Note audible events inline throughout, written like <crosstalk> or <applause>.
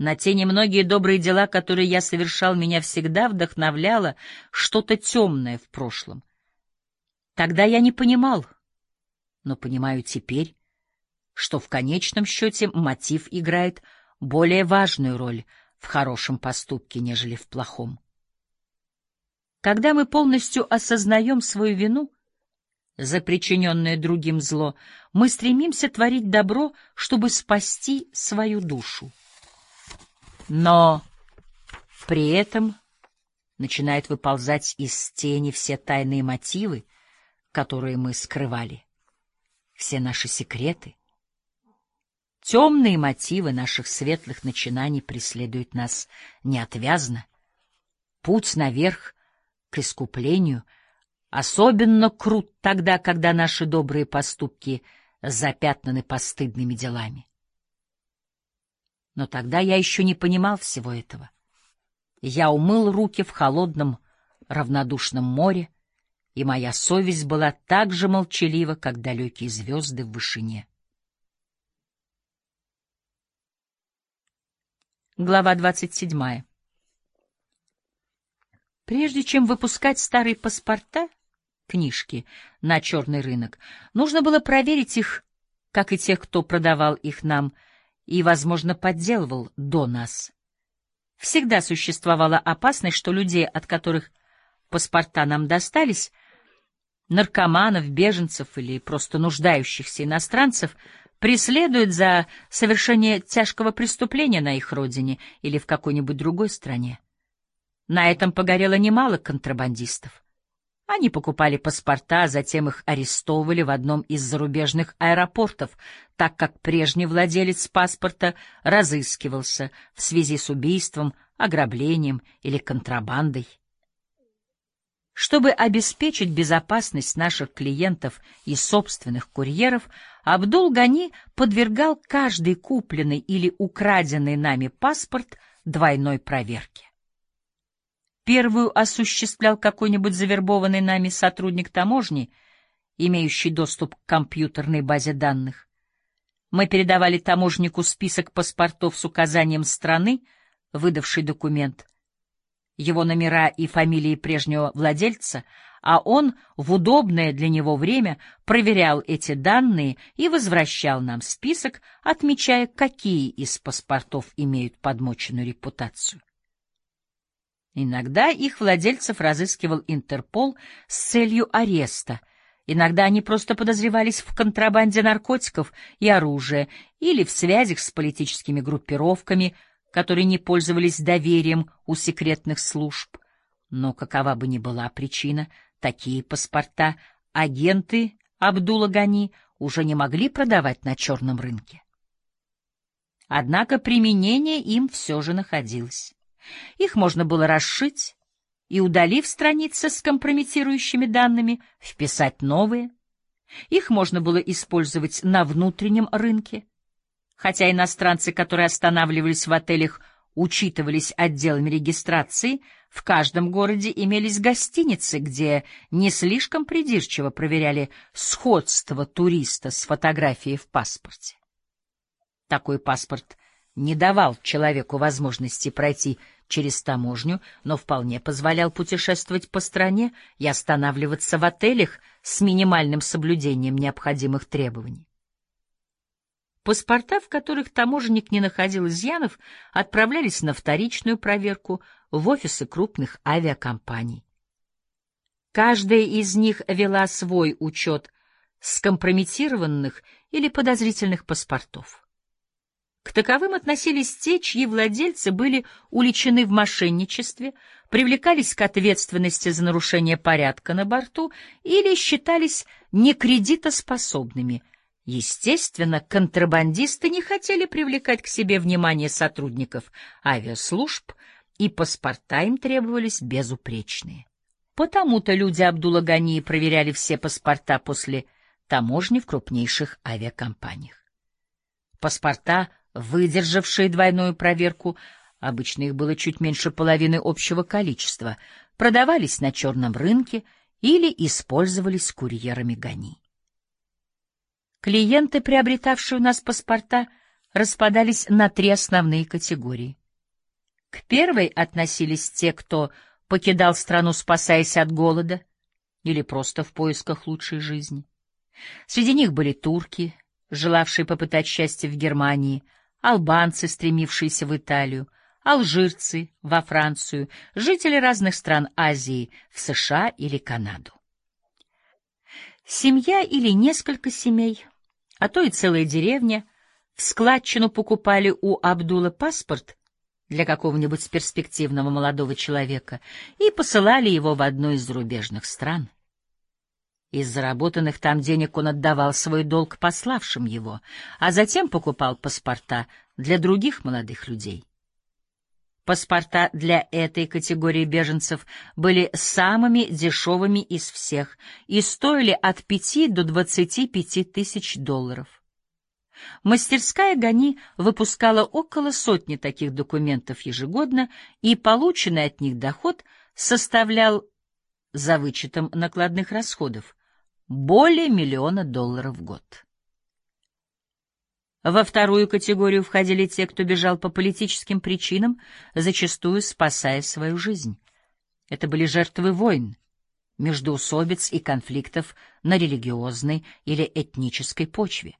На те немногие добрые дела, которые я совершал, меня всегда вдохновляло что-то темное в прошлом. Тогда я не понимал, но понимаю теперь, что в конечном счете мотив играет более важную роль в хорошем поступке, нежели в плохом. Когда мы полностью осознаем свою вину за причиненное другим зло, мы стремимся творить добро, чтобы спасти свою душу. Но при этом начинают выползать из тени все тайные мотивы, которые мы скрывали, все наши секреты. Темные мотивы наших светлых начинаний преследуют нас неотвязно. Путь наверх к искуплению особенно крут тогда, когда наши добрые поступки запятнаны постыдными делами. Но тогда я еще не понимал всего этого. Я умыл руки в холодном, равнодушном море, и моя совесть была так же молчалива, как далекие звезды в вышине. Глава двадцать седьмая. Прежде чем выпускать старые паспорта, книжки, на черный рынок, нужно было проверить их, как и тех, кто продавал их нам, — и, возможно, подделывал до нас. Всегда существовала опасность, что людей, от которых паспорта нам достались, наркоманов, беженцев или просто нуждающихся иностранцев, преследуют за совершение тяжкого преступления на их родине или в какой-нибудь другой стране. На этом погорело немало контрабандистов. Они покупали паспорта, затем их арестовывали в одном из зарубежных аэропортов, так как прежний владелец паспорта разыскивался в связи с убийством, ограблением или контрабандой. Чтобы обеспечить безопасность наших клиентов и собственных курьеров, Абдул-Гани подвергал каждый купленный или украденный нами паспорт двойной проверке. Первую осуществлял какой-нибудь завербованный нами сотрудник таможни, имеющий доступ к компьютерной базе данных. Мы передавали таможнику список паспортов с указанием страны, выдавшей документ, его номера и фамилии прежнего владельца, а он в удобное для него время проверял эти данные и возвращал нам список, отмечая, какие из паспортов имеют подмоченную репутацию. Иногда их владельцев разыскивал Интерпол с целью ареста. Иногда они просто подозревались в контрабанде наркотиков и оружия или в связях с политическими группировками, которые не пользовались доверием у секретных служб. Но какова бы ни была причина, такие паспорта агенты Абдула Гани уже не могли продавать на черном рынке. Однако применение им все же находилось. Их можно было расшить и, удалив страницы с компрометирующими данными, вписать новые. Их можно было использовать на внутреннем рынке. Хотя иностранцы, которые останавливались в отелях, учитывались отделами регистрации, в каждом городе имелись гостиницы, где не слишком придирчиво проверяли сходство туриста с фотографией в паспорте. Такой паспорт не давал человеку возможности пройти через таможню, но вполне позволял путешествовать по стране и останавливаться в отелях с минимальным соблюдением необходимых требований. Паспорта, в которых таможенник не находил изъянов, отправлялись на вторичную проверку в офисы крупных авиакомпаний. Каждая из них вела свой учет скомпрометированных или подозрительных паспортов. К таковым относились те, чьи владельцы были уличены в мошенничестве, привлекались к ответственности за нарушение порядка на борту или считались некредитоспособными. Естественно, контрабандисты не хотели привлекать к себе внимание сотрудников авиаслужб, и паспорта им требовались безупречные. Потому-то люди Абдулла-Гании проверяли все паспорта после таможни в крупнейших авиакомпаниях. Паспорта — выдержавшие двойную проверку, обычно их было чуть меньше половины общего количества, продавались на черном рынке или использовались курьерами гони. Клиенты, приобретавшие у нас паспорта, распадались на три основные категории. К первой относились те, кто покидал страну, спасаясь от голода или просто в поисках лучшей жизни. Среди них были турки, желавшие попытать счастье в Германии, албанцы, стремившиеся в Италию, алжирцы во Францию, жители разных стран Азии в США или Канаду. Семья или несколько семей, а то и целая деревня, в складчину покупали у Абдула паспорт для какого-нибудь перспективного молодого человека и посылали его в одну из зарубежных стран. Из заработанных там денег он отдавал свой долг пославшим его, а затем покупал паспорта для других молодых людей. Паспорта для этой категории беженцев были самыми дешевыми из всех и стоили от 5 до 25 тысяч долларов. Мастерская Гани выпускала около сотни таких документов ежегодно, и полученный от них доход составлял, за вычетом накладных расходов, более миллиона долларов в год. Во вторую категорию входили те, кто бежал по политическим причинам, зачастую спасая свою жизнь. Это были жертвы войн, междоусобиц и конфликтов на религиозной или этнической почве.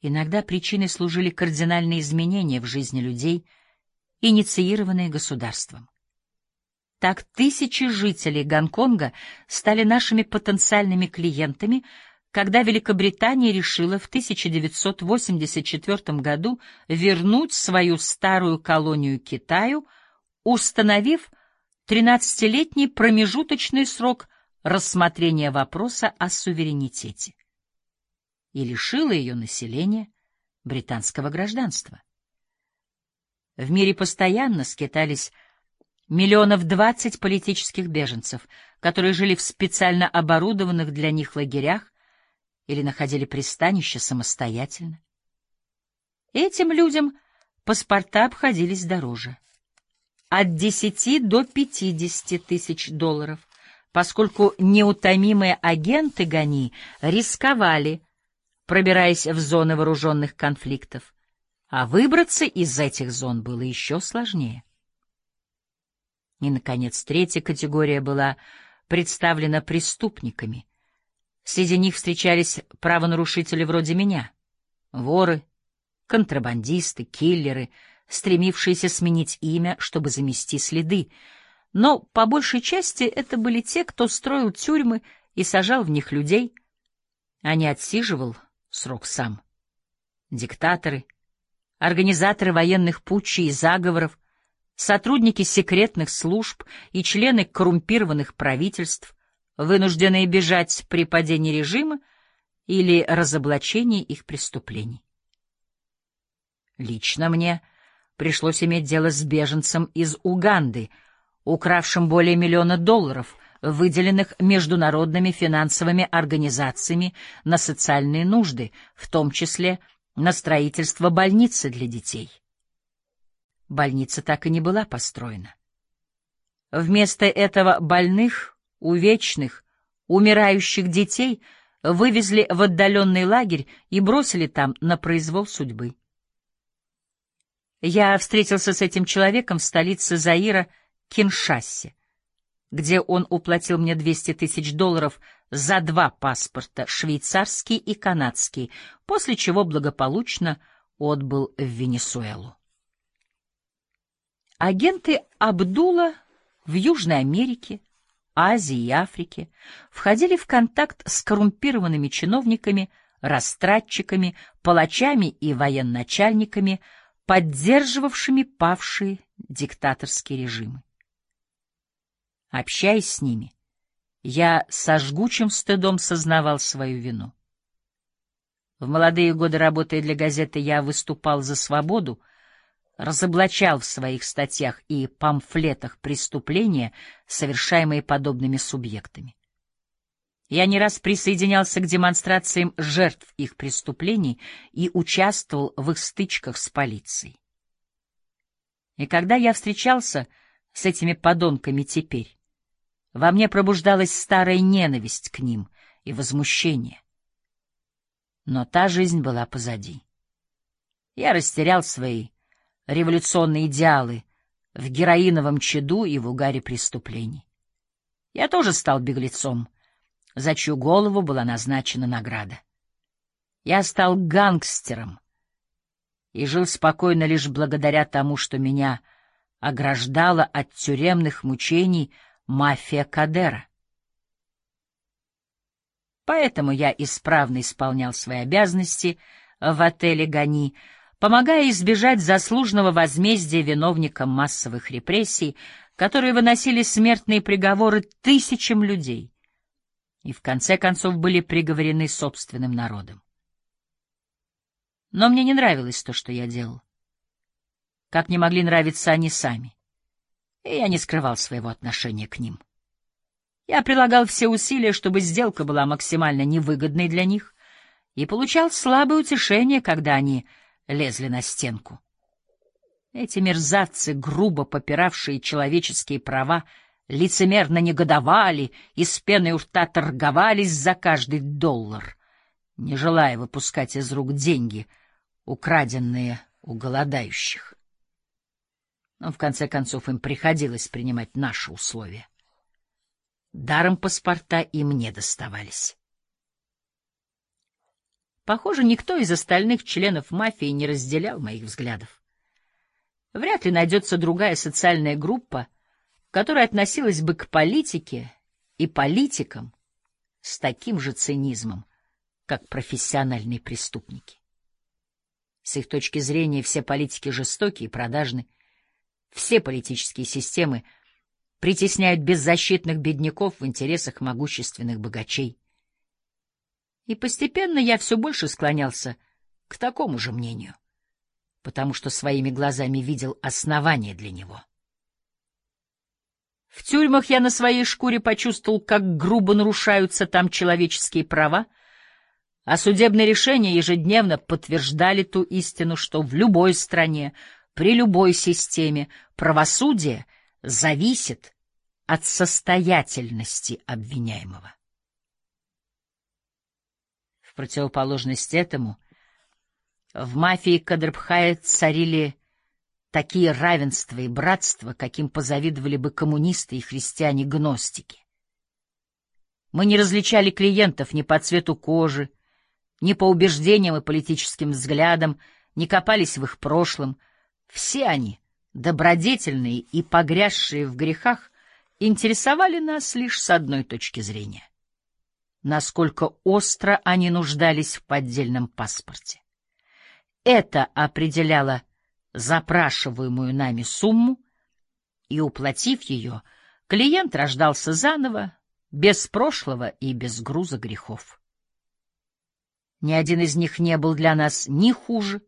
Иногда причиной служили кардинальные изменения в жизни людей, инициированные государством. Так тысячи жителей Гонконга стали нашими потенциальными клиентами, когда Великобритания решила в 1984 году вернуть свою старую колонию Китаю, установив 13-летний промежуточный срок рассмотрения вопроса о суверенитете и лишила ее населения британского гражданства. В мире постоянно скитались миллионов двадцать политических беженцев, которые жили в специально оборудованных для них лагерях или находили пристанище самостоятельно. Этим людям паспорта обходились дороже. От 10 до 50 тысяч долларов, поскольку неутомимые агенты ГАНИ рисковали, пробираясь в зоны вооруженных конфликтов, а выбраться из этих зон было еще сложнее. И, наконец, третья категория была представлена преступниками — Среди них встречались правонарушители вроде меня, воры, контрабандисты, киллеры, стремившиеся сменить имя, чтобы замести следы, но по большей части это были те, кто строил тюрьмы и сажал в них людей, а не отсиживал срок сам. Диктаторы, организаторы военных путчей и заговоров, сотрудники секретных служб и члены коррумпированных правительств — вынужденные бежать при падении режима или разоблачении их преступлений. Лично мне пришлось иметь дело с беженцем из Уганды, укравшим более миллиона долларов, выделенных международными финансовыми организациями на социальные нужды, в том числе на строительство больницы для детей. Больница так и не была построена. Вместо этого больных увечных, умирающих детей вывезли в отдаленный лагерь и бросили там на произвол судьбы. Я встретился с этим человеком в столице Заира, Киншассе, где он уплатил мне 200 тысяч долларов за два паспорта, швейцарский и канадский, после чего благополучно отбыл в Венесуэлу. Агенты Абдула в Южной Америке — Азии и Африке входили в контакт с коррумпированными чиновниками, растратчиками, палачами и военачальниками, поддерживавшими павшие диктаторские режимы. Общаясь с ними, я со жгучим стыдом сознавал свою вину. В молодые годы, работая для газеты, я выступал за свободу, разоблачал в своих статьях и памфлетах преступления, совершаемые подобными субъектами. Я не раз присоединялся к демонстрациям жертв их преступлений и участвовал в их стычках с полицией. И когда я встречался с этими подонками теперь, во мне пробуждалась старая ненависть к ним и возмущение. Но та жизнь была позади. Я растерял свои революционные идеалы в героиновом чаду и в угаре преступлений. Я тоже стал беглецом, за чью голову была назначена награда. Я стал гангстером и жил спокойно лишь благодаря тому, что меня ограждала от тюремных мучений мафия Кадера. Поэтому я исправно исполнял свои обязанности в отеле «Гани», помогая избежать заслуженного возмездия виновникам массовых репрессий, которые выносили смертные приговоры тысячам людей и в конце концов были приговорены собственным народом. Но мне не нравилось то, что я делал. Как не могли нравиться они сами. И я не скрывал своего отношения к ним. Я прилагал все усилия, чтобы сделка была максимально невыгодной для них, и получал слабое утешение, когда они лезли на стенку. Эти мерзавцы, грубо попиравшие человеческие права, лицемерно негодовали и с пеной у рта торговались за каждый доллар, не желая выпускать из рук деньги, украденные у голодающих. Но в конце концов им приходилось принимать наши условия. Даром паспорта им не доставались. Похоже, никто из остальных членов мафии не разделял моих взглядов. Вряд ли найдется другая социальная группа, которая относилась бы к политике и политикам с таким же цинизмом, как профессиональные преступники. С их точки зрения все политики жестоки и продажны, все политические системы притесняют беззащитных бедняков в интересах могущественных богачей. И постепенно я все больше склонялся к такому же мнению, потому что своими глазами видел основание для него. В тюрьмах я на своей шкуре почувствовал, как грубо нарушаются там человеческие права, а судебные решения ежедневно подтверждали ту истину, что в любой стране, при любой системе правосудие зависит от состоятельности обвиняемого. Противоположность этому, в мафии Кадрбхая царили такие равенства и братства, каким позавидовали бы коммунисты и христиане-гностики. Мы не различали клиентов ни по цвету кожи, ни по убеждениям и политическим взглядам, не копались в их прошлом. Все они, добродетельные и погрязшие в грехах, интересовали нас лишь с одной точки зрения насколько остро они нуждались в поддельном паспорте. Это определяло запрашиваемую нами сумму, и, уплатив ее, клиент рождался заново, без прошлого и без груза грехов. Ни один из них не был для нас ни хуже,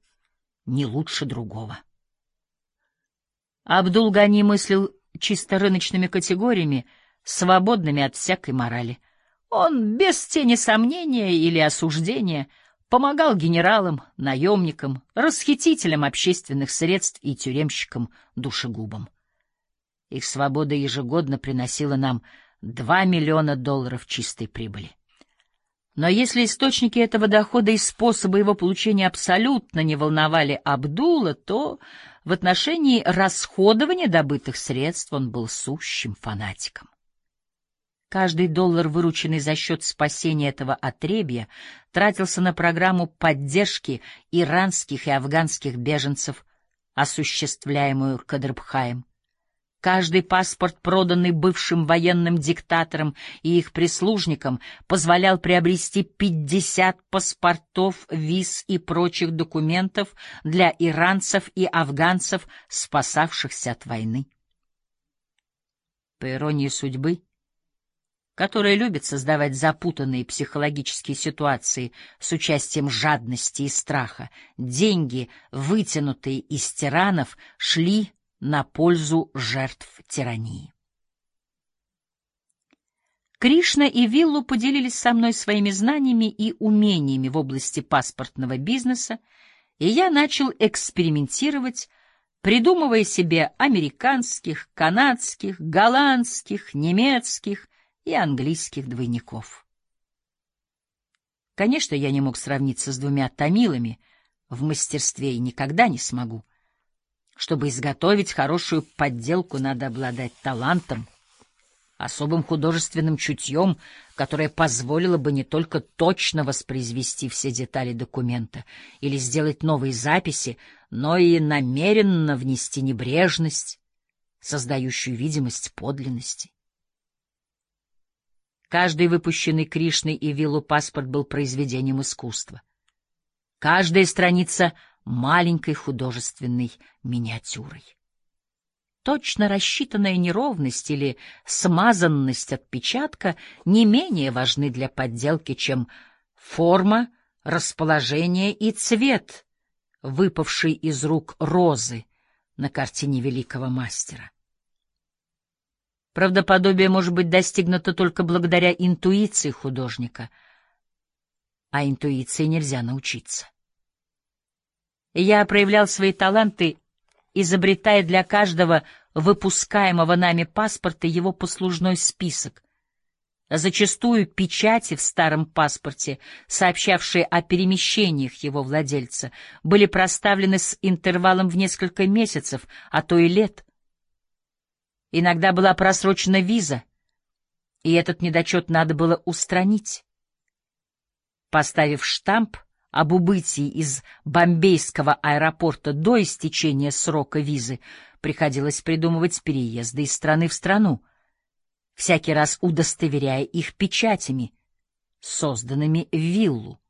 ни лучше другого. Абдул-Гани мыслил чисто рыночными категориями, свободными от всякой морали — он без тени сомнения или осуждения помогал генералам, наемникам, расхитителям общественных средств и тюремщикам-душегубам. Их свобода ежегодно приносила нам 2 миллиона долларов чистой прибыли. Но если источники этого дохода и способы его получения абсолютно не волновали Абдула, то в отношении расходования добытых средств он был сущим фанатиком. Каждый доллар, вырученный за счет спасения этого отребья, тратился на программу поддержки иранских и афганских беженцев, осуществляемую Кадрбхаем. Каждый паспорт, проданный бывшим военным диктаторам и их прислужникам, позволял приобрести 50 паспортов, виз и прочих документов для иранцев и афганцев, спасавшихся от войны. По иронии судьбы, которая любит создавать запутанные психологические ситуации с участием жадности и страха, деньги, вытянутые из тиранов, шли на пользу жертв тирании. Кришна и Виллу поделились со мной своими знаниями и умениями в области паспортного бизнеса, и я начал экспериментировать, придумывая себе американских, канадских, голландских, немецких и английских двойников. Конечно, я не мог сравниться с двумя тамилами, в мастерстве и никогда не смогу. Чтобы изготовить хорошую подделку, надо обладать талантом, особым художественным чутьем, которое позволило бы не только точно воспроизвести все детали документа или сделать новые записи, но и намеренно внести небрежность, создающую видимость подлинности. Каждый выпущенный Кришной и Виллу паспорт был произведением искусства. Каждая страница — маленькой художественной миниатюрой. Точно рассчитанная неровность или смазанность отпечатка не менее важны для подделки, чем форма, расположение и цвет, выпавший из рук розы на картине великого мастера. Правдоподобие может быть достигнуто только благодаря интуиции художника, а интуиции нельзя научиться. Я проявлял свои таланты, изобретая для каждого выпускаемого нами паспорта его послужной список. Зачастую печати в старом паспорте, сообщавшие о перемещениях его владельца, были проставлены с интервалом в несколько месяцев, а то и лет — Иногда была просрочена виза, и этот недочет надо было устранить. Поставив штамп об убытии из бомбейского аэропорта до истечения срока визы, приходилось придумывать переезды из страны в страну, всякий раз удостоверяя их печатями, созданными в виллу.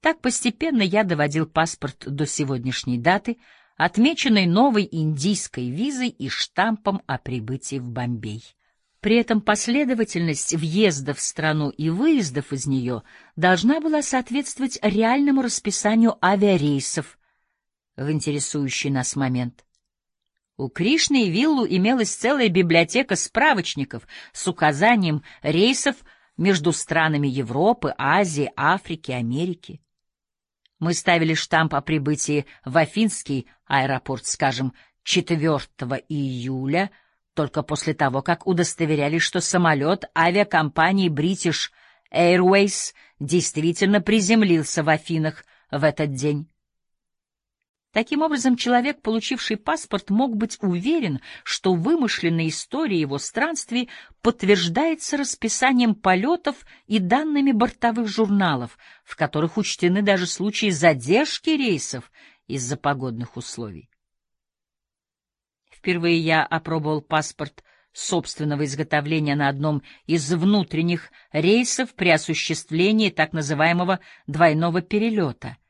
Так постепенно я доводил паспорт до сегодняшней даты — отмеченной новой индийской визой и штампом о прибытии в Бомбей. При этом последовательность въездов в страну и выездов из нее должна была соответствовать реальному расписанию авиарейсов в интересующий нас момент. У Кришны и Виллу имелась целая библиотека справочников с указанием рейсов между странами Европы, Азии, Африки, Америки. Мы ставили штамп о прибытии в Афинский аэропорт, скажем, 4 июля, только после того, как удостоверяли, что самолет авиакомпании British Airways действительно приземлился в Афинах в этот день. Таким образом, человек, получивший паспорт, мог быть уверен, что вымышленная история его странствий подтверждается расписанием полетов и данными бортовых журналов, в которых учтены даже случаи задержки рейсов из-за погодных условий. Впервые я опробовал паспорт собственного изготовления на одном из внутренних рейсов при осуществлении так называемого двойного перелета —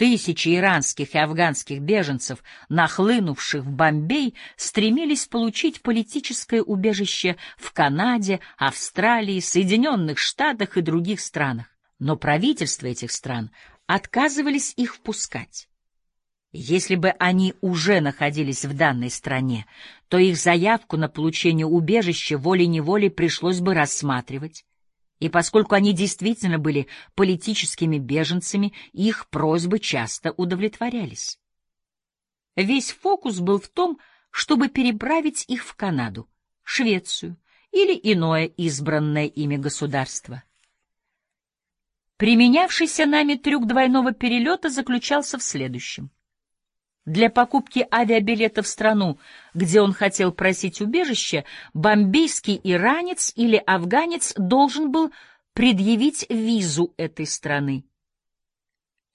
Тысячи иранских и афганских беженцев, нахлынувших в Бомбей, стремились получить политическое убежище в Канаде, Австралии, Соединенных Штатах и других странах. Но правительства этих стран отказывались их впускать. Если бы они уже находились в данной стране, то их заявку на получение убежища волей-неволей пришлось бы рассматривать и поскольку они действительно были политическими беженцами, их просьбы часто удовлетворялись. Весь фокус был в том, чтобы переправить их в Канаду, Швецию или иное избранное ими государство. Применявшийся нами трюк двойного перелета заключался в следующем. Для покупки авиабилета в страну, где он хотел просить убежище, бомбейский иранец или афганец должен был предъявить визу этой страны.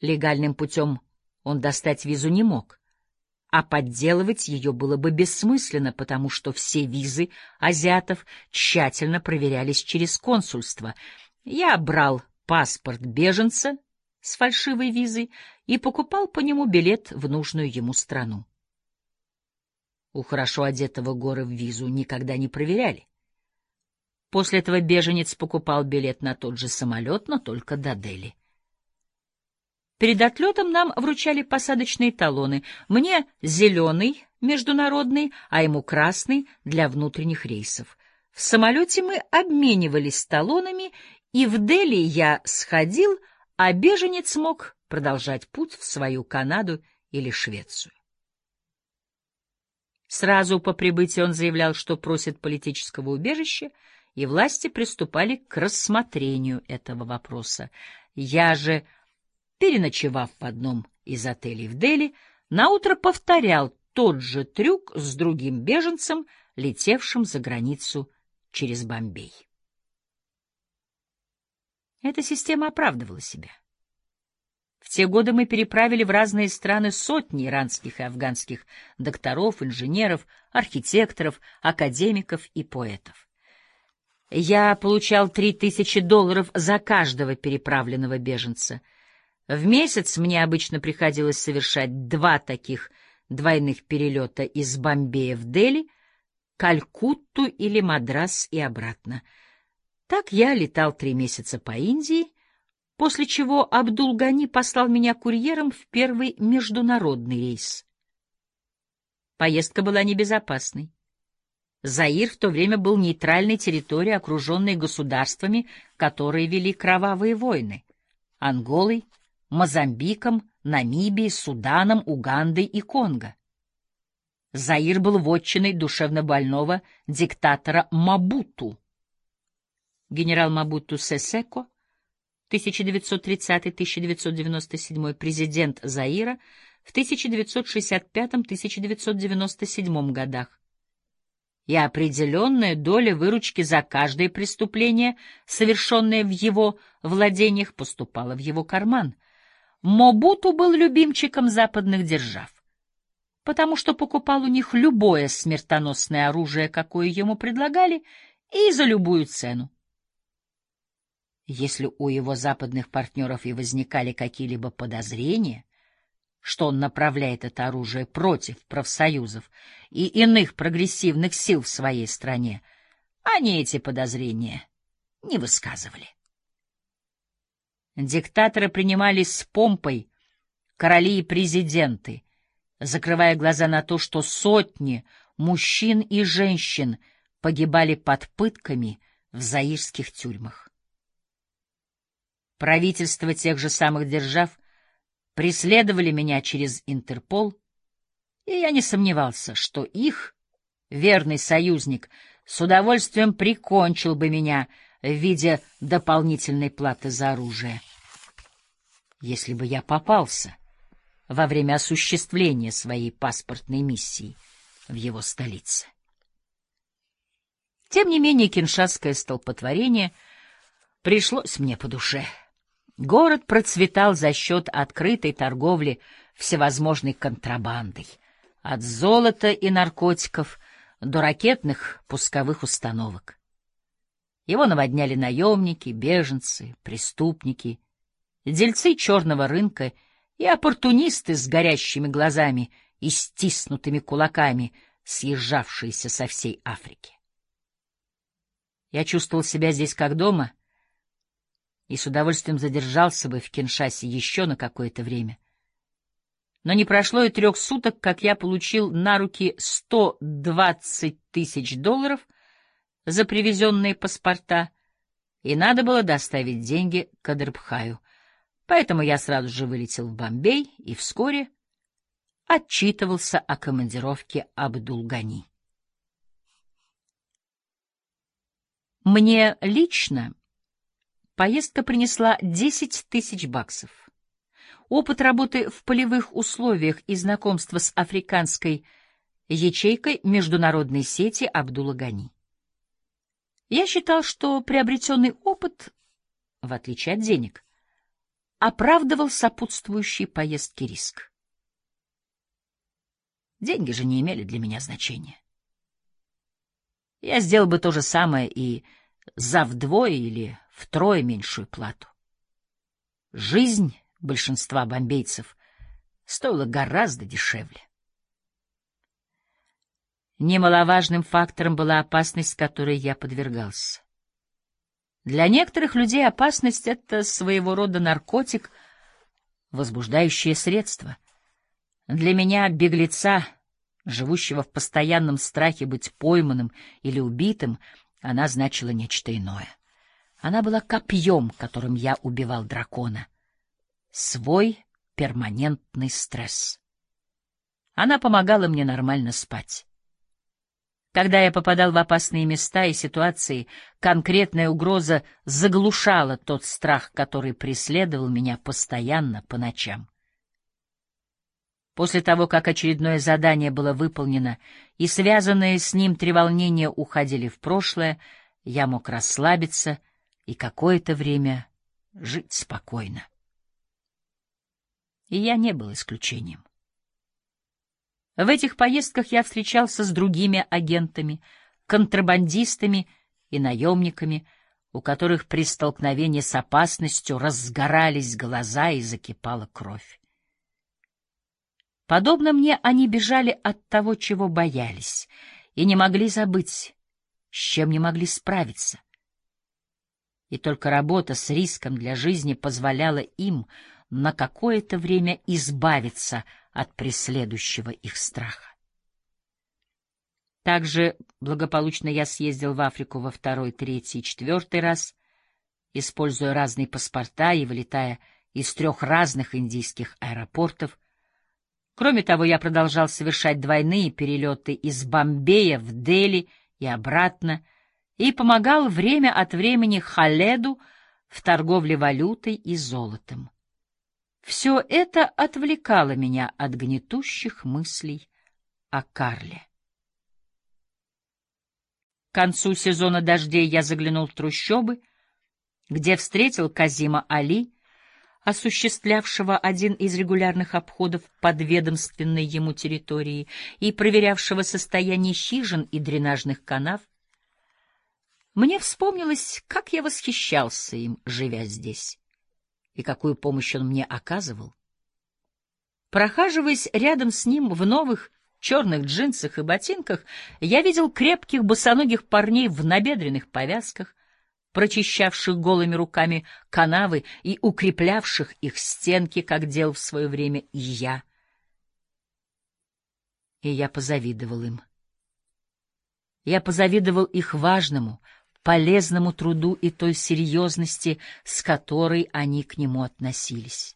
Легальным путем он достать визу не мог, а подделывать ее было бы бессмысленно, потому что все визы азиатов тщательно проверялись через консульство. Я брал паспорт беженца с фальшивой визой и покупал по нему билет в нужную ему страну. У хорошо одетого горы в визу никогда не проверяли. После этого беженец покупал билет на тот же самолет, но только до Дели. Перед отлетом нам вручали посадочные талоны. Мне зеленый, международный, а ему красный для внутренних рейсов. В самолете мы обменивались талонами, и в Дели я сходил — а беженец мог продолжать путь в свою Канаду или Швецию. Сразу по прибытии он заявлял, что просит политического убежища, и власти приступали к рассмотрению этого вопроса. Я же переночевав в одном из отелей в Дели, наутро повторял тот же трюк с другим беженцем, летевшим за границу через Бомбей. Эта система оправдывала себя. В те годы мы переправили в разные страны сотни иранских и афганских докторов, инженеров, архитекторов, академиков и поэтов. Я получал три тысячи долларов за каждого переправленного беженца. В месяц мне обычно приходилось совершать два таких двойных перелета из Бомбея в Дели, Калькутту или Мадрас и обратно. Так я летал три месяца по Индии, после чего Абдул-Гани послал меня курьером в первый международный рейс. Поездка была небезопасной. Заир в то время был нейтральной территорией, окруженной государствами, которые вели кровавые войны — Анголой, Мозамбиком, Намибией, Суданом, Угандой и Конго. Заир был вотчиной душевнобольного диктатора Мабуту. Генерал Мабуту Сесеко, 1930-1997 президент Заира, в 1965-1997 годах, и определенная доля выручки за каждое преступление, совершенное в его владениях, поступала в его карман. Мобуту был любимчиком западных держав, потому что покупал у них любое смертоносное оружие, какое ему предлагали, и за любую цену. Если у его западных партнеров и возникали какие-либо подозрения, что он направляет это оружие против профсоюзов и иных прогрессивных сил в своей стране, они эти подозрения не высказывали. Диктаторы принимали с помпой короли и президенты, закрывая глаза на то, что сотни мужчин и женщин погибали под пытками в заирских тюрьмах. Правительства тех же самых держав преследовали меня через Интерпол, и я не сомневался, что их верный союзник с удовольствием прикончил бы меня в виде дополнительной платы за оружие, если бы я попался во время осуществления своей паспортной миссии в его столице. Тем не менее, киншасское столпотворение пришлось мне по душе — Город процветал за счет открытой торговли всевозможной контрабандой, от золота и наркотиков до ракетных пусковых установок. Его наводняли наемники, беженцы, преступники, дельцы черного рынка и оппортунисты с горящими глазами и стиснутыми кулаками, съезжавшиеся со всей Африки. Я чувствовал себя здесь как дома — и с удовольствием задержался бы в Киншасе еще на какое-то время. Но не прошло и трех суток, как я получил на руки 120 тысяч долларов за привезенные паспорта, и надо было доставить деньги к Адрбхаю. Поэтому я сразу же вылетел в Бомбей и вскоре отчитывался о командировке Абдулгани. Мне лично Поездка принесла 10 тысяч баксов. Опыт работы в полевых условиях и знакомство с африканской ячейкой международной сети Абдулла Гани. Я считал, что приобретенный опыт, в отличие от денег, оправдывал сопутствующий поездке риск. Деньги же не имели для меня значения. Я сделал бы то же самое и за вдвое или втрое меньшую плату. Жизнь большинства бомбейцев стоила гораздо дешевле. Немаловажным фактором была опасность, которой я подвергался. Для некоторых людей опасность — это своего рода наркотик, возбуждающее средство. Для меня, беглеца, живущего в постоянном страхе быть пойманным или убитым, она значила нечто иное. Она была копьем, которым я убивал дракона. Свой перманентный стресс. Она помогала мне нормально спать. Когда я попадал в опасные места и ситуации, конкретная угроза заглушала тот страх, который преследовал меня постоянно по ночам. После того, как очередное задание было выполнено и связанные с ним треволнения уходили в прошлое, я мог расслабиться и какое-то время жить спокойно. И я не был исключением. В этих поездках я встречался с другими агентами, контрабандистами и наемниками, у которых при столкновении с опасностью разгорались глаза и закипала кровь. Подобно мне, они бежали от того, чего боялись, и не могли забыть, с чем не могли справиться. И только работа с риском для жизни позволяла им на какое-то время избавиться от преследующего их страха. Также благополучно я съездил в Африку во второй, третий и четвертый раз, используя разные паспорта и вылетая из трех разных индийских аэропортов. Кроме того, я продолжал совершать двойные перелеты из Бомбея в Дели и обратно и помогал время от времени Халеду в торговле валютой и золотом. Все это отвлекало меня от гнетущих мыслей о Карле. К концу сезона дождей я заглянул в трущобы, где встретил Казима Али, осуществлявшего один из регулярных обходов подведомственной ему территории и проверявшего состояние хижин и дренажных канав. Мне вспомнилось, как я восхищался им, живя здесь и какую помощь он мне оказывал. Прохаживаясь рядом с ним в новых черных джинсах и ботинках, я видел крепких босоногих парней в набедренных повязках, прочищавших голыми руками канавы и укреплявших их стенки, как делал в свое время и я. И я позавидовал им. Я позавидовал их важному, полезному труду и той серьезности, с которой они к нему относились.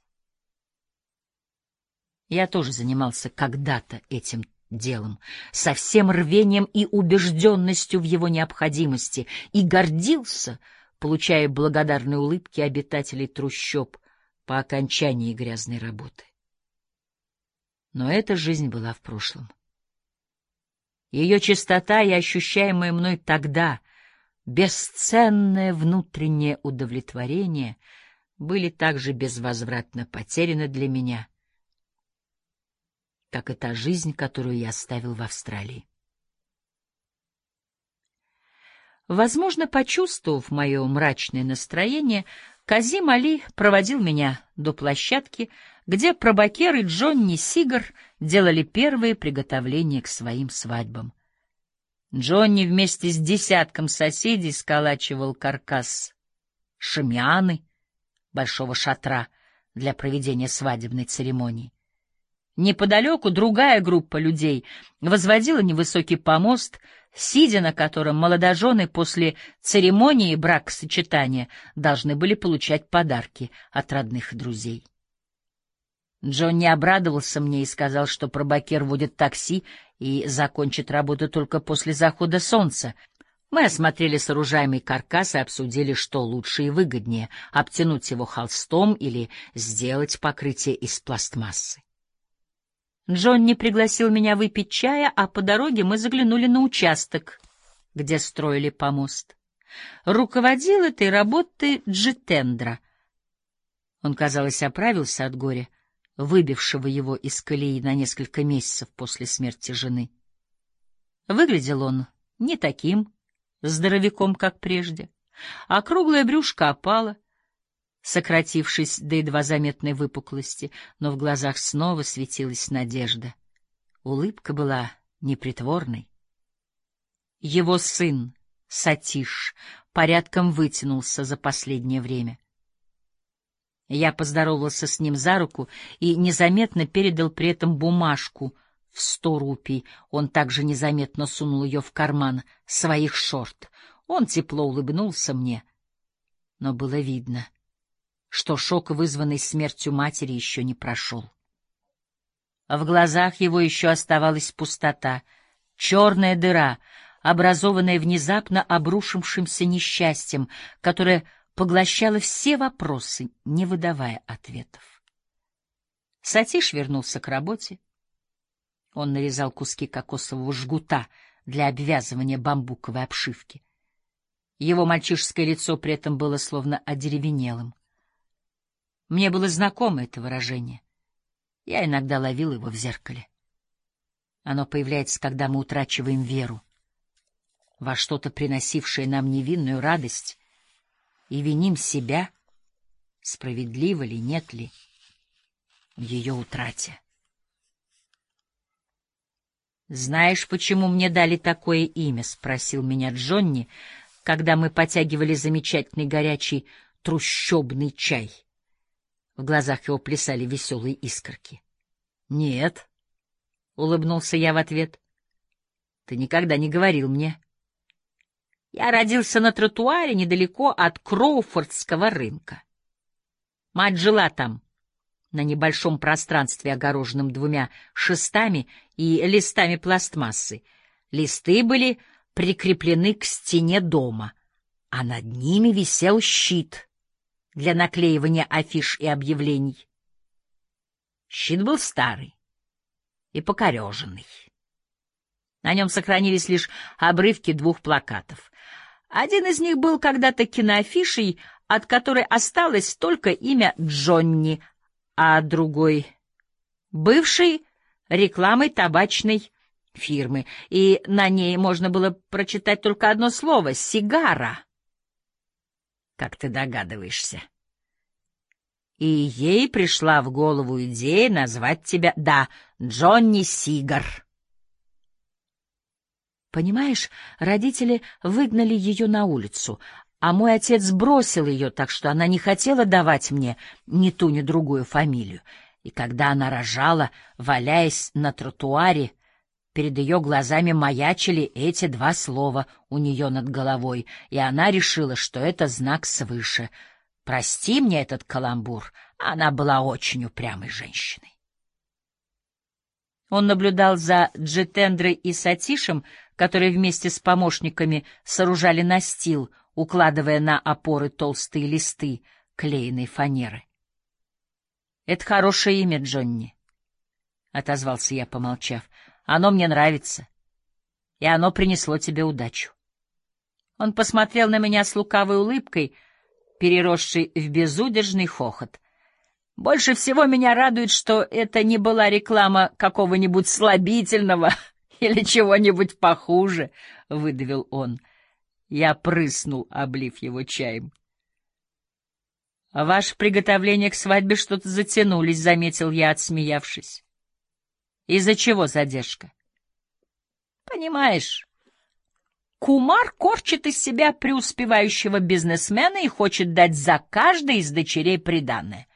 Я тоже занимался когда-то этим делом, со всем рвением и убежденностью в его необходимости, и гордился, получая благодарные улыбки обитателей трущоб по окончании грязной работы. Но эта жизнь была в прошлом. Ее чистота и ощущаемая мной тогда — бесценное внутреннее удовлетворение были также безвозвратно потеряны для меня, как и та жизнь, которую я оставил в Австралии. Возможно, почувствовав мое мрачное настроение, Казим Али проводил меня до площадки, где пробакер и Джонни Сигар делали первые приготовления к своим свадьбам. Джонни вместе с десятком соседей сколачивал каркас шамианы, большого шатра для проведения свадебной церемонии. Неподалеку другая группа людей возводила невысокий помост, сидя на котором молодожены после церемонии бракосочетания должны были получать подарки от родных и друзей. Джонни обрадовался мне и сказал, что пробакер водит такси и закончит работу только после захода солнца. Мы осмотрели сооружаемый каркас и обсудили, что лучше и выгоднее — обтянуть его холстом или сделать покрытие из пластмассы. Джонни пригласил меня выпить чая, а по дороге мы заглянули на участок, где строили помост. Руководил этой работой Джитендра. Он, казалось, оправился от горя — выбившего его из колеи на несколько месяцев после смерти жены. Выглядел он не таким здоровяком, как прежде, а круглое брюшко опало, сократившись до едва заметной выпуклости, но в глазах снова светилась надежда. Улыбка была непритворной. Его сын, Сатиш, порядком вытянулся за последнее время — я поздоровался с ним за руку и незаметно передал при этом бумажку в сто рупий. Он также незаметно сунул ее в карман своих шорт. Он тепло улыбнулся мне, но было видно, что шок, вызванный смертью матери, еще не прошел. В глазах его еще оставалась пустота, черная дыра, образованное внезапно обрушившимся несчастьем, которое поглощало все вопросы, не выдавая ответов. Сатиш вернулся к работе. Он нарезал куски кокосового жгута для обвязывания бамбуковой обшивки. Его мальчишеское лицо при этом было словно одеревенелым. Мне было знакомо это выражение. Я иногда ловил его в зеркале. Оно появляется, когда мы утрачиваем веру во что-то, приносившее нам невинную радость, и виним себя, справедливо ли, нет ли, ее утрате. «Знаешь, почему мне дали такое имя?» — спросил меня Джонни, когда мы потягивали замечательный горячий трущобный чай. В глазах его плясали веселые искорки. — Нет, — улыбнулся я в ответ. — Ты никогда не говорил мне. Я родился на тротуаре недалеко от Кроуфордского рынка. Мать жила там, на небольшом пространстве, огороженном двумя шестами и листами пластмассы. Листы были прикреплены к стене дома, а над ними висел щит — для наклеивания афиш и объявлений. Щит был старый и покореженный. На нем сохранились лишь обрывки двух плакатов. Один из них был когда-то киноафишей, от которой осталось только имя Джонни, а другой — бывший рекламой табачной фирмы, и на ней можно было прочитать только одно слово — «сигара» как ты догадываешься. И ей пришла в голову идея назвать тебя, да, Джонни Сигар. Понимаешь, родители выгнали ее на улицу, а мой отец бросил ее, так что она не хотела давать мне ни ту, ни другую фамилию. И когда она рожала, валяясь на тротуаре, Перед ее глазами маячили эти два слова у нее над головой, и она решила, что это знак свыше. Прости мне этот каламбур, она была очень упрямой женщиной. Он наблюдал за Джетендрой и Сатишем, которые вместе с помощниками сооружали настил, укладывая на опоры толстые листы клееной фанеры. — Это хорошее имя, Джонни, — отозвался я, помолчав. Оно мне нравится, и оно принесло тебе удачу. Он посмотрел на меня с лукавой улыбкой, переросшей в безудержный хохот. Больше всего меня радует, что это не была реклама какого-нибудь слабительного <laughs> или чего-нибудь похуже, — выдавил он. Я прыснул, облив его чаем. — Ваше приготовление к свадьбе что-то затянулись, — заметил я, отсмеявшись. Из-за чего задержка? Понимаешь, Кумар корчит из себя преуспевающего бизнесмена и хочет дать за каждой из дочерей приданное.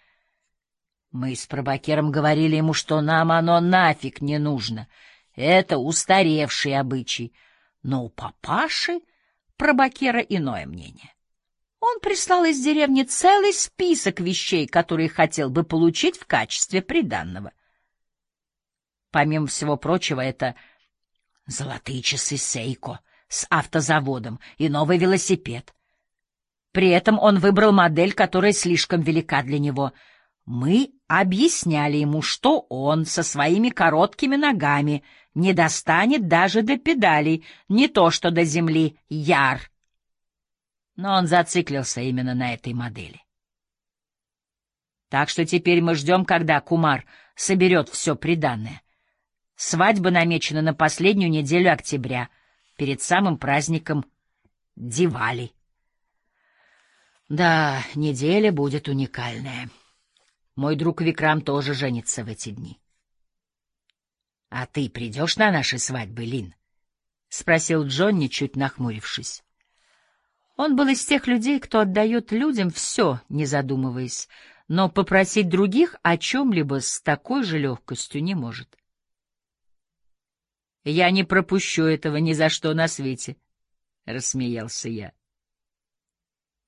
Мы с пробакером говорили ему, что нам оно нафиг не нужно. Это устаревший обычай. Но у папаши пробакера иное мнение. Он прислал из деревни целый список вещей, которые хотел бы получить в качестве приданного — Помимо всего прочего, это золотые часы Сейко с автозаводом и новый велосипед. При этом он выбрал модель, которая слишком велика для него. Мы объясняли ему, что он со своими короткими ногами не достанет даже до педалей, не то что до земли яр. Но он зациклился именно на этой модели. Так что теперь мы ждем, когда Кумар соберет все приданное. Свадьба намечена на последнюю неделю октября, перед самым праздником Дивали. Да, неделя будет уникальная. Мой друг Викрам тоже женится в эти дни. — А ты придешь на наши свадьбы, Лин? — спросил Джонни, чуть нахмурившись. Он был из тех людей, кто отдает людям все, не задумываясь, но попросить других о чем-либо с такой же легкостью не может. — я не пропущу этого ни за что на свете, — рассмеялся я.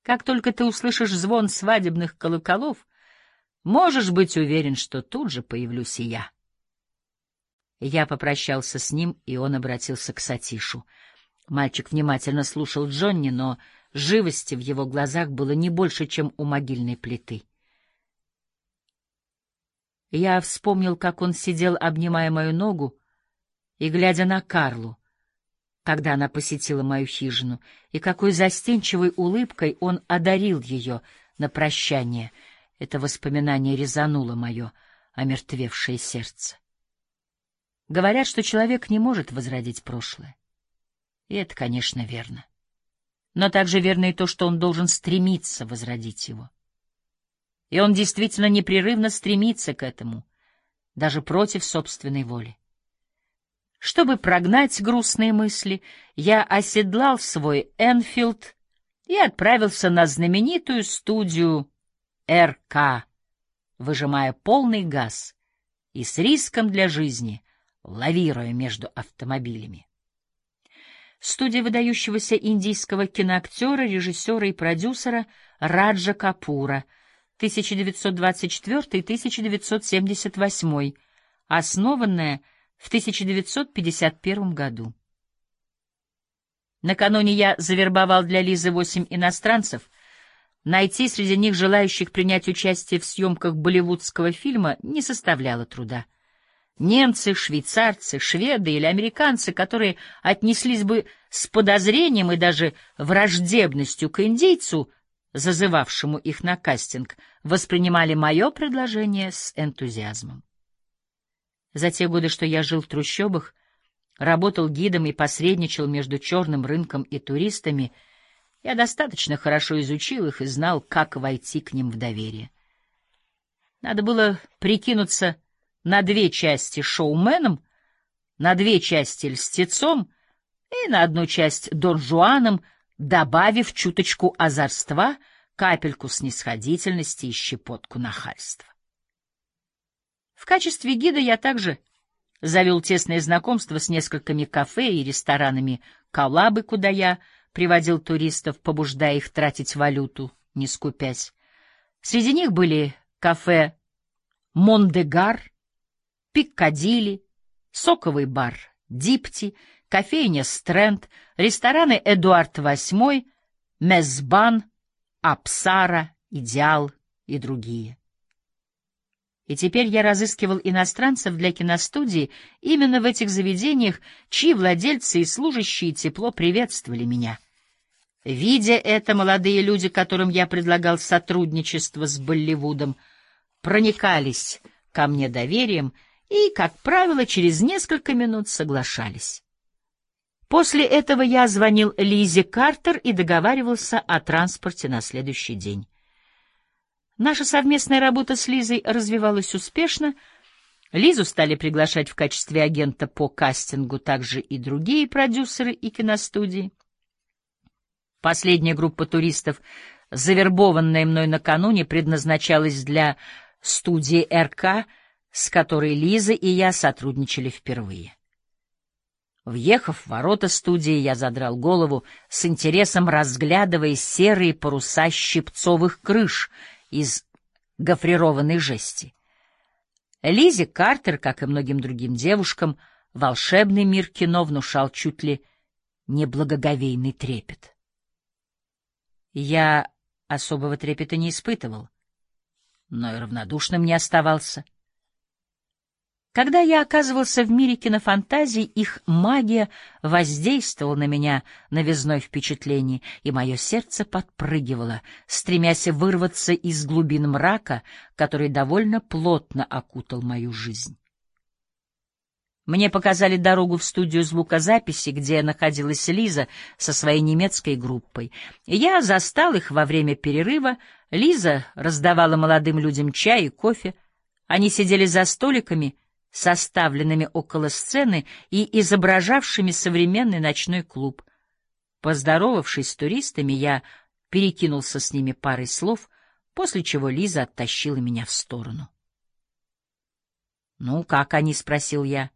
Как только ты услышишь звон свадебных колоколов, можешь быть уверен, что тут же появлюсь и я. Я попрощался с ним, и он обратился к Сатишу. Мальчик внимательно слушал Джонни, но живости в его глазах было не больше, чем у могильной плиты. Я вспомнил, как он сидел, обнимая мою ногу и глядя на Карлу, когда она посетила мою хижину, и какой застенчивой улыбкой он одарил ее на прощание. Это воспоминание резануло мое омертвевшее сердце. Говорят, что человек не может возродить прошлое. И это, конечно, верно. Но также верно и то, что он должен стремиться возродить его. И он действительно непрерывно стремится к этому, даже против собственной воли. Чтобы прогнать грустные мысли, я оседлал свой Энфилд и отправился на знаменитую студию РК, выжимая полный газ и с риском для жизни лавируя между автомобилями. Студия выдающегося индийского киноактера, режиссера и продюсера Раджа Капура, 1924-1978, основанная в 1951 году. Накануне я завербовал для Лизы восемь иностранцев. Найти среди них желающих принять участие в съемках болливудского фильма не составляло труда. Немцы, швейцарцы, шведы или американцы, которые отнеслись бы с подозрением и даже враждебностью к индейцу, зазывавшему их на кастинг, воспринимали мое предложение с энтузиазмом. За те годы, что я жил в трущобах, работал гидом и посредничал между черным рынком и туристами, я достаточно хорошо изучил их и знал, как войти к ним в доверие. Надо было прикинуться на две части шоуменом, на две части льстецом и на одну часть Дон Жуаном, добавив чуточку озорства, капельку снисходительности и щепотку нахальства. В качестве гида я также завел тесное знакомство с несколькими кафе и ресторанами Калабы, куда я приводил туристов, побуждая их тратить валюту, не скупясь. Среди них были кафе Мондегар, Пиккадилли, соковый бар Дипти, кофейня Стрэнд, рестораны Эдуард VIII, Мезбан, Апсара, Идеал и другие. И теперь я разыскивал иностранцев для киностудии именно в этих заведениях, чьи владельцы и служащие тепло приветствовали меня. Видя это, молодые люди, которым я предлагал сотрудничество с Болливудом, проникались ко мне доверием и, как правило, через несколько минут соглашались. После этого я звонил Лизе Картер и договаривался о транспорте на следующий день. Наша совместная работа с Лизой развивалась успешно. Лизу стали приглашать в качестве агента по кастингу также и другие продюсеры и киностудии. Последняя группа туристов, завербованная мной накануне, предназначалась для студии РК, с которой Лиза и я сотрудничали впервые. Въехав в ворота студии, я задрал голову, с интересом разглядывая серые паруса щипцовых крыш — из гофрированной жести. Лизе Картер, как и многим другим девушкам, волшебный мир кино внушал чуть ли не благоговейный трепет. Я особого трепета не испытывал, но и равнодушным не оставался — когда я оказывался в мире кинофантазий, их магия воздействовала на меня новизной впечатлений, и мое сердце подпрыгивало, стремясь вырваться из глубин мрака, который довольно плотно окутал мою жизнь. Мне показали дорогу в студию звукозаписи, где находилась Лиза со своей немецкой группой. Я застал их во время перерыва. Лиза раздавала молодым людям чай и кофе. Они сидели за столиками — составленными около сцены и изображавшими современный ночной клуб. Поздоровавшись с туристами, я перекинулся с ними парой слов, после чего Лиза оттащила меня в сторону. — Ну, как они? — спросил я. —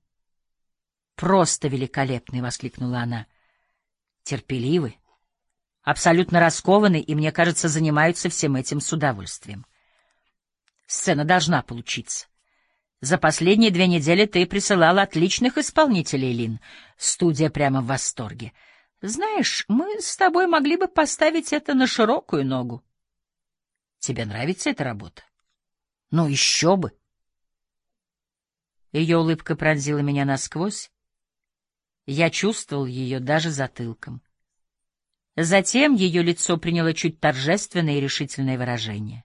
Просто великолепный! — воскликнула она. — Терпеливы, абсолютно раскованы и, мне кажется, занимаются всем этим с удовольствием. Сцена должна получиться. За последние две недели ты присылал отличных исполнителей, Лин. Студия прямо в восторге. Знаешь, мы с тобой могли бы поставить это на широкую ногу. Тебе нравится эта работа? Ну, еще бы! Ее улыбка пронзила меня насквозь. Я чувствовал ее даже затылком. Затем ее лицо приняло чуть торжественное и решительное выражение.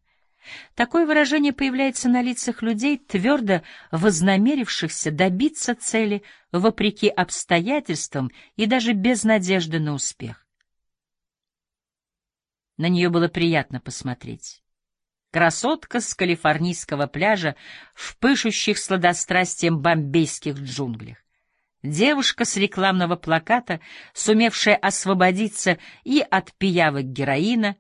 Такое выражение появляется на лицах людей, твердо вознамерившихся добиться цели вопреки обстоятельствам и даже без надежды на успех. На нее было приятно посмотреть. Красотка с калифорнийского пляжа в пышущих сладострастием бомбейских джунглях. Девушка с рекламного плаката, сумевшая освободиться и от пиявок героина,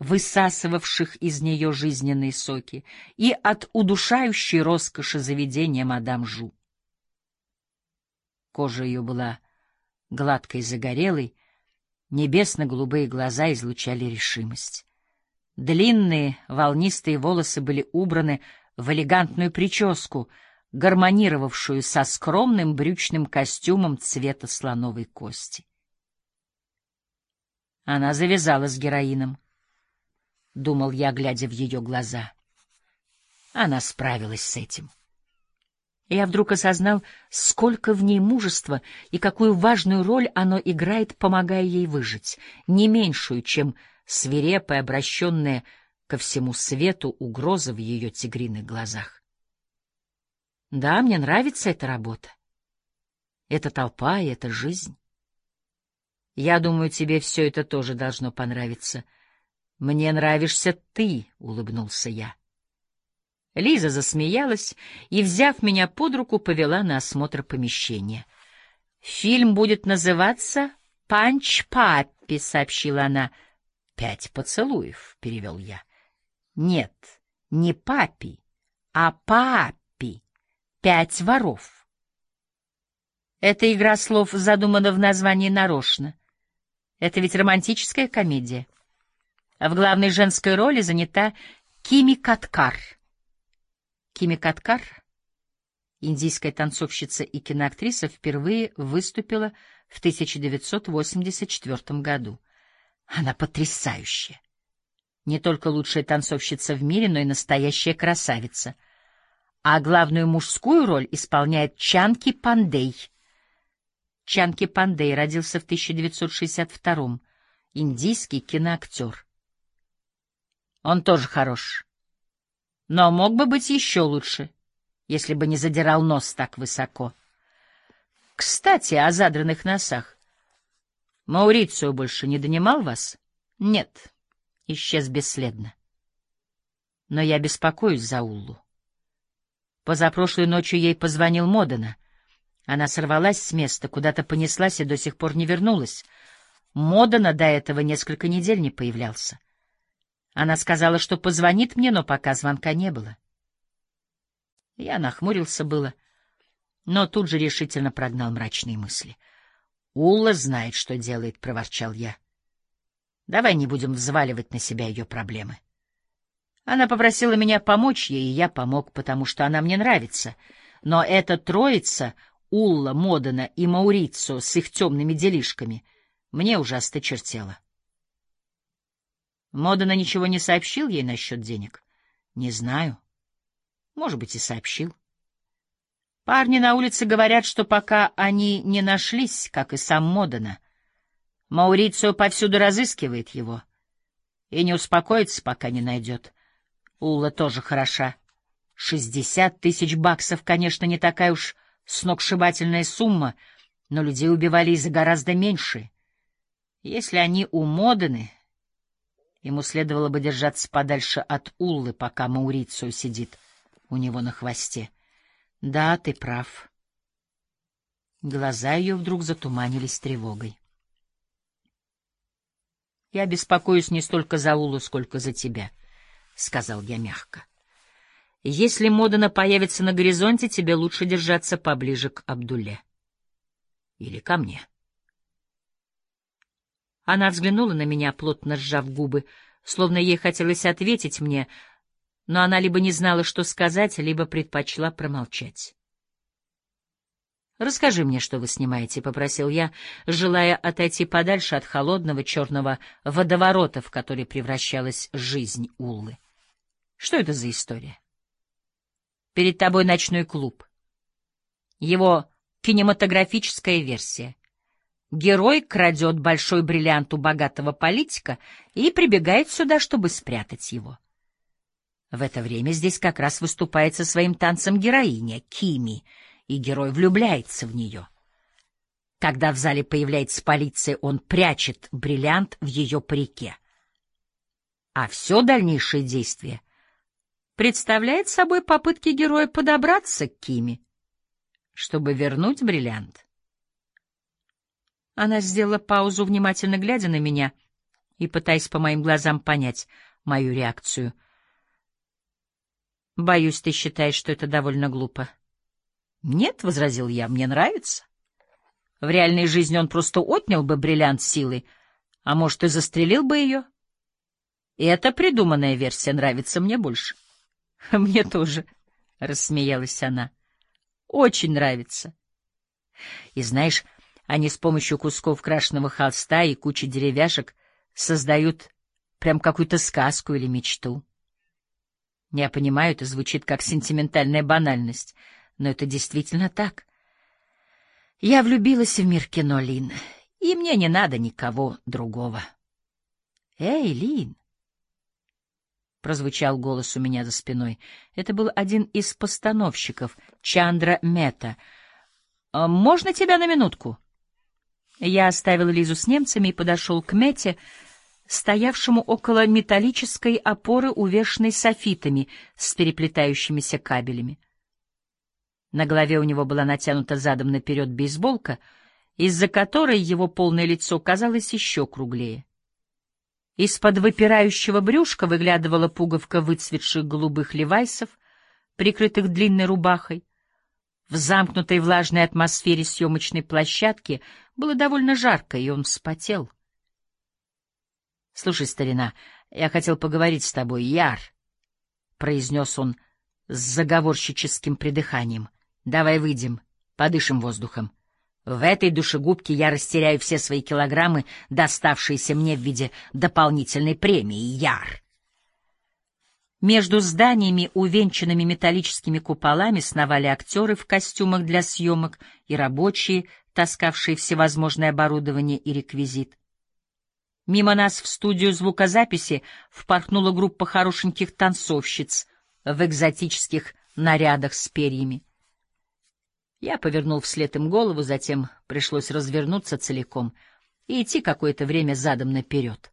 высасывавших из нее жизненные соки, и от удушающей роскоши заведения мадам Жу. Кожа ее была гладкой загорелой, небесно-голубые глаза излучали решимость. Длинные волнистые волосы были убраны в элегантную прическу, гармонировавшую со скромным брючным костюмом цвета слоновой кости. Она завязала с героином, — думал я, глядя в ее глаза. Она справилась с этим. Я вдруг осознал, сколько в ней мужества и какую важную роль оно играет, помогая ей выжить, не меньшую, чем свирепая, обращенная ко всему свету угроза в ее тигриных глазах. Да, мне нравится эта работа. Эта толпа и эта жизнь. Я думаю, тебе все это тоже должно понравиться. Мне нравишься ты, — улыбнулся я. Лиза засмеялась и, взяв меня под руку, повела на осмотр помещения. «Фильм будет называться «Панч Паппи», — сообщила она. «Пять поцелуев», — перевел я. «Нет, не папи, а папи. Пять воров». Эта игра слов задумана в названии нарочно. Это ведь романтическая комедия. В главной женской роли занята Кими Каткар. Кими Каткар, индийская танцовщица и киноактриса, впервые выступила в 1984 году. Она потрясающая. Не только лучшая танцовщица в мире, но и настоящая красавица. А главную мужскую роль исполняет Чанки Пандей. Чанки Пандей родился в 1962-м, индийский киноактер. Он тоже хорош. Но мог бы быть еще лучше, если бы не задирал нос так высоко. Кстати, о задранных носах. Маурицио больше не донимал вас? Нет, исчез бесследно. Но я беспокоюсь за Уллу. Позапрошлой ночью ей позвонил Модена. Она сорвалась с места, куда-то понеслась и до сих пор не вернулась. Модена до этого несколько недель не появлялся. Она сказала, что позвонит мне, но пока звонка не было. Я нахмурился было, но тут же решительно прогнал мрачные мысли — Улла знает, что делает, — проворчал я. Давай не будем взваливать на себя ее проблемы. Она попросила меня помочь ей, и я помог, потому что она мне нравится. Но эта троица, Улла, Модена и Маурицо с их темными делишками, мне уже осточертела. Модена ничего не сообщил ей насчет денег? Не знаю. Может быть, и сообщил. Парни на улице говорят, что пока они не нашлись, как и сам Модена, Маурицио повсюду разыскивает его и не успокоится, пока не найдет. Улла тоже хороша. Шестьдесят тысяч баксов, конечно, не такая уж сногсшибательная сумма, но людей убивали и за гораздо меньше. Если они у Модены, ему следовало бы держаться подальше от Уллы, пока Маурицио сидит у него на хвосте. Да, ты прав. Глаза ее вдруг затуманились тревогой. Я беспокоюсь не столько за Улу, сколько за тебя, — сказал я мягко. Если Модена появится на горизонте, тебе лучше держаться поближе к Абдуле. Или ко мне. Она взглянула на меня, плотно сжав губы, словно ей хотелось ответить мне, но она либо не знала, что сказать, либо предпочла промолчать. «Расскажи мне, что вы снимаете», — попросил я, желая отойти подальше от холодного черного водоворота, в который превращалась жизнь Уллы. «Что это за история?» «Перед тобой ночной клуб. Его кинематографическая версия. Герой крадет большой бриллиант у богатого политика и прибегает сюда, чтобы спрятать его. В это время здесь как раз выступает со своим танцем героиня, Кими — и герой влюбляется в нее. Когда в зале появляется полиция, он прячет бриллиант в ее парике. А все дальнейшее действие представляет собой попытки героя подобраться к Киме, чтобы вернуть бриллиант. Она сделала паузу, внимательно глядя на меня и пытаясь по моим глазам понять мою реакцию. «Боюсь, ты считаешь, что это довольно глупо». «Нет», — возразил я, — «мне нравится». В реальной жизни он просто отнял бы бриллиант силой, а может, и застрелил бы ее. И эта придуманная версия нравится мне больше. — <laughs> Мне тоже, — рассмеялась она. — Очень нравится. И знаешь, они с помощью кусков крашеного холста и кучи деревяшек создают прям какую-то сказку или мечту. Я понимаю, это звучит как сентиментальная банальность — но это действительно так. Я влюбилась в мир кино, Лин, и мне не надо никого другого. Эй, Лин! Прозвучал голос у меня за спиной. Это был один из постановщиков, Чандра Мета. «А «Можно тебя на минутку?» Я оставил Лизу с немцами и подошел к Мете, стоявшему около металлической опоры, увешанной софитами с переплетающимися кабелями. На голове у него была натянута задом наперед бейсболка, из-за которой его полное лицо казалось еще круглее. Из-под выпирающего брюшка выглядывала пуговка выцветших голубых левайсов, прикрытых длинной рубахой. В замкнутой влажной атмосфере съемочной площадки было довольно жарко, и он вспотел. — Слушай, старина, я хотел поговорить с тобой, Яр, — произнес он с заговорщическим придыханием. Давай выйдем, подышим воздухом. В этой душегубке я растеряю все свои килограммы, доставшиеся мне в виде дополнительной премии, Яр. Между зданиями, увенчанными металлическими куполами, сновали актеры в костюмах для съемок и рабочие, таскавшие всевозможное оборудование и реквизит. Мимо нас в студию звукозаписи впорхнула группа хорошеньких танцовщиц в экзотических нарядах с перьями. Я повернул вслед им голову, затем пришлось развернуться целиком и идти какое-то время задом наперед.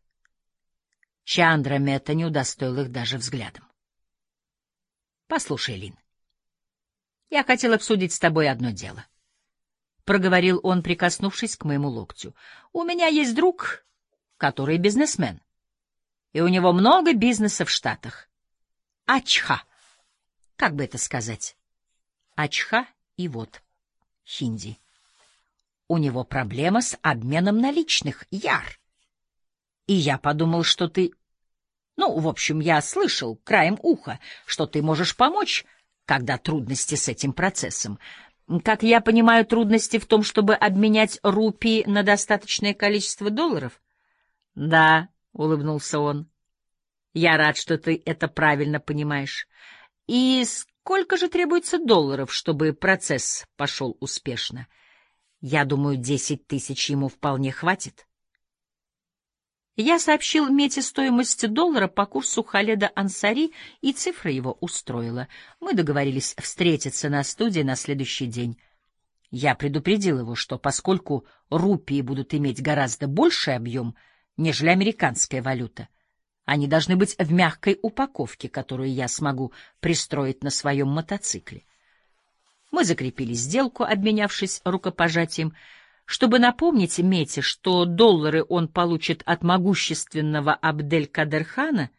Чандра Мета не удостоил их даже взглядом. — Послушай, Лин, я хотел обсудить с тобой одно дело. — проговорил он, прикоснувшись к моему локтю. — У меня есть друг, который бизнесмен, и у него много бизнеса в Штатах. Ачха. Как бы это сказать? Ачха и вот, хинди. У него проблема с обменом наличных, Яр. И я подумал, что ты... Ну, в общем, я слышал краем уха, что ты можешь помочь, когда трудности с этим процессом. Как я понимаю, трудности в том, чтобы обменять рупии на достаточное количество долларов? — Да, — улыбнулся он. — Я рад, что ты это правильно понимаешь. И Сколько же требуется долларов, чтобы процесс пошел успешно? Я думаю, десять тысяч ему вполне хватит. Я сообщил Мете стоимость доллара по курсу Халеда Ансари, и цифра его устроила. Мы договорились встретиться на студии на следующий день. Я предупредил его, что поскольку рупии будут иметь гораздо больший объем, нежели американская валюта, они должны быть в мягкой упаковке, которую я смогу пристроить на своем мотоцикле. Мы закрепили сделку, обменявшись рукопожатием, чтобы напомнить Мете, что доллары он получит от могущественного Абдель-Кадерхана,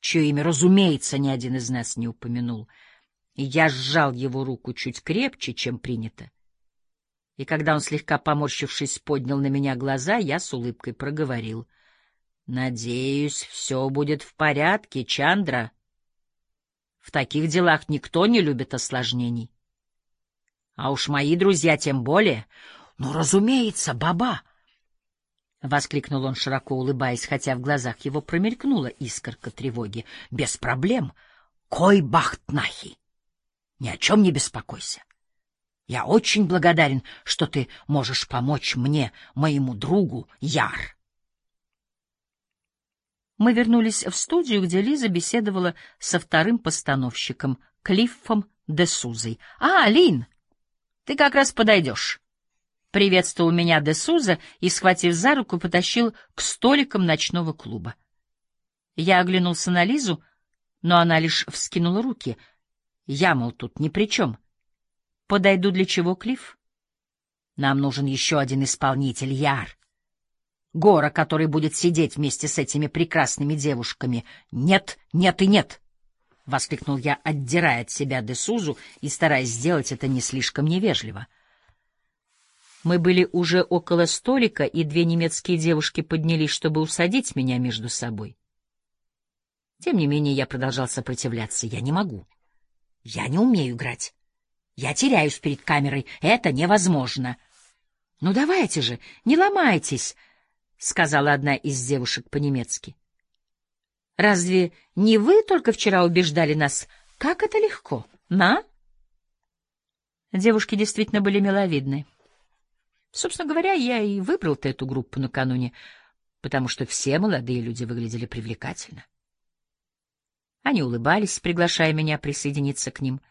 чье имя, разумеется, ни один из нас не упомянул, я сжал его руку чуть крепче, чем принято. И когда он, слегка поморщившись, поднял на меня глаза, я с улыбкой проговорил — Надеюсь, все будет в порядке, Чандра. В таких делах никто не любит осложнений. А уж мои друзья тем более. Ну, разумеется, баба! — воскликнул он, широко улыбаясь, хотя в глазах его промелькнула искорка тревоги. — Без проблем. Кой бахтнахи! Ни о чем не беспокойся. Я очень благодарен, что ты можешь помочь мне, моему другу Яр. Мы вернулись в студию, где Лиза беседовала со вторым постановщиком, Клиффом де Сузой. — А, Лин, ты как раз подойдешь. Приветствовал меня де Суза и, схватив за руку, потащил к столикам ночного клуба. Я оглянулся на Лизу, но она лишь вскинула руки. Я, мол, тут ни при чем. Подойду для чего, Клифф? Нам нужен еще один исполнитель, Яр. Гора, который будет сидеть вместе с этими прекрасными девушками. Нет, нет и нет! — воскликнул я, отдирая от себя Десузу и стараясь сделать это не слишком невежливо. Мы были уже около столика, и две немецкие девушки поднялись, чтобы усадить меня между собой. Тем не менее, я продолжал сопротивляться. Я не могу. Я не умею играть. Я теряюсь перед камерой. Это невозможно. — Ну, давайте же, не ломайтесь, — сказала одна из девушек по-немецки. — Разве не вы только вчера убеждали нас, как это легко, на? Девушки действительно были миловидны. Собственно говоря, я и выбрал-то эту группу накануне, потому что все молодые люди выглядели привлекательно. Они улыбались, приглашая меня присоединиться к ним —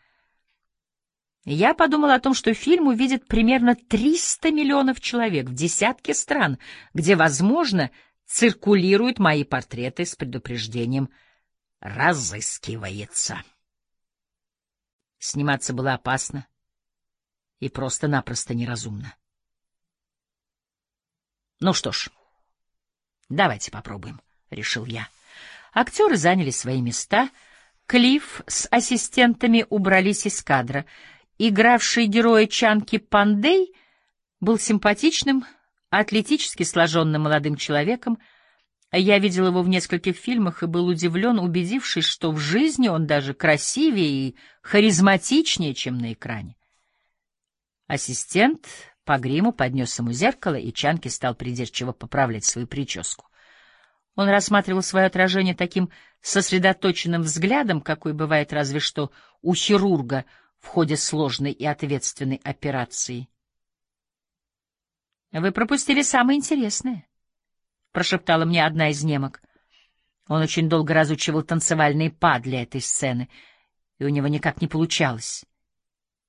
я подумал о том, что фильм увидит примерно 300 миллионов человек в десятке стран, где, возможно, циркулируют мои портреты с предупреждением «разыскивается». Сниматься было опасно и просто-напросто неразумно. Ну что ж, давайте попробуем, — решил я. Актеры заняли свои места, Клифф с ассистентами убрались из кадра — Игравший героя Чанки Пандей был симпатичным, атлетически сложенным молодым человеком. Я видел его в нескольких фильмах и был удивлен, убедившись, что в жизни он даже красивее и харизматичнее, чем на экране. Ассистент по гриму поднес ему зеркало, и Чанки стал придирчиво поправлять свою прическу. Он рассматривал свое отражение таким сосредоточенным взглядом, какой бывает разве что у хирурга — в ходе сложной и ответственной операции. «Вы пропустили самое интересное», — прошептала мне одна из немок. Он очень долго разучивал танцевальные па для этой сцены, и у него никак не получалось.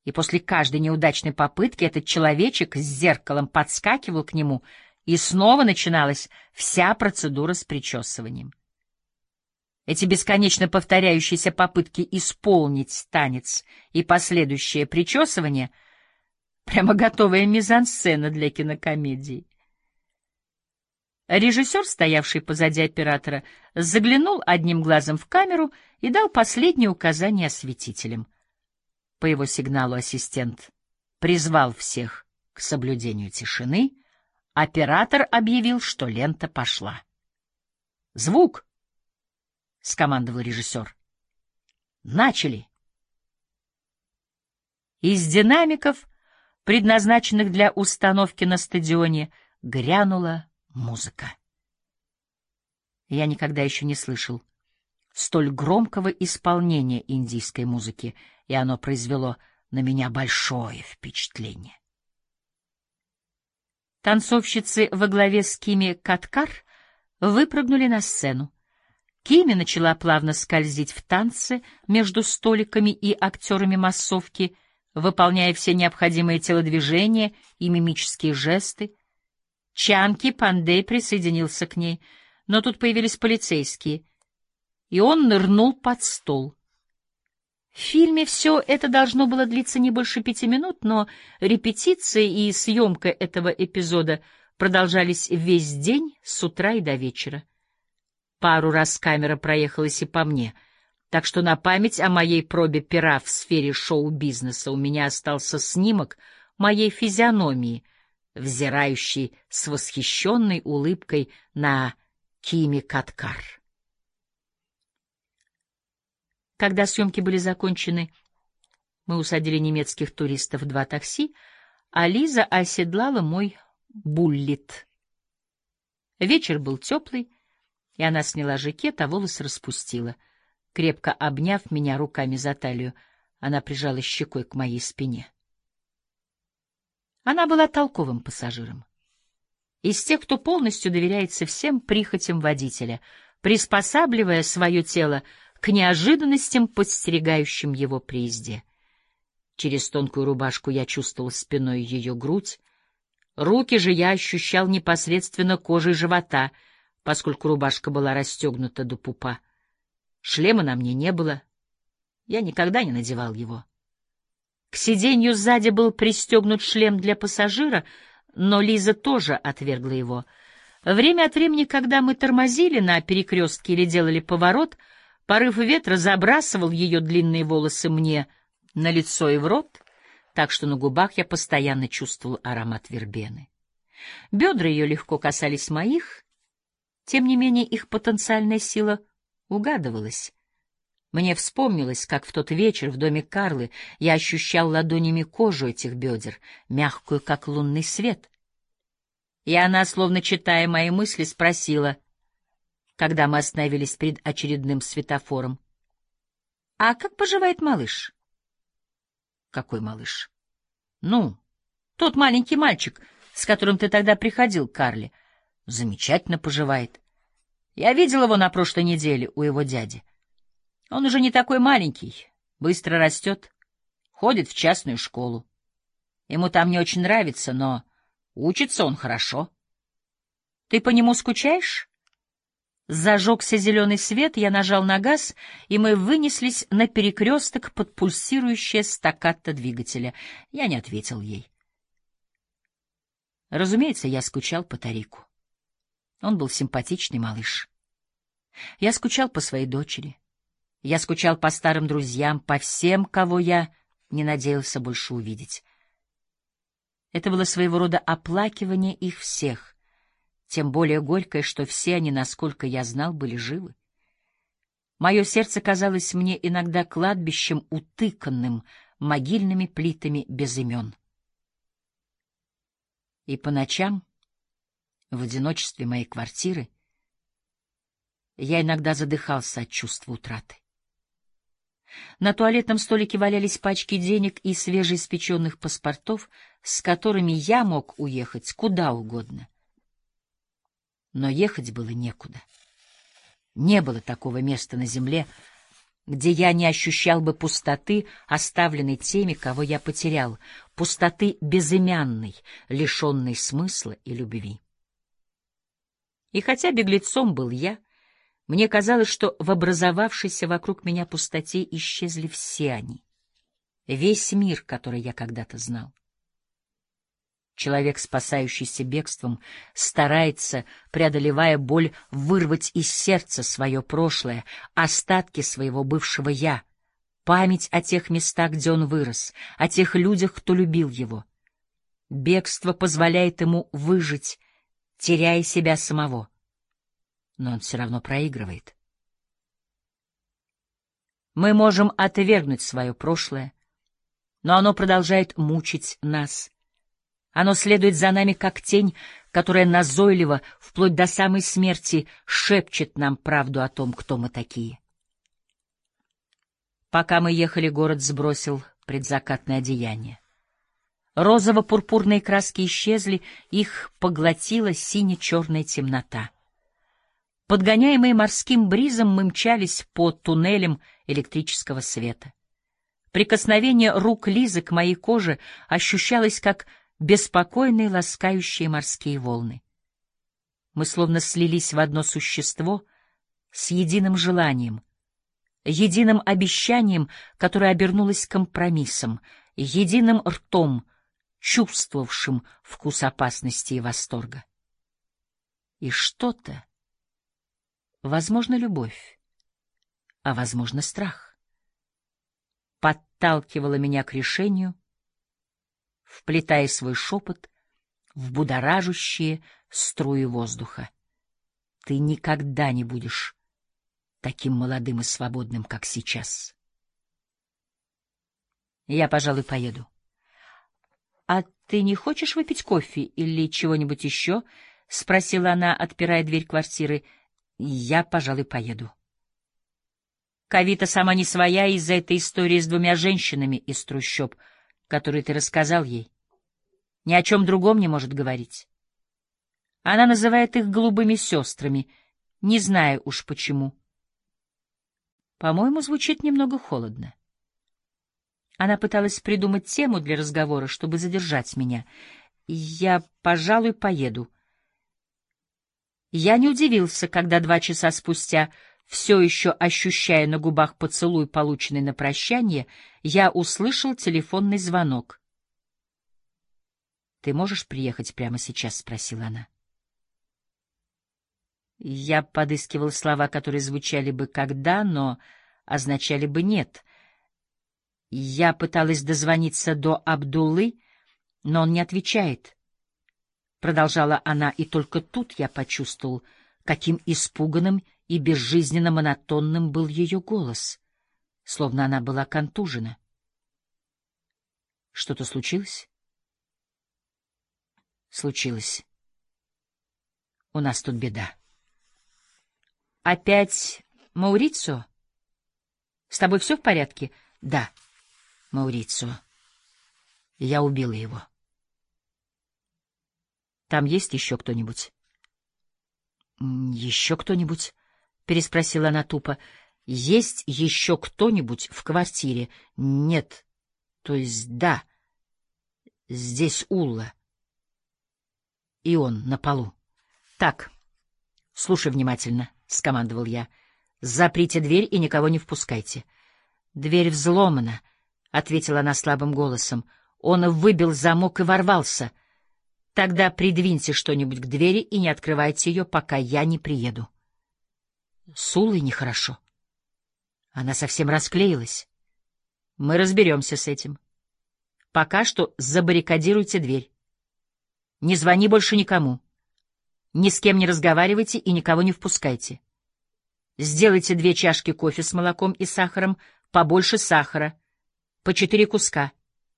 И после каждой неудачной попытки этот человечек с зеркалом подскакивал к нему, и снова начиналась вся процедура с причесыванием. Эти бесконечно повторяющиеся попытки исполнить танец и последующее причесывание — прямо готовая мизансцена для кинокомедии. Режиссер, стоявший позади оператора, заглянул одним глазом в камеру и дал последнее указание осветителям. По его сигналу ассистент призвал всех к соблюдению тишины, оператор объявил, что лента пошла. «Звук!» — скомандовал режиссер. «Начали!» Из динамиков, предназначенных для установки на стадионе, грянула музыка. Я никогда еще не слышал столь громкого исполнения индийской музыки, и оно произвело на меня большое впечатление. Танцовщицы во главе с Кими Каткар выпрыгнули на сцену. Кими начала плавно скользить в танце между столиками и актерами массовки, выполняя все необходимые телодвижения и мимические жесты. Чанки Пандей присоединился к ней, но тут появились полицейские, и он нырнул под стол. В фильме все это должно было длиться не больше пяти минут, но репетиции и съемка этого эпизода продолжались весь день с утра и до вечера. Пару раз камера проехалась и по мне, так что на память о моей пробе пера в сфере шоу-бизнеса у меня остался снимок моей физиономии, взирающий с восхищенной улыбкой на Кими Каткар. Когда съемки были закончены, Мы усадили немецких туристов в два такси, а Лиза оседлала мой буллит. Вечер был теплый, и она сняла жакет, а волосы распустила. Крепко обняв меня руками за талию, она прижала щекой к моей спине. Она была толковым пассажиром. Из тех, кто полностью доверяется всем прихотям водителя, приспосабливая свое тело к неожиданностям, подстерегающим его при езде. Через тонкую рубашку я чувствовал спиной ее грудь, руки же я ощущал непосредственно кожей живота, поскольку рубашка была расстегнута до пупа. Шлема на мне не было, я никогда не надевал его. К сиденью сзади был пристегнут шлем для пассажира, но Лиза тоже отвергла его. Время от времени, когда мы тормозили на перекрестке или делали поворот, порыв ветра забрасывал ее длинные волосы мне на лицо и в рот, так что на губах я постоянно чувствовал аромат вербены. Бедра ее легко касались моих, тем не менее их потенциальная сила угадывалась. Мне вспомнилось, как в тот вечер в доме Карлы я ощущал ладонями кожу этих бедер, мягкую, как лунный свет. И она, словно читая мои мысли, спросила, когда мы остановились перед очередным светофором, «А как поживает малыш?» Какой малыш? Ну, тот маленький мальчик, с которым ты тогда приходил, Карли. Замечательно поживает. Я видел его на прошлой неделе у его дяди. Он уже не такой маленький, быстро растет, ходит в частную школу. Ему там не очень нравится, но учится он хорошо. Ты по нему скучаешь? Зажегся зеленый свет, я нажал на газ, и мы вынеслись на перекресток под пульсирующее стаккато двигателя. Я не ответил ей. Разумеется, я скучал по Тарику. Он был симпатичный малыш. Я скучал по своей дочери. Я скучал по старым друзьям, по всем, кого я не надеялся больше увидеть. Это было своего рода оплакивание их всех, тем более горькое, что все они, насколько я знал, были живы. Мое сердце казалось мне иногда кладбищем, утыканным могильными плитами без имен. И по ночам, в одиночестве моей квартиры, я иногда задыхался от чувства утраты. На туалетном столике валялись пачки денег и свежеиспеченных паспортов, с которыми я мог уехать куда угодно — но ехать было некуда. Не было такого места на земле, где я не ощущал бы пустоты, оставленной теми, кого я потерял, пустоты безымянной, лишенной смысла и любви. И хотя беглецом был я, мне казалось, что в образовавшейся вокруг меня пустоте исчезли все они, весь мир, который я когда-то знал. Человек, спасающийся бегством, старается, преодолевая боль, вырвать из сердца свое прошлое, остатки своего бывшего «я», память о тех местах, где он вырос, о тех людях, кто любил его. Бегство позволяет ему выжить, теряя себя самого. Но он все равно проигрывает. Мы можем отвергнуть свое прошлое, но оно продолжает мучить нас — оно следует за нами, как тень, которая назойливо, вплоть до самой смерти, шепчет нам правду о том, кто мы такие. Пока мы ехали, город сбросил предзакатное одеяние. Розово-пурпурные краски исчезли, их поглотила сине-черная темнота. Подгоняемые морским бризом мы мчались по туннелям электрического света. Прикосновение рук Лизы к моей коже ощущалось как беспокойные ласкающие морские волны. Мы словно слились в одно существо с единым желанием, единым обещанием, которое обернулось компромиссом, единым ртом, чувствовавшим вкус опасности и восторга. И что-то, возможно, любовь, а, возможно, страх, подталкивало меня к решению — вплетая свой шепот в будоражащие струи воздуха. Ты никогда не будешь таким молодым и свободным, как сейчас. Я, пожалуй, поеду. — А ты не хочешь выпить кофе или чего-нибудь еще? — спросила она, отпирая дверь квартиры. — Я, пожалуй, поеду. Кавита сама не своя из-за этой истории с двумя женщинами из трущоб, которую ты рассказал ей. Ни о чем другом не может говорить. Она называет их голубыми сестрами, не знаю уж почему. По-моему, звучит немного холодно. Она пыталась придумать тему для разговора, чтобы задержать меня. Я, пожалуй, поеду. Я не удивился, когда два часа спустя, все еще ощущая на губах поцелуй, полученный на прощание, я услышал телефонный звонок. «Ты можешь приехать прямо сейчас?» — спросила она. Я подыскивал слова, которые звучали бы «когда», но означали бы «нет». Я пыталась дозвониться до Абдуллы, но он не отвечает. Продолжала она, и только тут я почувствовал, каким испуганным и безжизненно монотонным был ее голос, словно она была контужена. Что-то случилось? Случилось. У нас тут беда. Опять Маурицо? С тобой все в порядке? Да. Маурицо. Я убила его. Там есть еще кто-нибудь? Еще кто-нибудь? Переспросила она тупо. Есть еще кто-нибудь в квартире? Нет. То есть да. Здесь Улла. И он на полу. Так, слушай внимательно, скомандовал я. Заприте дверь и никого не впускайте. Дверь взломана. — ответила она слабым голосом. Он выбил замок и ворвался. Тогда придвиньте что-нибудь к двери и не открывайте ее, пока я не приеду. С Улой нехорошо. Она совсем расклеилась. Мы разберемся с этим. Пока что забаррикадируйте дверь. Не звони больше никому. Ни с кем не разговаривайте и никого не впускайте. Сделайте две чашки кофе с молоком и сахаром, побольше сахара — по четыре куска,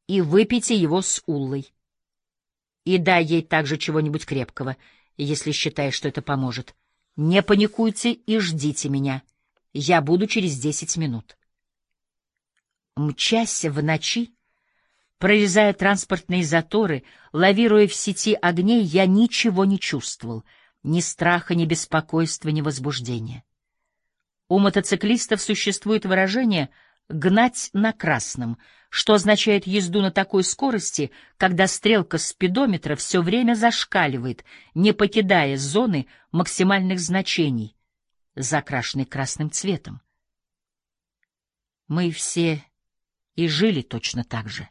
и выпейте его с Уллой. И дай ей также чего-нибудь крепкого, если считаешь, что это поможет. Не паникуйте и ждите меня. Я буду через десять минут. Мчась в ночи, прорезая транспортные заторы, лавируя в сети огней, я ничего не чувствовал, ни страха, ни беспокойства, ни возбуждения. У мотоциклистов существует выражение — гнать на красном, что означает езду на такой скорости, когда стрелка спидометра все время зашкаливает, не покидая зоны максимальных значений, закрашенной красным цветом. Мы все и жили точно так же.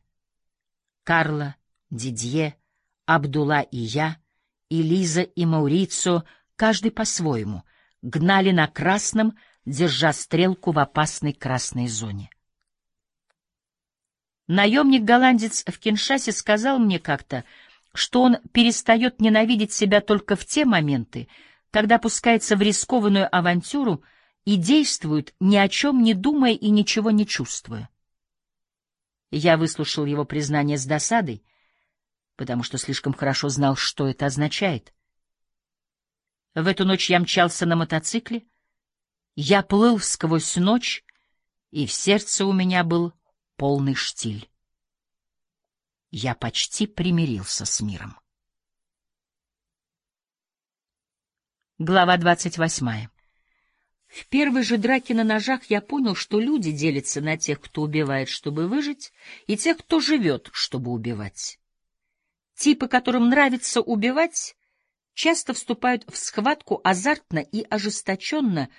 Карла, Дидье, Абдула и я, и Лиза, и Маурицио, каждый по-своему, гнали на красном, держа стрелку в опасной красной зоне. Наемник-голландец в Киншасе сказал мне как-то, что он перестает ненавидеть себя только в те моменты, когда пускается в рискованную авантюру и действует, ни о чем не думая и ничего не чувствуя. Я выслушал его признание с досадой, потому что слишком хорошо знал, что это означает. В эту ночь я мчался на мотоцикле, я плыл сквозь ночь, и в сердце у меня был полный штиль. Я почти примирился с миром. Глава двадцать восьмая. В первой же драке на ножах я понял, что люди делятся на тех, кто убивает, чтобы выжить, и тех, кто живет, чтобы убивать. Типы, которым нравится убивать, часто вступают в схватку азартно и ожесточенно,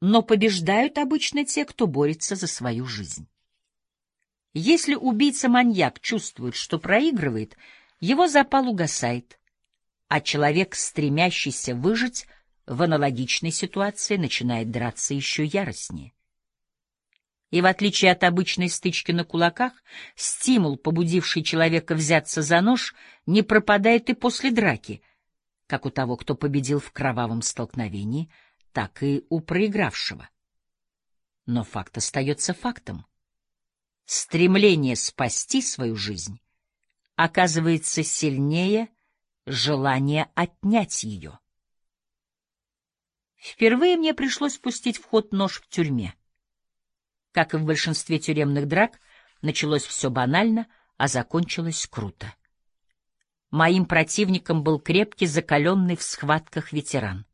но побеждают обычно те, кто борется за свою жизнь. Если убийца-маньяк чувствует, что проигрывает, его запал угасает, а человек, стремящийся выжить, в аналогичной ситуации начинает драться еще яростнее. И в отличие от обычной стычки на кулаках, стимул, побудивший человека взяться за нож, не пропадает и после драки, как у того, кто победил в кровавом столкновении — так и у проигравшего. Но факт остается фактом. стремление спасти свою жизнь оказывается сильнее желания отнять ее. Впервые мне пришлось пустить в ход нож в тюрьме. Как и в большинстве тюремных драк, началось все банально, а закончилось круто. Моим противником был крепкий, закаленный в схватках ветеран.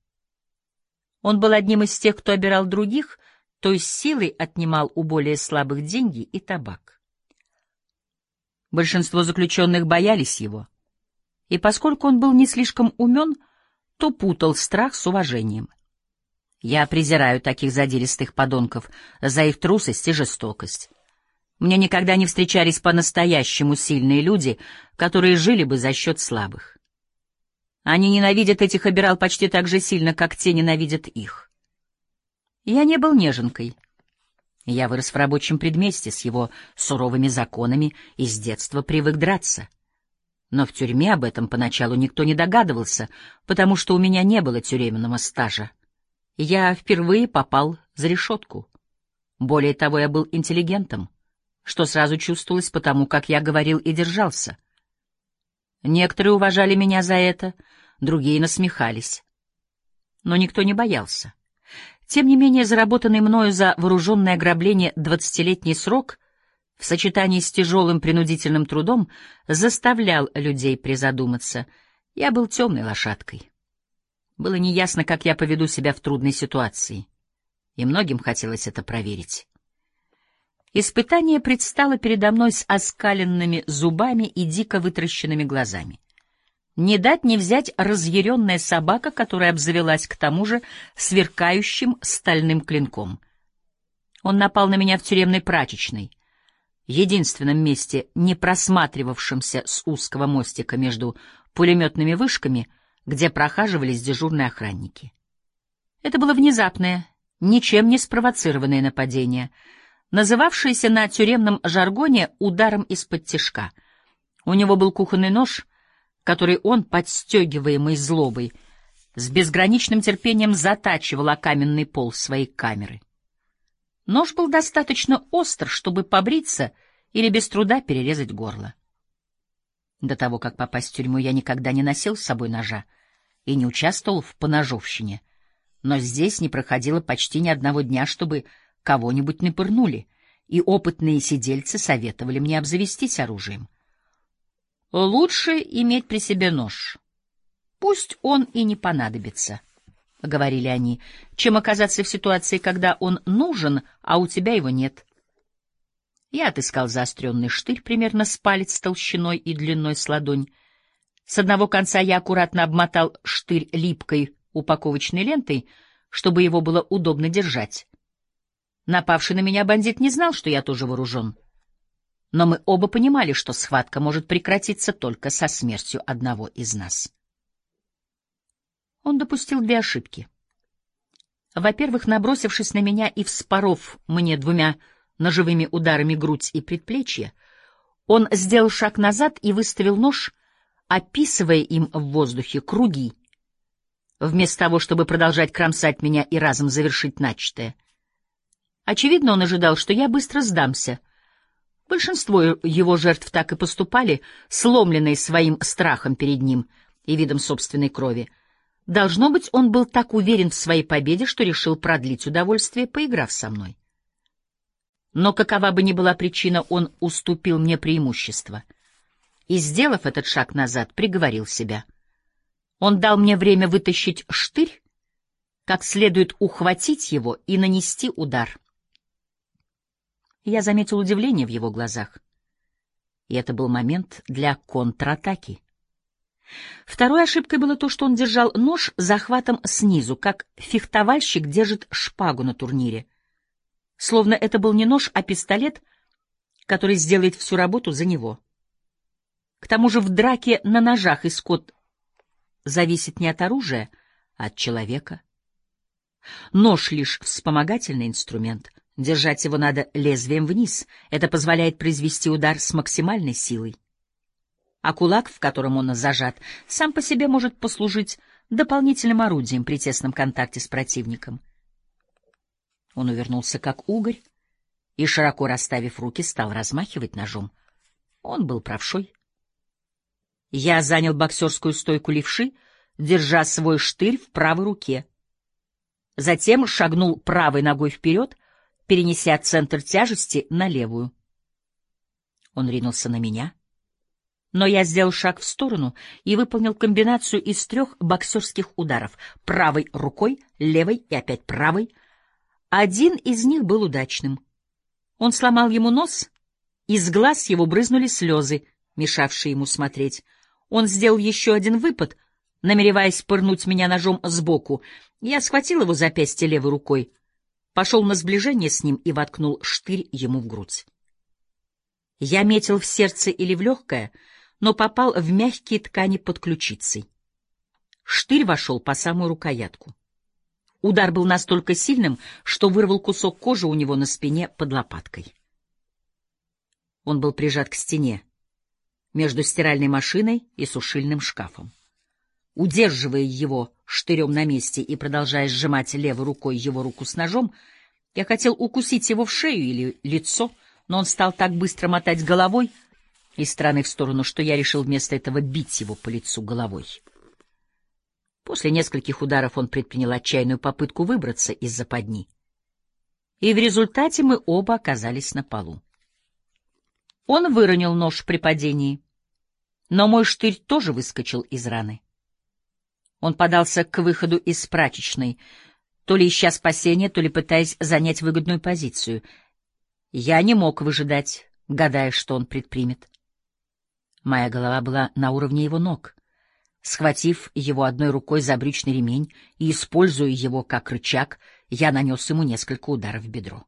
Он был одним из тех, кто обирал других, то есть силой отнимал у более слабых деньги и табак. Большинство заключенных боялись его, и поскольку он был не слишком умен, то путал страх с уважением. Я презираю таких задиристых подонков за их трусость и жестокость. Мне никогда не встречались по-настоящему сильные люди, которые жили бы за счет слабых. Они ненавидят этих обирал почти так же сильно, как те ненавидят их. Я не был неженкой. Я вырос в рабочем предместе с его суровыми законами и с детства привык драться. Но в тюрьме об этом поначалу никто не догадывался, потому что у меня не было тюремного стажа. Я впервые попал за решетку. Более того, я был интеллигентом, что сразу чувствовалось потому, как я говорил и держался. Некоторые уважали меня за это, другие насмехались. Но никто не боялся. Тем не менее, заработанный мною за вооруженное ограбление двадцатилетний срок в сочетании с тяжелым принудительным трудом заставлял людей призадуматься. Я был темной лошадкой. Было неясно, как я поведу себя в трудной ситуации, и многим хотелось это проверить. Испытание предстало передо мной с оскаленными зубами и дико вытращенными глазами. Не дать не взять разъяренная собака, которая обзавелась к тому же сверкающим стальным клинком. Он напал на меня в тюремной прачечной, единственном месте, не просматривавшемся с узкого мостика между пулеметными вышками, где прохаживались дежурные охранники. Это было внезапное, ничем не спровоцированное нападение — называвшееся на тюремном жаргоне ударом из-под тишка. У него был кухонный нож, который он, подстегиваемый злобой, с безграничным терпением затачивал о каменный пол своей камеры. Нож был достаточно остр, чтобы побриться или без труда перерезать горло. До того, как попасть в тюрьму, я никогда не носил с собой ножа и не участвовал в поножовщине, но здесь не проходило почти ни одного дня, чтобы кого-нибудь напырнули, и опытные сидельцы советовали мне обзавестись оружием. Лучше иметь при себе нож. Пусть он и не понадобится, — говорили они, — чем оказаться в ситуации, когда он нужен, а у тебя его нет. Я отыскал заостренный штырь примерно с палец толщиной и длиной с ладонь. С одного конца я аккуратно обмотал штырь липкой упаковочной лентой, чтобы его было удобно держать. Напавший на меня бандит не знал, что я тоже вооружен. Но мы оба понимали, что схватка может прекратиться только со смертью одного из нас. Он допустил две ошибки. Во-первых, набросившись на меня и вспоров мне двумя ножевыми ударами грудь и предплечье, он сделал шаг назад и выставил нож, описывая им в воздухе круги, вместо того, чтобы продолжать кромсать меня и разом завершить начатое — Очевидно, он ожидал, что я быстро сдамся. Большинство его жертв так и поступали, сломленные своим страхом перед ним и видом собственной крови. Должно быть, он был так уверен в своей победе, что решил продлить удовольствие, поиграв со мной. Но какова бы ни была причина, он уступил мне преимущество. И, сделав этот шаг назад, приговорил себя. Он дал мне время вытащить штырь, как следует ухватить его и нанести удар. Я заметил удивление в его глазах. И это был момент для контратаки. Второй ошибкой было то, что он держал нож захватом снизу, как фехтовальщик держит шпагу на турнире. Словно это был не нож, а пистолет, который сделает всю работу за него. К тому же в драке на ножах исход зависит не от оружия, а от человека. Нож — лишь вспомогательный инструмент — Держать его надо лезвием вниз. Это позволяет произвести удар с максимальной силой. А кулак, в котором он зажат, сам по себе может послужить дополнительным орудием при тесном контакте с противником. Он увернулся как угорь, и, широко расставив руки, стал размахивать ножом. Он был правшой. Я занял боксерскую стойку левши, держа свой штырь в правой руке. Затем шагнул правой ногой вперед, перенеся центр тяжести на левую. Он ринулся на меня, но я сделал шаг в сторону и выполнил комбинацию из трех боксерских ударов — правой рукой, левой и опять правой. Один из них был удачным. Он сломал ему нос, из глаз его брызнули слезы, мешавшие ему смотреть. Он сделал еще один выпад, намереваясь пырнуть меня ножом сбоку. Я схватил его запястье левой рукой, пошел на сближение с ним и воткнул штырь ему в грудь. Я метил в сердце или в легкое, но попал в мягкие ткани под ключицей. Штырь вошел по самую рукоятку. Удар был настолько сильным, что вырвал кусок кожи у него на спине под лопаткой. Он был прижат к стене, между стиральной машиной и сушильным шкафом. Удерживая его штырем на месте и продолжая сжимать левой рукой его руку с ножом, я хотел укусить его в шею или лицо — но он стал так быстро мотать головой из стороны в сторону, что я решил вместо этого бить его по лицу головой. После нескольких ударов он предпринял отчаянную попытку выбраться из западни. И в результате мы оба оказались на полу. Он выронил нож при падении, но мой штырь тоже выскочил из раны. Он подался к выходу из прачечной, то ли ища спасения, то ли пытаясь занять выгодную позицию — я не мог выжидать, гадая, что он предпримет. Моя голова была на уровне его ног. Схватив его одной рукой за брючный ремень и используя его как рычаг, я нанес ему несколько ударов в бедро.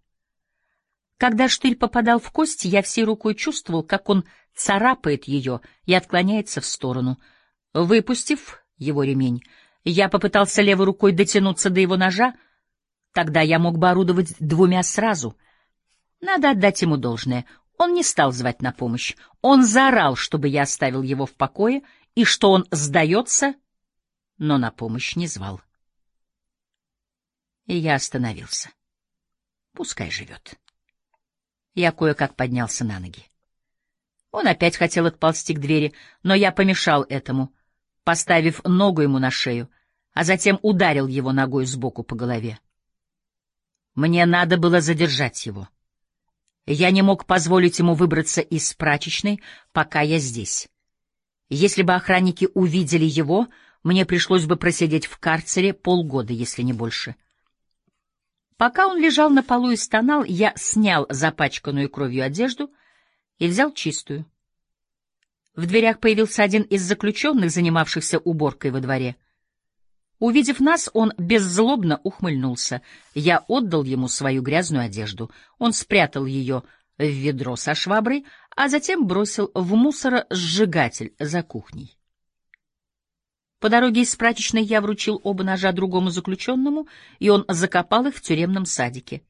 Когда штырь попадал в кость, я всей рукой чувствовал, как он царапает ее и отклоняется в сторону. Выпустив его ремень, я попытался левой рукой дотянуться до его ножа, тогда я мог бы орудовать двумя сразу — надо отдать ему должное. Он не стал звать на помощь. Он заорал, чтобы я оставил его в покое, и что он сдается, но на помощь не звал. И я остановился. Пускай живет. Я кое-как поднялся на ноги. Он опять хотел отползти к двери, но я помешал этому, поставив ногу ему на шею, а затем ударил его ногой сбоку по голове. Мне надо было задержать его. Я не мог позволить ему выбраться из прачечной, пока я здесь. Если бы охранники увидели его, мне пришлось бы просидеть в карцере полгода, если не больше. Пока он лежал на полу и стонал, я снял запачканную кровью одежду и взял чистую. В дверях появился один из заключенных, занимавшихся уборкой во дворе. Увидев нас, он беззлобно ухмыльнулся. Я отдал ему свою грязную одежду. Он спрятал ее в ведро со шваброй, а затем бросил в мусоросжигатель за кухней. По дороге из прачечной я вручил оба ножа другому заключенному, и он закопал их в тюремном садике.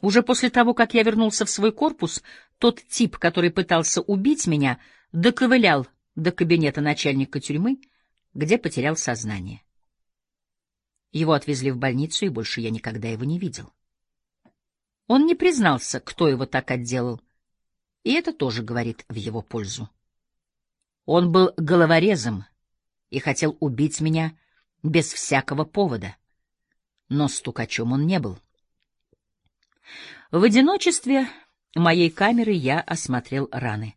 Уже после того, как я вернулся в свой корпус, тот тип, который пытался убить меня, доковылял до кабинета начальника тюрьмы, где потерял сознание. Его отвезли в больницу, и больше я никогда его не видел. Он не признался, кто его так отделал, и это тоже говорит в его пользу. Он был головорезом и хотел убить меня без всякого повода, но стукачом он не был. В одиночестве моей камеры я осмотрел раны.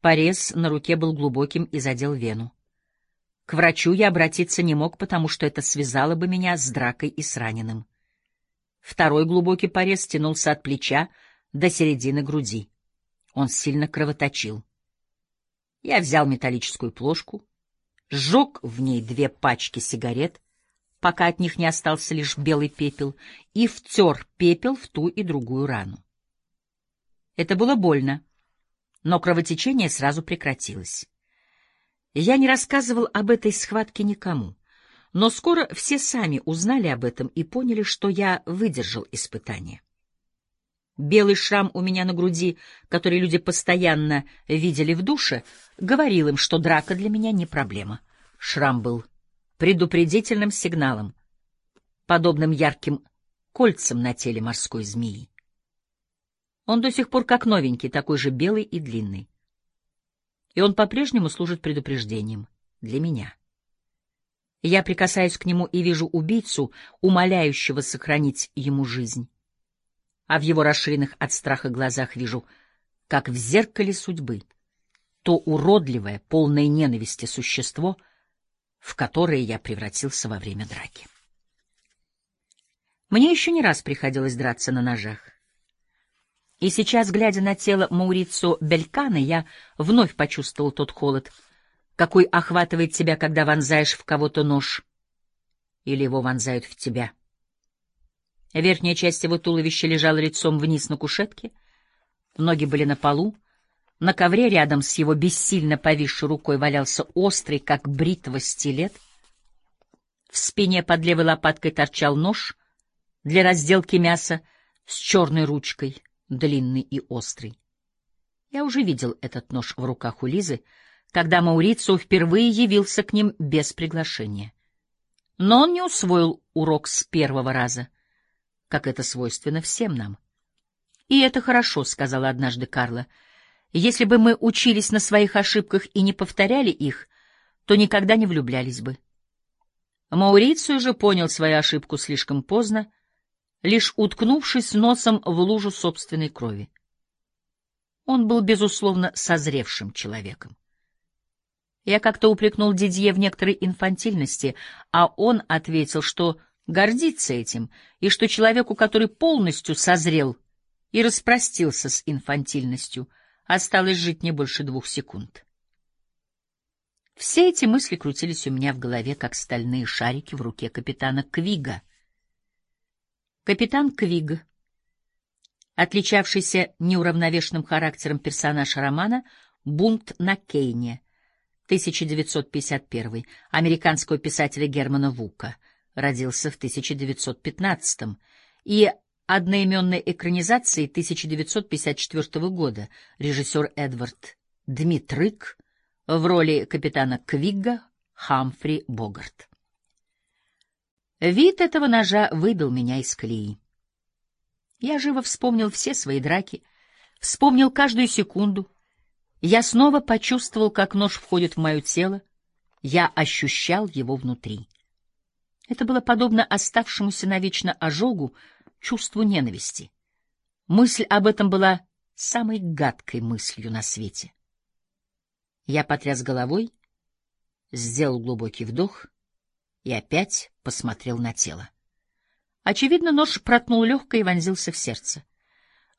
Порез на руке был глубоким и задел вену. К врачу я обратиться не мог, потому что это связало бы меня с дракой и с раненым. Второй глубокий порез тянулся от плеча до середины груди. Он сильно кровоточил. Я взял металлическую плошку, сжег в ней две пачки сигарет, пока от них не остался лишь белый пепел, и втер пепел в ту и другую рану. Это было больно, но кровотечение сразу прекратилось. Я не рассказывал об этой схватке никому, но скоро все сами узнали об этом и поняли, что я выдержал испытание. Белый шрам у меня на груди, который люди постоянно видели в душе, говорил им, что драка для меня не проблема. Шрам был предупредительным сигналом, подобным ярким кольцам на теле морской змеи. Он до сих пор как новенький, такой же белый и длинный. И он по-прежнему служит предупреждением для меня. Я прикасаюсь к нему и вижу убийцу, умоляющего сохранить ему жизнь. А в его расширенных от страха глазах вижу, как в зеркале судьбы, то уродливое, полное ненависти существо, в которое я превратился во время драки. Мне еще не раз приходилось драться на ножах. И сейчас, глядя на тело Маурицо Белькана, я вновь почувствовал тот холод — какой охватывает тебя, когда вонзаешь в кого-то нож, или его вонзают в тебя. Верхняя часть его туловища лежала лицом вниз на кушетке, ноги были на полу, на ковре рядом с его бессильно повисшей рукой валялся острый, как бритва, стилет. В спине под левой лопаткой торчал нож для разделки мяса с черной ручкой, длинный и острый. Я уже видел этот нож в руках у Лизы, когда Маурицио впервые явился к ним без приглашения. Но он не усвоил урок с первого раза, как это свойственно всем нам. «И это хорошо», — сказала однажды Карла. «Если бы мы учились на своих ошибках и не повторяли их, то никогда не влюблялись бы». Маурицио же понял свою ошибку слишком поздно, лишь уткнувшись носом в лужу собственной крови. Он был, безусловно, созревшим человеком. Я как-то упрекнул Дидье в некоторой инфантильности, а он ответил, что гордится этим, и что человеку, который полностью созрел и распростился с инфантильностью, осталось жить не больше двух секунд. Все эти мысли крутились у меня в голове, как стальные шарики в руке капитана Квига. Капитан Квиг, отличавшийся неуравновешенным характером персонаж романа «Бунт на Кейне», 1951, американского писателя Германа Вука, родился в 1915 и одноименной экранизации 1954 года режиссер Эдвард Дмитрык в роли капитана Квигга Хамфри Богарт. Вид этого ножа выбил меня из колеи. Я живо вспомнил все свои драки, вспомнил каждую секунду, я снова почувствовал, как нож входит в мое тело. Я ощущал его внутри. Это было подобно оставшемуся навечно ожогу чувству ненависти. Мысль об этом была самой гадкой мыслью на свете. Я потряс головой, сделал глубокий вдох и опять посмотрел на тело. Очевидно, нож проткнул легкое и вонзился в сердце.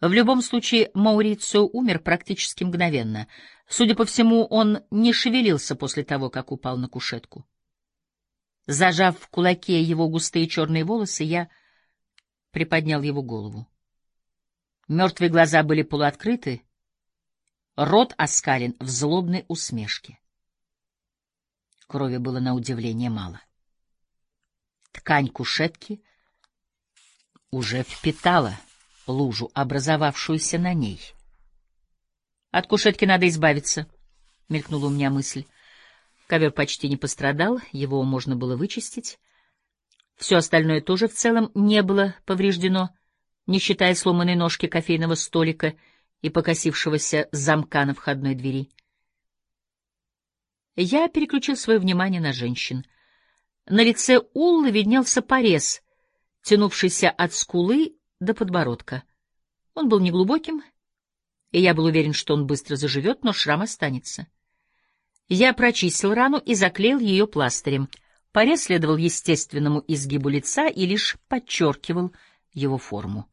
В любом случае, Маурицио умер практически мгновенно. Судя по всему, он не шевелился после того, как упал на кушетку. Зажав в кулаке его густые черные волосы, я приподнял его голову. Мертвые глаза были полуоткрыты, рот оскален в злобной усмешке. Крови было на удивление мало. Ткань кушетки уже впитала — лужу, образовавшуюся на ней. «От кушетки надо избавиться», — мелькнула у меня мысль. Ковер почти не пострадал, его можно было вычистить. Все остальное тоже в целом не было повреждено, не считая сломанной ножки кофейного столика и покосившегося замка на входной двери. Я переключил свое внимание на женщин. На лице Уллы виднелся порез, тянувшийся от скулы до подбородка. Он был неглубоким, и я был уверен, что он быстро заживет, но шрам останется. Я прочистил рану и заклеил ее пластырем. Порез следовал естественному изгибу лица и лишь подчеркивал его форму.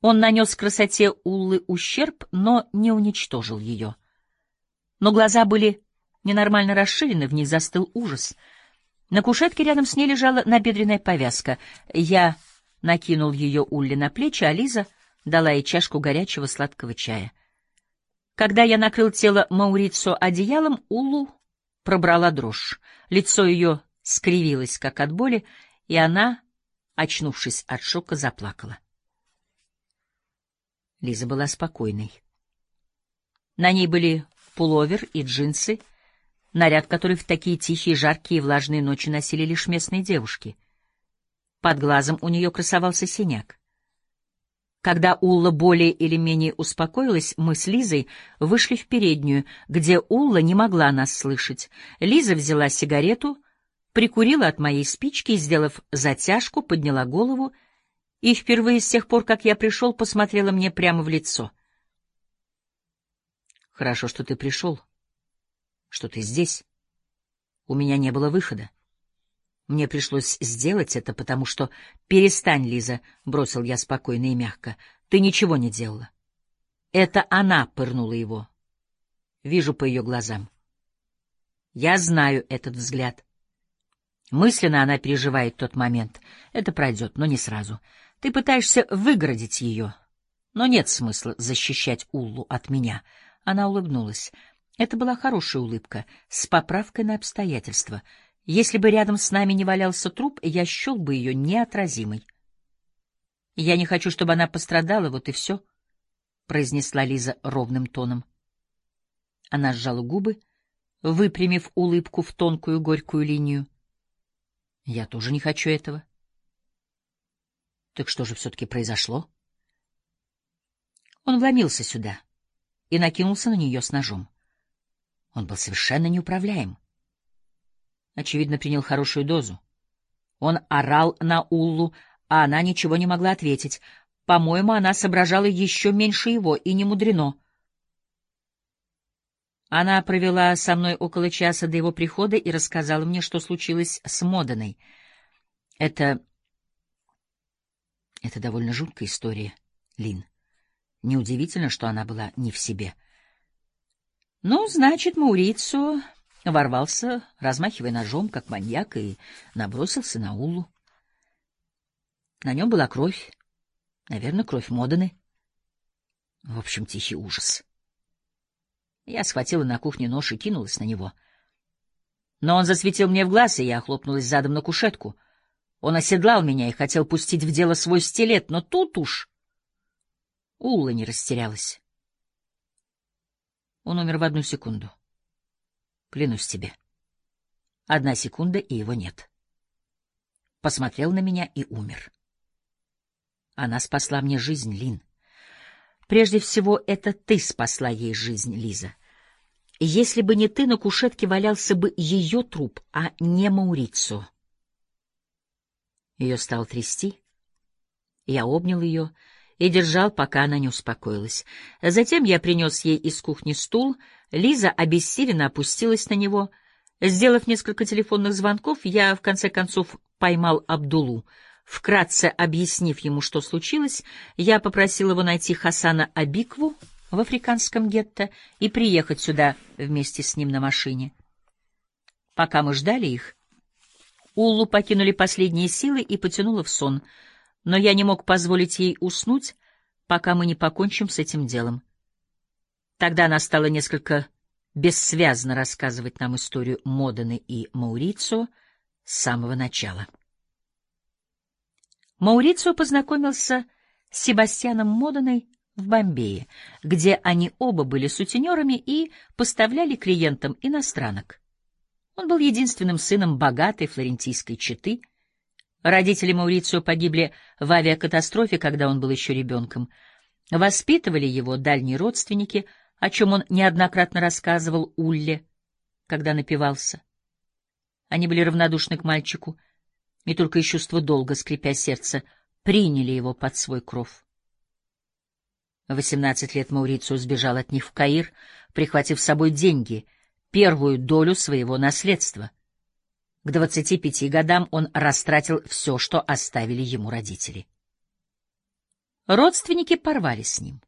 Он нанес красоте Уллы ущерб, но не уничтожил ее. Но глаза были ненормально расширены, в них застыл ужас. На кушетке рядом с ней лежала набедренная повязка. Я накинул ее Улли на плечи, а Лиза дала ей чашку горячего сладкого чая. Когда я накрыл тело Маурицо одеялом, Улу пробрала дрожь. Лицо ее скривилось, как от боли, и она, очнувшись от шока, заплакала. Лиза была спокойной. На ней были пуловер и джинсы, наряд, который в такие тихие, жаркие и влажные ночи носили лишь местные девушки — под глазом у нее красовался синяк. Когда Улла более или менее успокоилась, мы с Лизой вышли в переднюю, где Улла не могла нас слышать. Лиза взяла сигарету, прикурила от моей спички сделав затяжку, подняла голову и впервые с тех пор, как я пришел, посмотрела мне прямо в лицо. «Хорошо, что ты пришел, что ты здесь. У меня не было выхода. Мне пришлось сделать это, потому что... Перестань, Лиза, — бросил я спокойно и мягко. Ты ничего не делала. Это она пырнула его. Вижу по ее глазам. Я знаю этот взгляд. Мысленно она переживает тот момент. Это пройдет, но не сразу. Ты пытаешься выгородить ее. Но нет смысла защищать Уллу от меня. Она улыбнулась. Это была хорошая улыбка, с поправкой на обстоятельства — если бы рядом с нами не валялся труп, я счел бы ее неотразимой. — Я не хочу, чтобы она пострадала, вот и все, — произнесла Лиза ровным тоном. Она сжала губы, выпрямив улыбку в тонкую горькую линию. — Я тоже не хочу этого. — Так что же все-таки произошло? Он вломился сюда и накинулся на нее с ножом. Он был совершенно неуправляем. Очевидно, принял хорошую дозу. Он орал на Уллу, а она ничего не могла ответить. По-моему, она соображала еще меньше его, и не мудрено. Она провела со мной около часа до его прихода и рассказала мне, что случилось с Моданой. Это... Это довольно жуткая история, Лин. Неудивительно, что она была не в себе. Ну, значит, Маурицио ворвался, размахивая ножом, как маньяк, и набросился на Улу. На нем была кровь, наверное, кровь Моданы. В общем, тихий ужас. Я схватила на кухне нож и кинулась на него. Но он засветил мне в глаз, и я хлопнулась задом на кушетку. Он оседлал меня и хотел пустить в дело свой стилет, но тут уж... Улла не растерялась. Он умер в одну секунду. — Клянусь тебе. Одна секунда, и его нет. Посмотрел на меня и умер. Она спасла мне жизнь, Лин. Прежде всего, это ты спасла ей жизнь, Лиза. Если бы не ты, на кушетке валялся бы ее труп, а не Маурицу. Ее стал трясти. Я обнял ее и держал, пока она не успокоилась. Затем я принес ей из кухни стул, Лиза обессиленно опустилась на него. Сделав несколько телефонных звонков, я, в конце концов, поймал Абдулу. Вкратце объяснив ему, что случилось, я попросил его найти Хасана Абикву в африканском гетто и приехать сюда вместе с ним на машине. Пока мы ждали их, Уллу покинули последние силы и потянуло в сон, но я не мог позволить ей уснуть, пока мы не покончим с этим делом. Тогда она стала несколько бессвязно рассказывать нам историю Модены и Маурицио с самого начала. Маурицио познакомился с Себастьяном Моденой в Бомбее, где они оба были сутенерами и поставляли клиентам иностранок. Он был единственным сыном богатой флорентийской четы. Родители Маурицио погибли в авиакатастрофе, когда он был еще ребенком. Воспитывали его дальние родственники — о чем он неоднократно рассказывал Улле, когда напивался. Они были равнодушны к мальчику, и только из чувства долга, скрипя сердце, приняли его под свой кров. В восемнадцать лет Маурицио сбежал от них в Каир, прихватив с собой деньги, первую долю своего наследства. К двадцати пяти годам он растратил все, что оставили ему родители. Родственники порвали с ним.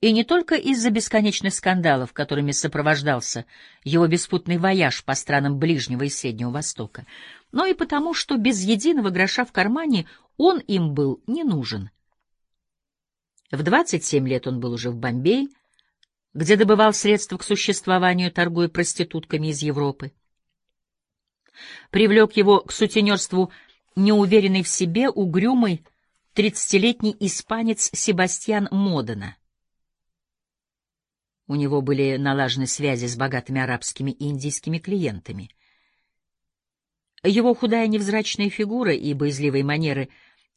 И не только из-за бесконечных скандалов, которыми сопровождался его беспутный вояж по странам Ближнего и Среднего Востока, но и потому, что без единого гроша в кармане он им был не нужен. В 27 лет он был уже в Бомбее, где добывал средства к существованию, торгуя проститутками из Европы. Привлек его к сутенерству неуверенный в себе, угрюмый, тридцатилетний испанец Себастьян Модена — у него были налажены связи с богатыми арабскими и индийскими клиентами. Его худая невзрачная фигура и боязливые манеры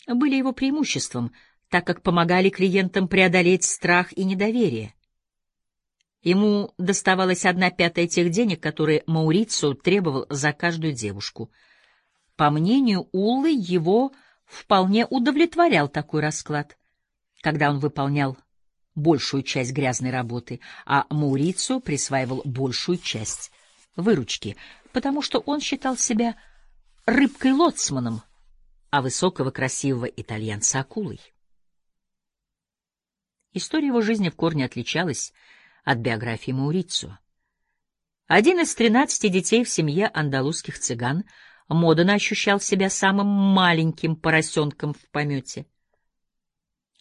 были его преимуществом, так как помогали клиентам преодолеть страх и недоверие. Ему доставалась одна пятая тех денег, которые Маурицу требовал за каждую девушку. По мнению Уллы, его вполне удовлетворял такой расклад, когда он выполнял большую часть грязной работы, а Маурицу присваивал большую часть выручки, потому что он считал себя рыбкой-лоцманом, а высокого красивого итальянца — акулой. История его жизни в корне отличалась от биографии Маурицио. Один из тринадцати детей в семье андалузских цыган, Модена ощущал себя самым маленьким поросенком в помете.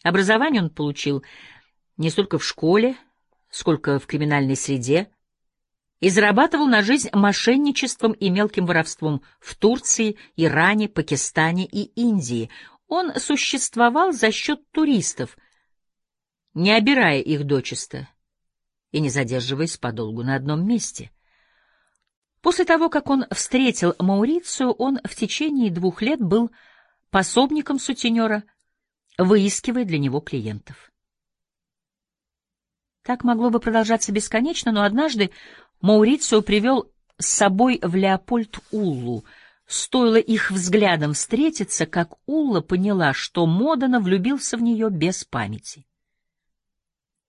Образование он получил не столько в школе, сколько в криминальной среде, и зарабатывал на жизнь мошенничеством и мелким воровством в Турции, Иране, Пакистане и Индии. Он существовал за счет туристов, не обирая их дочисто и не задерживаясь подолгу на одном месте. После того, как он встретил Маурицию, он в течение двух лет был пособником сутенера, выискивая для него клиентов. Так могло бы продолжаться бесконечно, но однажды Маурицио привел с собой в Леопольд Уллу. Стоило их взглядом встретиться, как Улла поняла, что Модана влюбился в нее без памяти.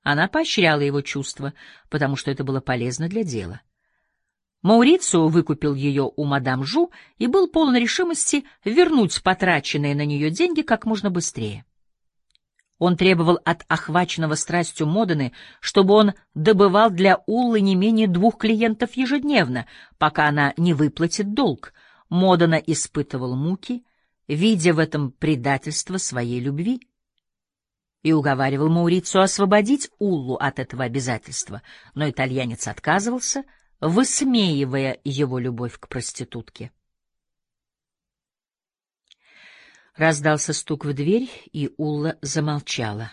Она поощряла его чувства, потому что это было полезно для дела. Маурицио выкупил ее у мадам Жу и был полон решимости вернуть потраченные на нее деньги как можно быстрее. Он требовал от охваченного страстью Модены, чтобы он добывал для Уллы не менее двух клиентов ежедневно, пока она не выплатит долг. Модена испытывал муки, видя в этом предательство своей любви и уговаривал Маурицу освободить Уллу от этого обязательства, но итальянец отказывался, высмеивая его любовь к проститутке. Раздался стук в дверь, и Улла замолчала.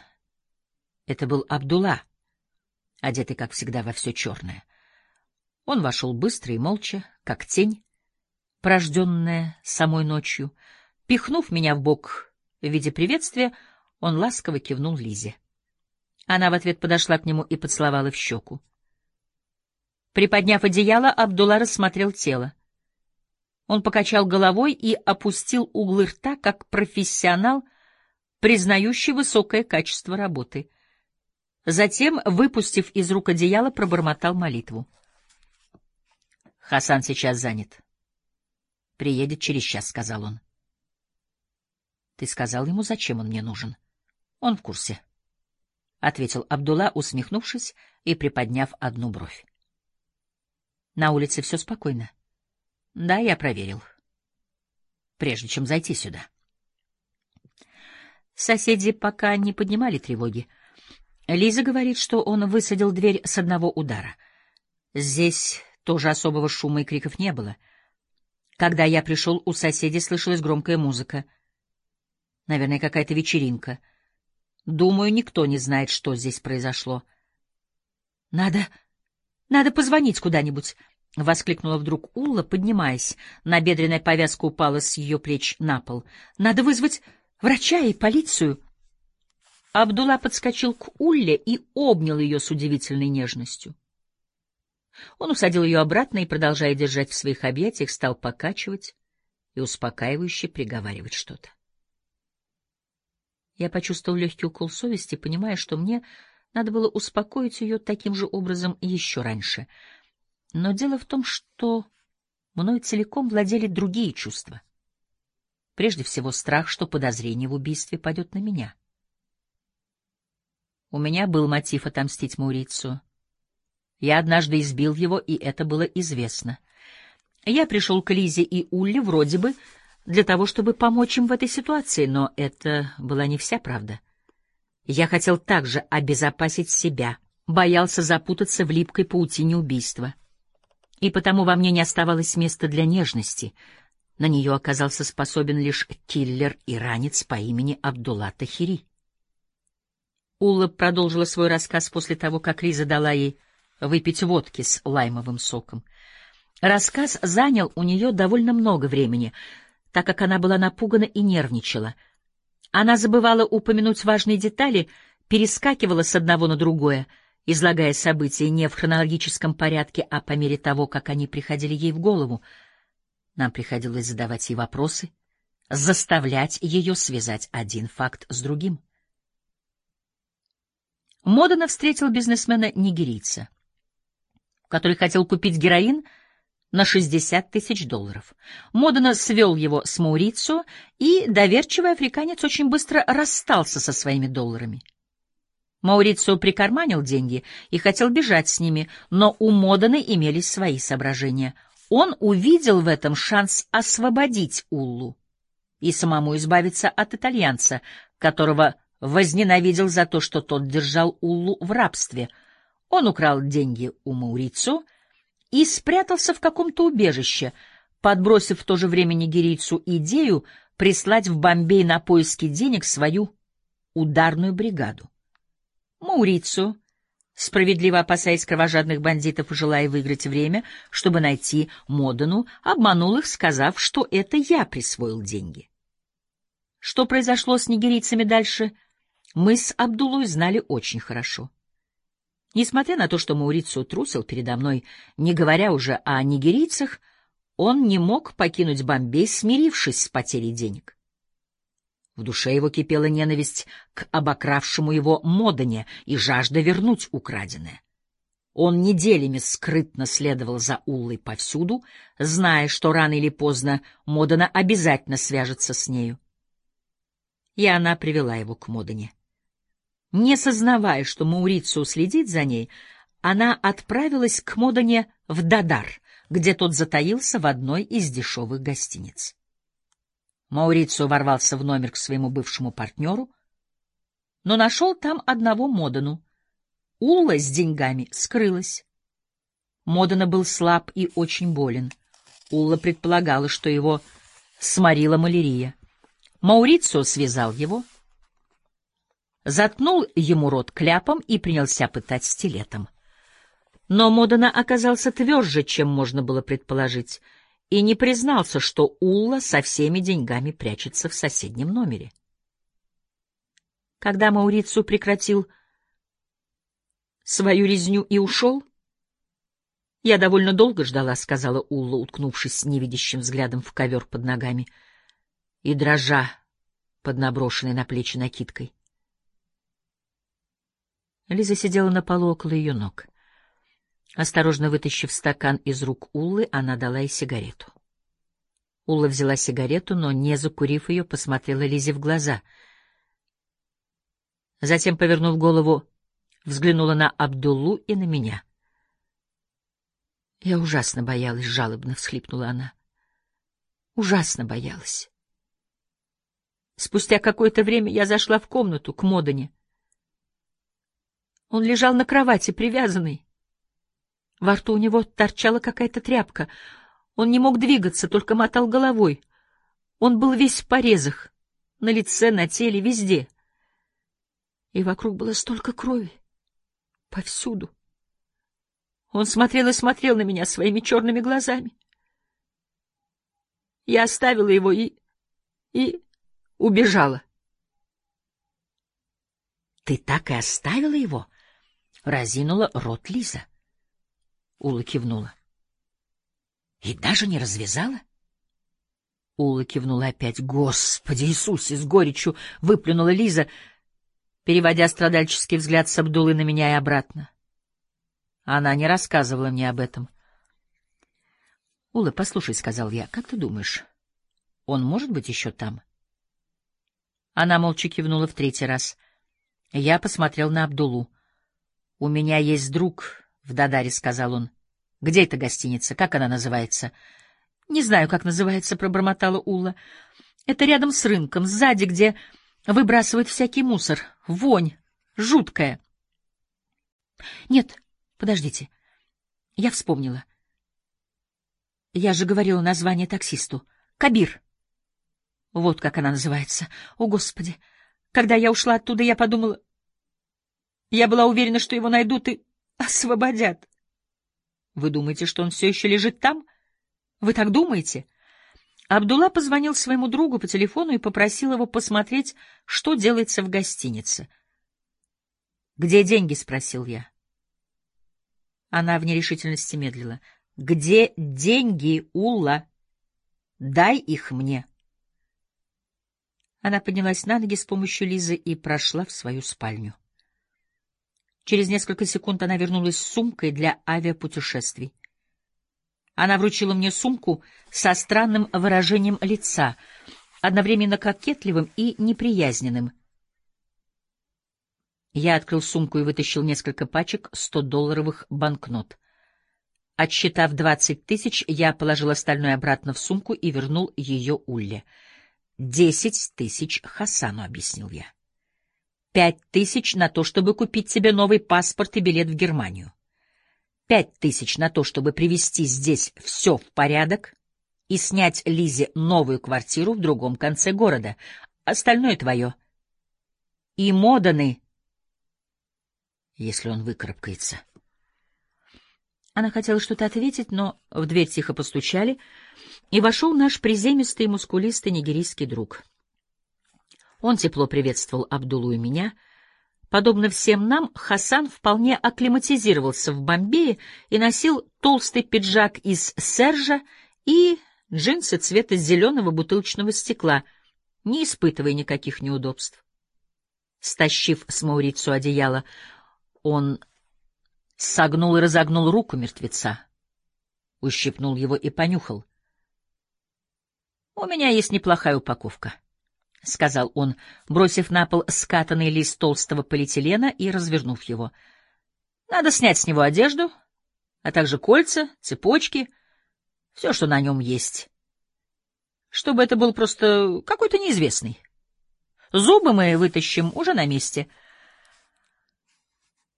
Это был Абдулла, одетый, как всегда, во все черное. Он вошел быстро и молча, как тень, порожденная самой ночью. Пихнув меня в бок в виде приветствия, он ласково кивнул Лизе. Она в ответ подошла к нему и поцеловала в щеку. Приподняв одеяло, Абдулла рассмотрел тело. Он покачал головой и опустил углы рта, как профессионал, признающий высокое качество работы. Затем, выпустив из рук одеяло, пробормотал молитву. «Хасан сейчас занят. Приедет через час», — сказал он. «Ты сказал ему, зачем он мне нужен?» Он в курсе, — ответил Абдулла, усмехнувшись и приподняв одну бровь. На улице все спокойно. Да, я проверил. Прежде чем зайти сюда. Соседи пока не поднимали тревоги. Лиза говорит, что он высадил дверь с одного удара. Здесь тоже особого шума и криков не было. Когда я пришел, у соседей слышалась громкая музыка. Наверное, какая-то вечеринка — Думаю, никто не знает, что здесь произошло. — Надо... надо позвонить куда-нибудь, — воскликнула вдруг Улла, поднимаясь. Набедренная повязка упала с ее плеч на пол. — Надо вызвать врача и полицию. Абдулла подскочил к Улле и обнял ее с удивительной нежностью. Он усадил ее обратно и, продолжая держать в своих объятиях, стал покачивать и успокаивающе приговаривать что-то. Я почувствовал легкий укол совести, понимая, что мне надо было успокоить ее таким же образом еще раньше. Но дело в том, что мной целиком владели другие чувства. Прежде всего страх, что подозрение в убийстве падет на меня. У меня был мотив отомстить Маурицу. Я однажды избил его, и это было известно. Я пришел к Лизе и Улле вроде бы для того, чтобы помочь им в этой ситуации, но это была не вся правда. Я хотел также обезопасить себя, боялся запутаться в липкой паутине убийства. И потому во мне не оставалось места для нежности. На нее оказался способен лишь киллер и ранец по имени Абдулла Тахири. Улла продолжила свой рассказ после того, как Риза дала ей выпить водки с лаймовым соком. Рассказ занял у нее довольно много времени — так как она была напугана и нервничала. Она забывала упомянуть важные детали, перескакивала с одного на другое, излагая события не в хронологическом порядке, а по мере того, как они приходили ей в голову. Нам приходилось задавать ей вопросы, заставлять ее связать один факт с другим. Модена встретил бизнесмена-нигерийца, который хотел купить героин — на 60 тысяч долларов. Модена свел его с Маурицио, и доверчивый африканец очень быстро расстался со своими долларами. Маурицио прикарманил деньги и хотел бежать с ними, но у Модены имелись свои соображения. Он увидел в этом шанс освободить Уллу и самому избавиться от итальянца, которого возненавидел за то, что тот держал Уллу в рабстве. Он украл деньги у Маурицио, и спрятался в каком-то убежище, подбросив в то же время нигерийцу идею прислать в Бомбей на поиски денег свою ударную бригаду. Маурицу, справедливо опасаясь кровожадных бандитов и желая выиграть время, чтобы найти Модену, обманул их, сказав, что это я присвоил деньги. Что произошло с нигерийцами дальше, мы с Абдулой знали очень хорошо. Несмотря на то, что Маурицу трусил передо мной, не говоря уже о нигерийцах, он не мог покинуть Бомбей, смирившись с потерей денег. В душе его кипела ненависть к обокравшему его Модане и жажда вернуть украденное. Он неделями скрытно следовал за Уллой повсюду, зная, что рано или поздно Модана обязательно свяжется с нею. И она привела его к Модане. Не сознавая, что Маурицио следит за ней, она отправилась к Модане в Дадар, где тот затаился в одной из дешевых гостиниц. Маурицио ворвался в номер к своему бывшему партнеру, но нашел там одного Модану. Улла с деньгами скрылась. Модана был слаб и очень болен. Улла предполагала, что его сморила малярия. Маурицио связал его — заткнул ему рот кляпом и принялся пытать стилетом. Но Модена оказался тверже, чем можно было предположить, и не признался, что Улла со всеми деньгами прячется в соседнем номере. Когда Маурицу прекратил свою резню и ушел, «Я довольно долго ждала», — сказала Улла, уткнувшись невидящим взглядом в ковер под ногами и дрожа под наброшенной на плечи накидкой. Лиза сидела на полу около ее ног. Осторожно вытащив стакан из рук Уллы, она дала ей сигарету. Улла взяла сигарету, но, не закурив ее, посмотрела Лизе в глаза. Затем, повернув голову, взглянула на Абдуллу и на меня. «Я ужасно боялась», — жалобно всхлипнула она. «Ужасно боялась». Спустя какое-то время я зашла в комнату к Модане. Он лежал на кровати, привязанный. Во рту у него торчала какая-то тряпка. Он не мог двигаться, только мотал головой. Он был весь в порезах, на лице, на теле, везде. И вокруг было столько крови. Повсюду. Он смотрел и смотрел на меня своими черными глазами. Я оставила его и... и убежала. — Ты так и оставила его? — Разинула рот Лиза. Ула кивнула. И даже не развязала? Ула кивнула опять. Господи Иисусе, с горечью выплюнула Лиза, переводя страдальческий взгляд с Абдулы на меня и обратно. Она не рассказывала мне об этом. Ула, послушай, сказал я, как ты думаешь, он может быть еще там? Она молча кивнула в третий раз. Я посмотрел на Абдулу. — У меня есть друг в Дадаре, — сказал он. — Где эта гостиница? Как она называется? — Не знаю, как называется, — пробормотала Ула. — Это рядом с рынком, сзади, где выбрасывают всякий мусор. Вонь. Жуткая. — Нет, подождите. Я вспомнила. Я же говорила название таксисту. Кабир. Вот как она называется. О, Господи! Когда я ушла оттуда, я подумала... Я была уверена, что его найдут и освободят. Вы думаете, что он все еще лежит там? Вы так думаете? Абдулла позвонил своему другу по телефону и попросил его посмотреть, что делается в гостинице. «Где деньги?» — спросил я. Она в нерешительности медлила. «Где деньги, Улла? Дай их мне». Она поднялась на ноги с помощью Лизы и прошла в свою спальню. Через несколько секунд она вернулась с сумкой для авиапутешествий. Она вручила мне сумку со странным выражением лица, одновременно кокетливым и неприязненным. Я открыл сумку и вытащил несколько пачек сто-долларовых банкнот. Отсчитав двадцать тысяч, я положил остальное обратно в сумку и вернул ее Улле. «Десять тысяч Хасану», — объяснил я. «Пять тысяч на то, чтобы купить себе новый паспорт и билет в Германию пять тысяч на то, чтобы привести здесь все в порядок и снять Лизе новую квартиру в другом конце города. Остальное твое. И Моданы, если он выкарабкается. Она хотела что-то ответить, но в дверь тихо постучали, и вошел наш приземистый мускулистый нигерийский друг. Он тепло приветствовал Абдулу и меня — Подобно всем нам, Хасан вполне акклиматизировался в Бомбее и носил толстый пиджак из сержа и джинсы цвета зеленого бутылочного стекла, не испытывая никаких неудобств. Стащив с Маурицу одеяло, он согнул и разогнул руку мертвеца, ущипнул его и понюхал. — У меня есть неплохая упаковка. — сказал он, бросив на пол скатанный лист толстого полиэтилена и развернув его. — Надо снять с него одежду, а также кольца, цепочки, все, что на нем есть. Чтобы это был просто какой-то неизвестный. Зубы мы вытащим уже на месте.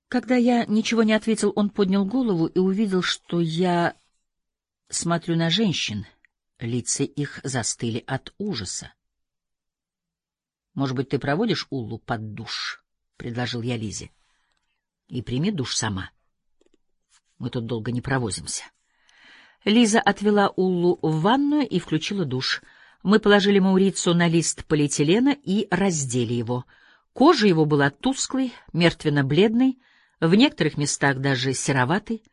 Когда я ничего не ответил, он поднял голову и увидел, что я смотрю на женщин. Лица их застыли от ужаса. Может быть, ты проводишь Уллу под душ? — предложил я Лизе. — И прими душ сама. Мы тут долго не провозимся. Лиза отвела Уллу в ванную и включила душ. Мы положили Маурицу на лист полиэтилена и раздели его. Кожа его была тусклой, мертвенно-бледной, в некоторых местах даже сероватой.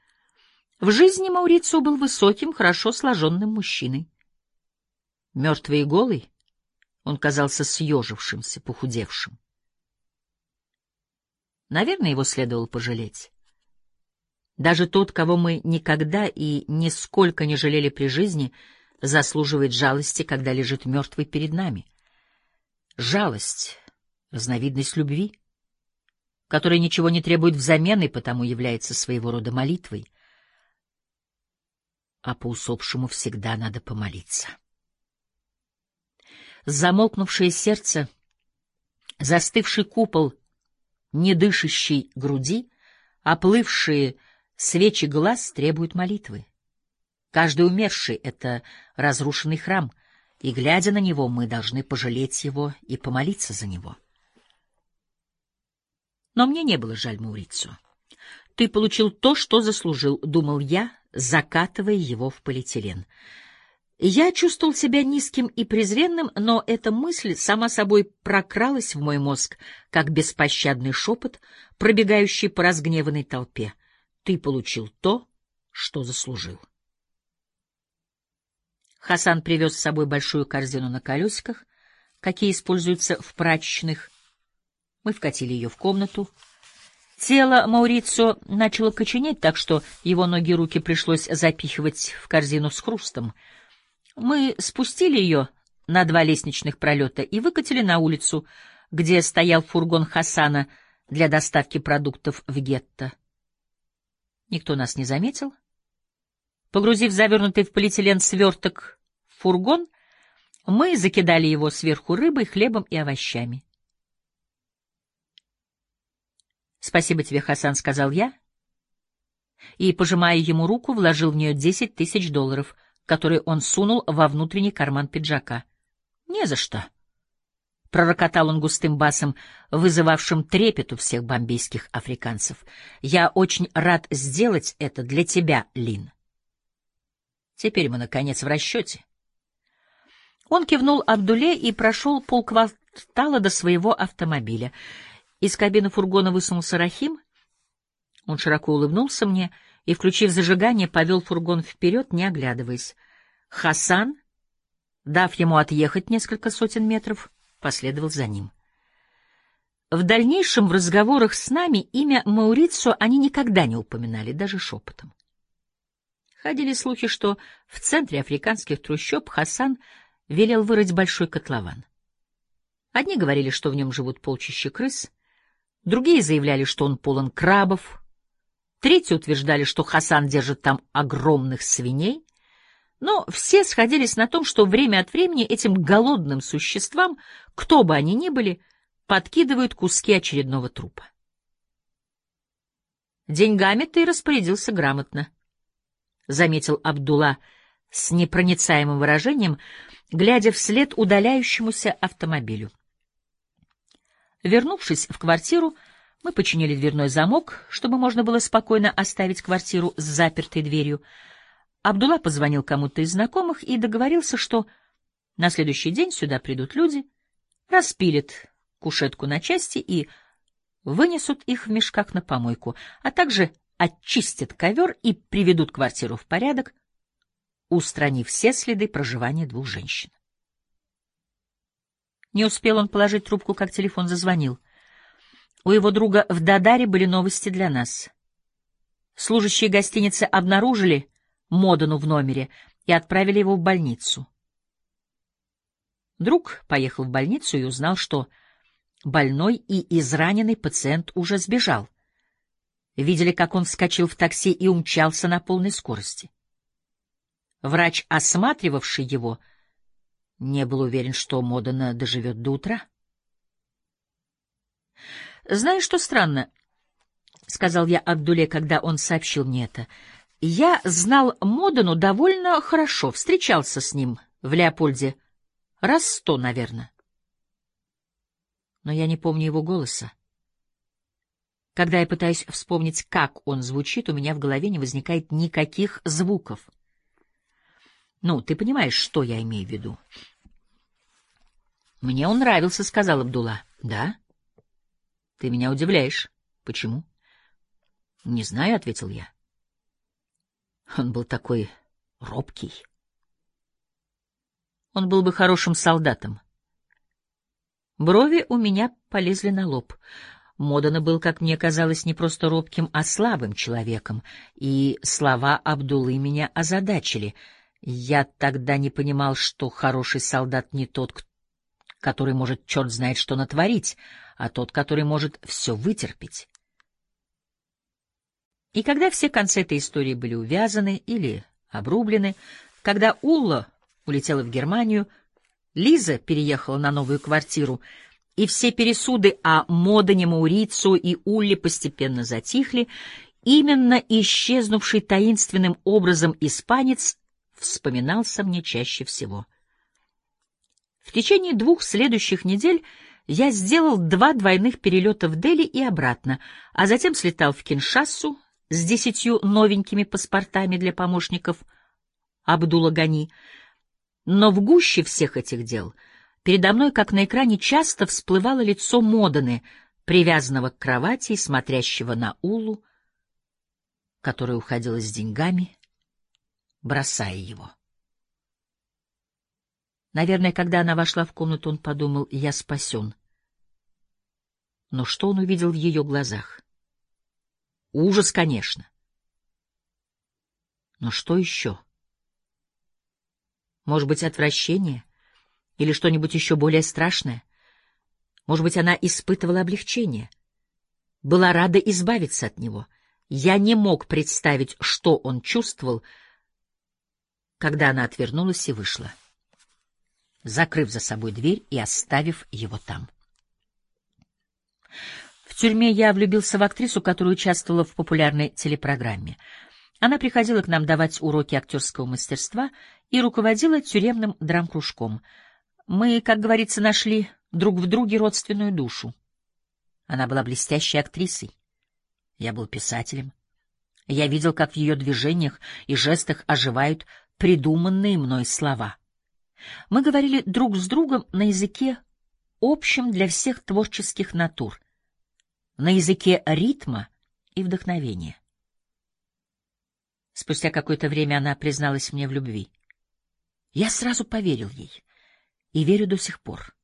В жизни Маурицу был высоким, хорошо сложенным мужчиной. Мертвый и голый, он казался съежившимся, похудевшим. Наверное, его следовало пожалеть. Даже тот, кого мы никогда и нисколько не жалели при жизни, заслуживает жалости, когда лежит мертвый перед нами. Жалость — разновидность любви, которая ничего не требует взамен и потому является своего рода молитвой. А по усопшему всегда надо помолиться замолкнувшее сердце, застывший купол недышащей груди, оплывшие свечи глаз требуют молитвы. Каждый умерший — это разрушенный храм, и, глядя на него, мы должны пожалеть его и помолиться за него. Но мне не было жаль Маурицу. Ты получил то, что заслужил, — думал я, закатывая его в полиэтилен. Я чувствовал себя низким и презренным, но эта мысль сама собой прокралась в мой мозг, как беспощадный шепот, пробегающий по разгневанной толпе. Ты получил то, что заслужил. Хасан привез с собой большую корзину на колесиках, какие используются в прачечных. Мы вкатили ее в комнату. Тело Маурицио начало коченеть, так что его ноги и руки пришлось запихивать в корзину с хрустом — мы спустили ее на два лестничных пролета и выкатили на улицу, где стоял фургон Хасана для доставки продуктов в гетто. Никто нас не заметил. Погрузив завернутый в полиэтилен сверток в фургон, мы закидали его сверху рыбой, хлебом и овощами. «Спасибо тебе, Хасан», — сказал я, и, пожимая ему руку, вложил в нее десять тысяч долларов — который он сунул во внутренний карман пиджака. «Не за что», — пророкотал он густым басом, вызывавшим трепет у всех бомбейских африканцев. «Я очень рад сделать это для тебя, Лин». Теперь мы, наконец, в расчете. Он кивнул Абдуле и прошел полквартала до своего автомобиля. Из кабины фургона высунулся Рахим. Он широко улыбнулся мне и, включив зажигание, повел фургон вперед, не оглядываясь. Хасан, дав ему отъехать несколько сотен метров, последовал за ним. В дальнейшем в разговорах с нами имя Маурицо они никогда не упоминали, даже шепотом. Ходили слухи, что в центре африканских трущоб Хасан велел вырыть большой котлован. Одни говорили, что в нем живут полчища крыс, другие заявляли, что он полон крабов, третьи утверждали, что Хасан держит там огромных свиней, но все сходились на том, что время от времени этим голодным существам, кто бы они ни были, подкидывают куски очередного трупа. Деньгами ты распорядился грамотно, — заметил Абдулла с непроницаемым выражением, глядя вслед удаляющемуся автомобилю. Вернувшись в квартиру, мы починили дверной замок, чтобы можно было спокойно оставить квартиру с запертой дверью. Абдулла позвонил кому-то из знакомых и договорился, что на следующий день сюда придут люди, распилят кушетку на части и вынесут их в мешках на помойку, а также очистят ковер и приведут квартиру в порядок, устранив все следы проживания двух женщин. Не успел он положить трубку, как телефон зазвонил. У его друга в Дадаре были новости для нас. Служащие гостиницы обнаружили Модану в номере и отправили его в больницу. Друг поехал в больницу и узнал, что больной и израненный пациент уже сбежал. Видели, как он вскочил в такси и умчался на полной скорости. Врач, осматривавший его, не был уверен, что Модена доживет до утра. «Знаешь, что странно?» — сказал я Абдуле, когда он сообщил мне это. «Я знал Модену довольно хорошо, встречался с ним в Леопольде. Раз сто, наверное. Но я не помню его голоса. Когда я пытаюсь вспомнить, как он звучит, у меня в голове не возникает никаких звуков. Ну, ты понимаешь, что я имею в виду? Мне он нравился, сказал Абдулла. Да? Ты меня удивляешь. Почему? Не знаю, ответил я. Он был такой робкий. Он был бы хорошим солдатом. Брови у меня полезли на лоб. Модана был, как мне казалось, не просто робким, а слабым человеком, и слова Абдулы меня озадачили — я тогда не понимал, что хороший солдат не тот, который может черт знает что натворить, а тот, который может все вытерпеть. И когда все концы этой истории были увязаны или обрублены, когда Улла улетела в Германию, Лиза переехала на новую квартиру, и все пересуды о Модане, Маурицу и Улле постепенно затихли, именно исчезнувший таинственным образом испанец вспоминался мне чаще всего. В течение двух следующих недель я сделал два двойных перелета в Дели и обратно, а затем слетал в Киншассу с десятью новенькими паспортами для помощников Абдула Гани. Но в гуще всех этих дел передо мной, как на экране, часто всплывало лицо Моданы, привязанного к кровати и смотрящего на Улу, которая уходила с деньгами бросая его. Наверное, когда она вошла в комнату, он подумал, я спасен. Но что он увидел в ее глазах? Ужас, конечно. Но что еще? Может быть, отвращение? Или что-нибудь еще более страшное? Может быть, она испытывала облегчение? Была рада избавиться от него. Я не мог представить, что он чувствовал, когда она отвернулась и вышла, закрыв за собой дверь и оставив его там. В тюрьме я влюбился в актрису, которая участвовала в популярной телепрограмме. Она приходила к нам давать уроки актерского мастерства и руководила тюремным драм-кружком. Мы, как говорится, нашли друг в друге родственную душу. Она была блестящей актрисой. Я был писателем. Я видел, как в ее движениях и жестах оживают придуманные мной слова. Мы говорили друг с другом на языке, общем для всех творческих натур, на языке ритма и вдохновения. Спустя какое-то время она призналась мне в любви. Я сразу поверил ей и верю до сих пор.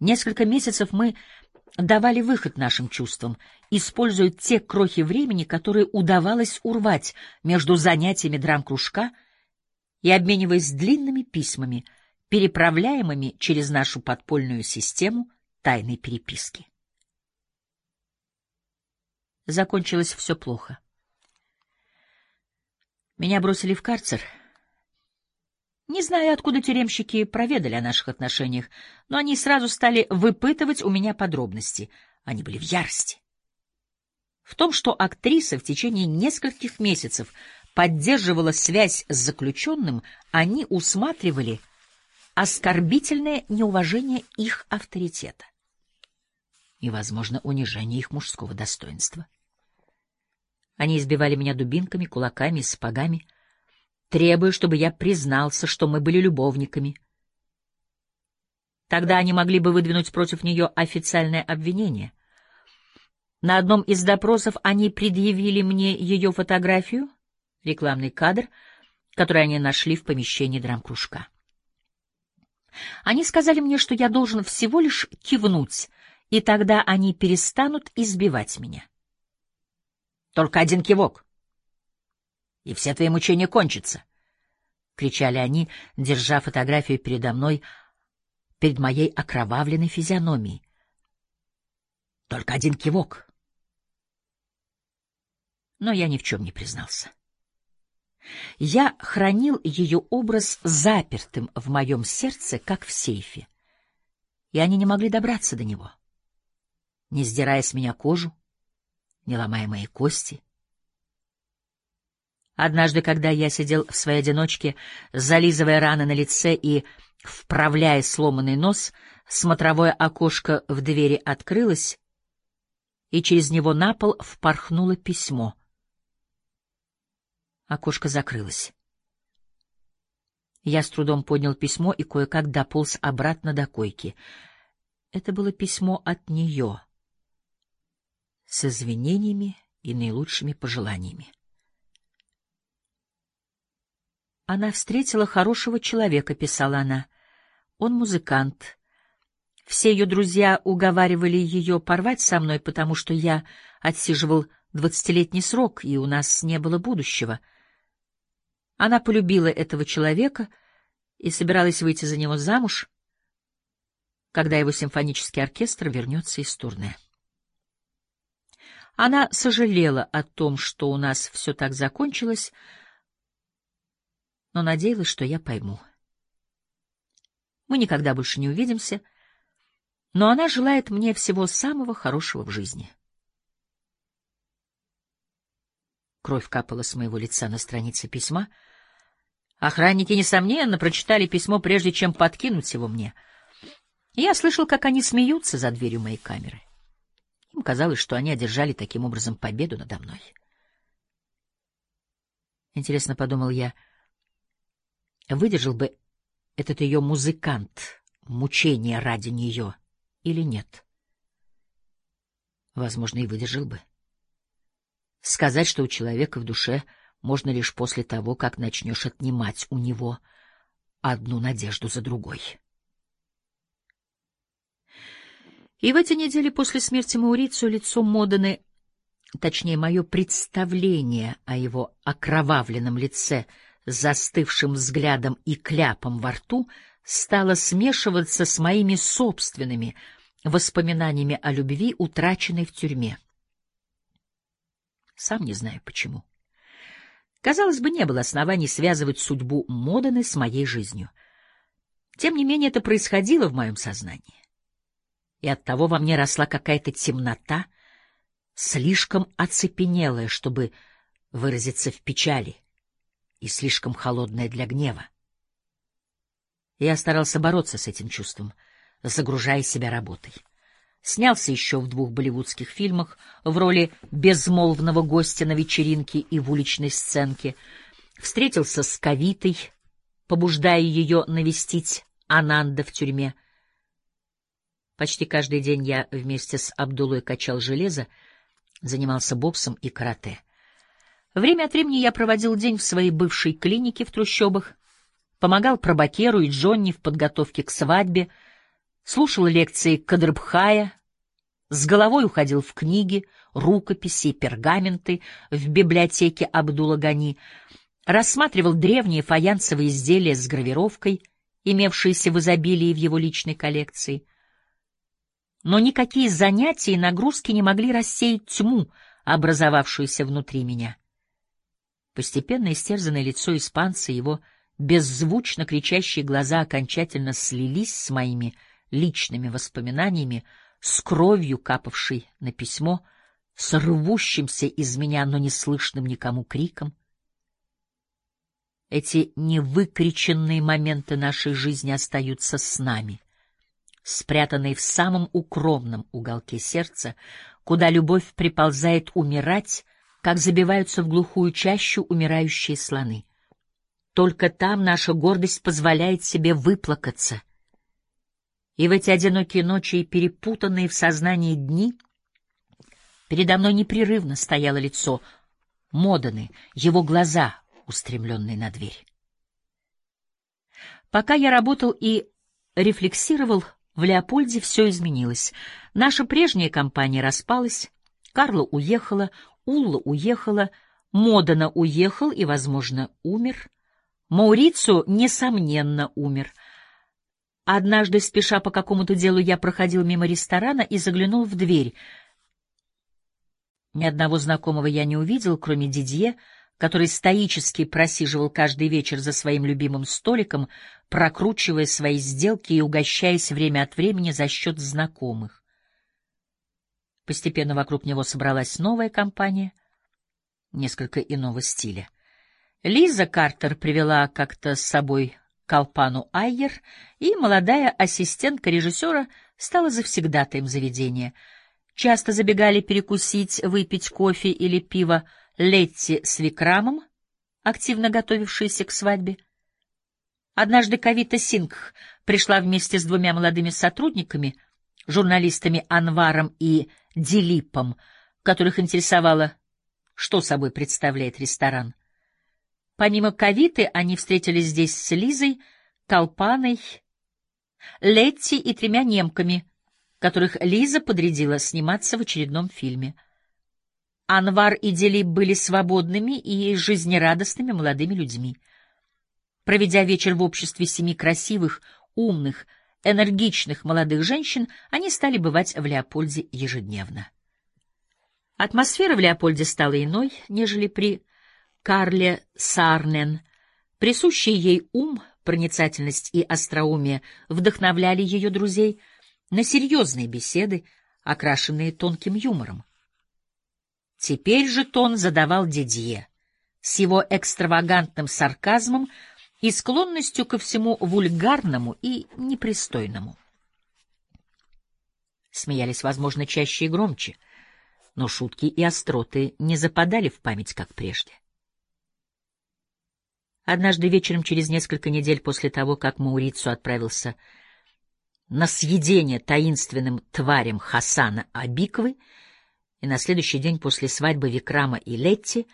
Несколько месяцев мы давали выход нашим чувствам, используя те крохи времени, которые удавалось урвать между занятиями драм-кружка и обмениваясь длинными письмами, переправляемыми через нашу подпольную систему тайной переписки. Закончилось все плохо. Меня бросили в карцер — не знаю, откуда тюремщики проведали о наших отношениях, но они сразу стали выпытывать у меня подробности. Они были в ярости. В том, что актриса в течение нескольких месяцев поддерживала связь с заключенным, они усматривали оскорбительное неуважение их авторитета и, возможно, унижение их мужского достоинства. Они избивали меня дубинками, кулаками, сапогами — требуя, чтобы я признался, что мы были любовниками. Тогда они могли бы выдвинуть против нее официальное обвинение. На одном из допросов они предъявили мне ее фотографию, рекламный кадр, который они нашли в помещении драмкружка. Они сказали мне, что я должен всего лишь кивнуть, и тогда они перестанут избивать меня. Только один кивок — и все твои мучения кончатся, — кричали они, держа фотографию передо мной, перед моей окровавленной физиономией. Только один кивок. Но я ни в чем не признался. Я хранил ее образ запертым в моем сердце, как в сейфе, и они не могли добраться до него, не сдирая с меня кожу, не ломая мои кости — Однажды, когда я сидел в своей одиночке, зализывая раны на лице и вправляя сломанный нос, смотровое окошко в двери открылось, и через него на пол впорхнуло письмо. Окошко закрылось. Я с трудом поднял письмо и кое-как дополз обратно до койки. Это было письмо от нее с извинениями и наилучшими пожеланиями. Она встретила хорошего человека, писала она. Он музыкант. Все ее друзья уговаривали ее порвать со мной, потому что я отсиживал двадцатилетний срок, и у нас не было будущего. Она полюбила этого человека и собиралась выйти за него замуж, когда его симфонический оркестр вернется из турне. Она сожалела о том, что у нас все так закончилось, но надеялась, что я пойму. Мы никогда больше не увидимся, но она желает мне всего самого хорошего в жизни. Кровь капала с моего лица на странице письма. Охранники, несомненно, прочитали письмо, прежде чем подкинуть его мне. Я слышал, как они смеются за дверью моей камеры. Им казалось, что они одержали таким образом победу надо мной. Интересно, — подумал я, — Выдержал бы этот ее музыкант мучение ради нее или нет? Возможно, и выдержал бы. Сказать, что у человека в душе можно лишь после того, как начнешь отнимать у него одну надежду за другой. И в эти недели после смерти Маурицио лицо Модены, точнее, мое представление о его окровавленном лице — застывшим взглядом и кляпом во рту стало смешиваться с моими собственными воспоминаниями о любви, утраченной в тюрьме. Сам не знаю почему. Казалось бы, не было оснований связывать судьбу Моданы с моей жизнью. Тем не менее, это происходило в моем сознании. И оттого во мне росла какая-то темнота, слишком оцепенелая, чтобы выразиться в печали — и слишком холодная для гнева. Я старался бороться с этим чувством, загружая себя работой. Снялся еще в двух болливудских фильмах в роли безмолвного гостя на вечеринке и в уличной сценке. Встретился с Кавитой побуждая ее навестить Ананда в тюрьме. Почти каждый день я вместе с Абдулой качал железо, занимался боксом и карате. Время от времени я проводил день в своей бывшей клинике в трущобах, помогал Пробакеру и Джонни в подготовке к свадьбе, слушал лекции Кадрбхая, с головой уходил в книги, рукописи, пергаменты в библиотеке Абдула Гани, рассматривал древние фаянсовые изделия с гравировкой, имевшиеся в изобилии в его личной коллекции — но никакие занятия и нагрузки не могли рассеять тьму, образовавшуюся внутри меня. Постепенно истерзанное лицо испанца, его беззвучно кричащие глаза окончательно слились с моими личными воспоминаниями, с кровью, капавшей на письмо, с рвущимся из меня, но не слышным никому криком. Эти невыкриченные моменты нашей жизни остаются с нами — спрятанный в самом укромном уголке сердца, куда любовь приползает умирать, как забиваются в глухую чащу умирающие слоны. Только там наша гордость позволяет себе выплакаться. И в эти одинокие ночи и перепутанные в сознании дни передо мной непрерывно стояло лицо Моданы, его глаза, устремленные на дверь. Пока я работал и рефлексировал, в Леопольде все изменилось. Наша прежняя компания распалась, Карла уехала, Улла уехала, Модана уехал и, возможно, умер. Маурицу, несомненно, умер. Однажды, спеша по какому-то делу, я проходил мимо ресторана и заглянул в дверь. Ни одного знакомого я не увидел, кроме Дидье, который стоически просиживал каждый вечер за своим любимым столиком, прокручивая свои сделки и угощаясь время от времени за счет знакомых. Постепенно вокруг него собралась новая компания, несколько иного стиля. Лиза Картер привела как-то с собой Калпану Айер, и молодая ассистентка режиссера стала завсегдатаем заведения. Часто забегали перекусить, выпить кофе или пиво Летти с Викрамом, активно готовившиеся к свадьбе. Однажды Кавита Сингх пришла вместе с двумя молодыми сотрудниками, журналистами Анваром и Дилипом, которых интересовало, что собой представляет ресторан. Помимо Кавиты, они встретились здесь с Лизой, Толпаной, Летти и тремя немками, которых Лиза подрядила сниматься в очередном фильме — Анвар и Делиб были свободными и жизнерадостными молодыми людьми. Проведя вечер в обществе семи красивых, умных, энергичных молодых женщин, они стали бывать в Леопольде ежедневно. Атмосфера в Леопольде стала иной, нежели при Карле Сарнен. Присущий ей ум, проницательность и остроумие вдохновляли ее друзей на серьезные беседы, окрашенные тонким юмором. Теперь же тон задавал Дидье с его экстравагантным сарказмом и склонностью ко всему вульгарному и непристойному. Смеялись, возможно, чаще и громче, но шутки и остроты не западали в память, как прежде. Однажды вечером, через несколько недель после того, как Маурицу отправился на съедение таинственным тварям Хасана Абиковой, и на следующий день после свадьбы Викрама и Летти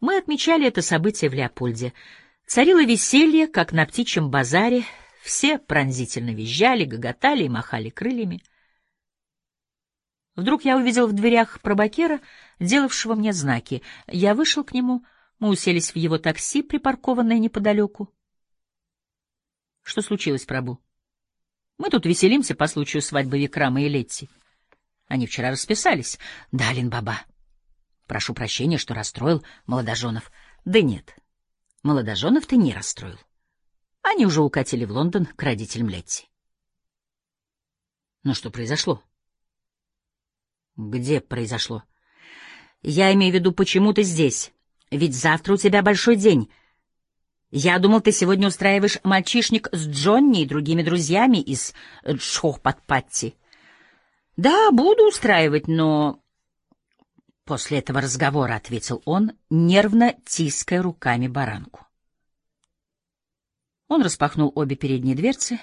мы отмечали это событие в Леопольде. Царило веселье, как на птичьем базаре, все пронзительно визжали, гоготали и махали крыльями. Вдруг я увидел в дверях пробакера, делавшего мне знаки. Я вышел к нему, мы уселись в его такси, припаркованное неподалеку. — Что случилось, Прабу? — Мы тут веселимся по случаю свадьбы Викрама и Летти. — они вчера расписались. Да, Баба. Прошу прощения, что расстроил молодоженов. Да нет, молодоженов ты не расстроил. Они уже укатили в Лондон к родителям Летти. Но что произошло? Где произошло? Я имею в виду, почему ты здесь? Ведь завтра у тебя большой день. Я думал, ты сегодня устраиваешь мальчишник с Джонни и другими друзьями из Джхохпатпатти. Да, буду устраивать, но... После этого разговора ответил он, нервно тиская руками баранку. Он распахнул обе передние дверцы.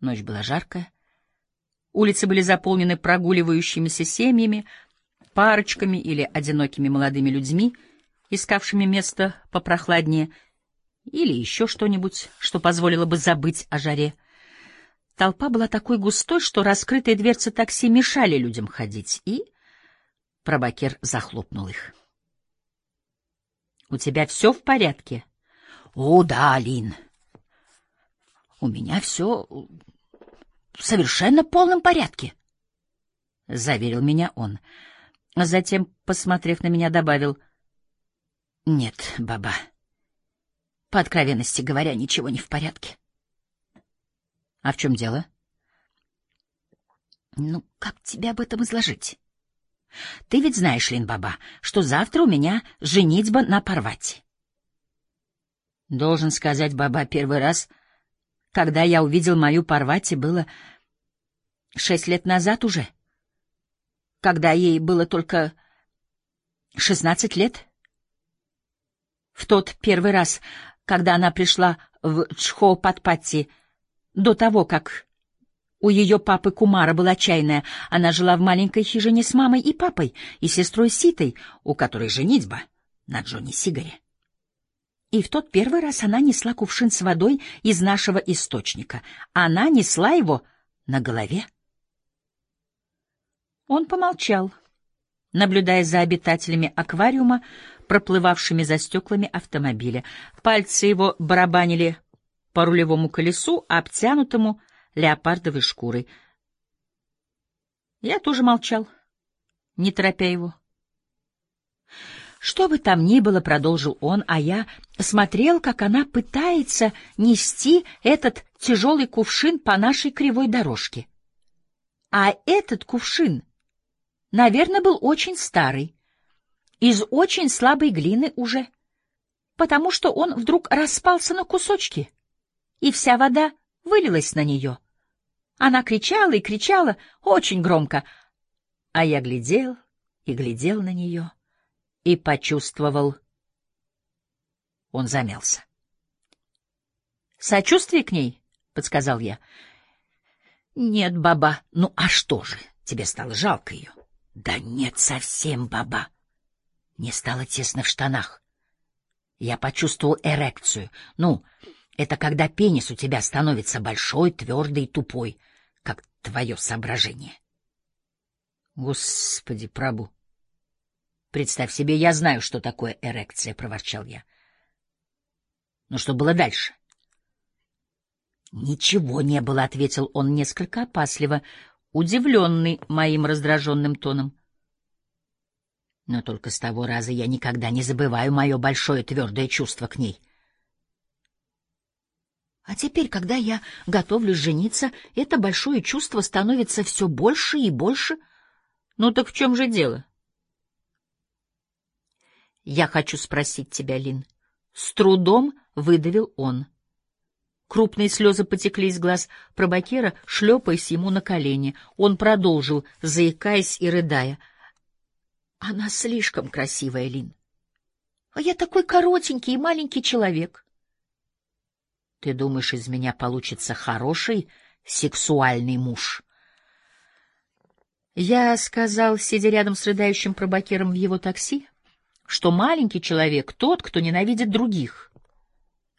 Ночь была жаркая. Улицы были заполнены прогуливающимися семьями, парочками или одинокими молодыми людьми, искавшими место попрохладнее, или еще что-нибудь, что позволило бы забыть о жаре. Толпа была такой густой, что раскрытые дверцы такси мешали людям ходить, и пробакер захлопнул их. — У тебя все в порядке? — О, да, Алин. У меня все в совершенно полном порядке, — заверил меня он. Затем, посмотрев на меня, добавил, — Нет, баба, по откровенности говоря, ничего не в порядке. — А в чем дело? — Ну, как тебе об этом изложить? Ты ведь знаешь, Лин Баба, что завтра у меня женитьба на Парвати. Должен сказать, Баба, первый раз, когда я увидел мою Парвати, было шесть лет назад уже, когда ей было только шестнадцать лет. В тот первый раз, когда она пришла в Чхо-Патпати, до того, как у ее папы Кумара была чайная. Она жила в маленькой хижине с мамой и папой, и сестрой Ситой, у которой женитьба на Джонни Сигаре. И в тот первый раз она несла кувшин с водой из нашего источника. Она несла его на голове. Он помолчал, наблюдая за обитателями аквариума, проплывавшими за стеклами автомобиля. Пальцы его барабанили по рулевому колесу, обтянутому леопардовой шкурой. Я тоже молчал, не торопя его. Что бы там ни было, продолжил он, а я смотрел, как она пытается нести этот тяжелый кувшин по нашей кривой дорожке. А этот кувшин, наверное, был очень старый, из очень слабой глины уже, потому что он вдруг распался на кусочки, и вся вода вылилась на нее. Она кричала и кричала очень громко, а я глядел и глядел на нее и почувствовал. Он замялся. «Сочувствие к ней?» — подсказал я. «Нет, баба. Ну а что же? Тебе стало жалко ее?» «Да нет, совсем, баба. Мне стало тесно в штанах. Я почувствовал эрекцию. Ну, это когда пенис у тебя становится большой, твердый и тупой как твое соображение. Господи, Прабу! Представь себе, я знаю, что такое эрекция, — проворчал я. Но что было дальше? Ничего не было, — ответил он несколько опасливо, удивленный моим раздраженным тоном. Но только с того раза я никогда не забываю мое большое твердое чувство к ней. А теперь, когда я готовлюсь жениться, это большое чувство становится все больше и больше. Ну так в чем же дело? Я хочу спросить тебя, Лин. С трудом выдавил он. Крупные слезы потекли из глаз пробакера, шлепаясь ему на колени. Он продолжил, заикаясь и рыдая. — Она слишком красивая, Лин. А я такой коротенький и маленький человек. Ты думаешь, из меня получится хороший сексуальный муж? Я сказал, сидя рядом с рыдающим пробакером в его такси, что маленький человек — тот, кто ненавидит других,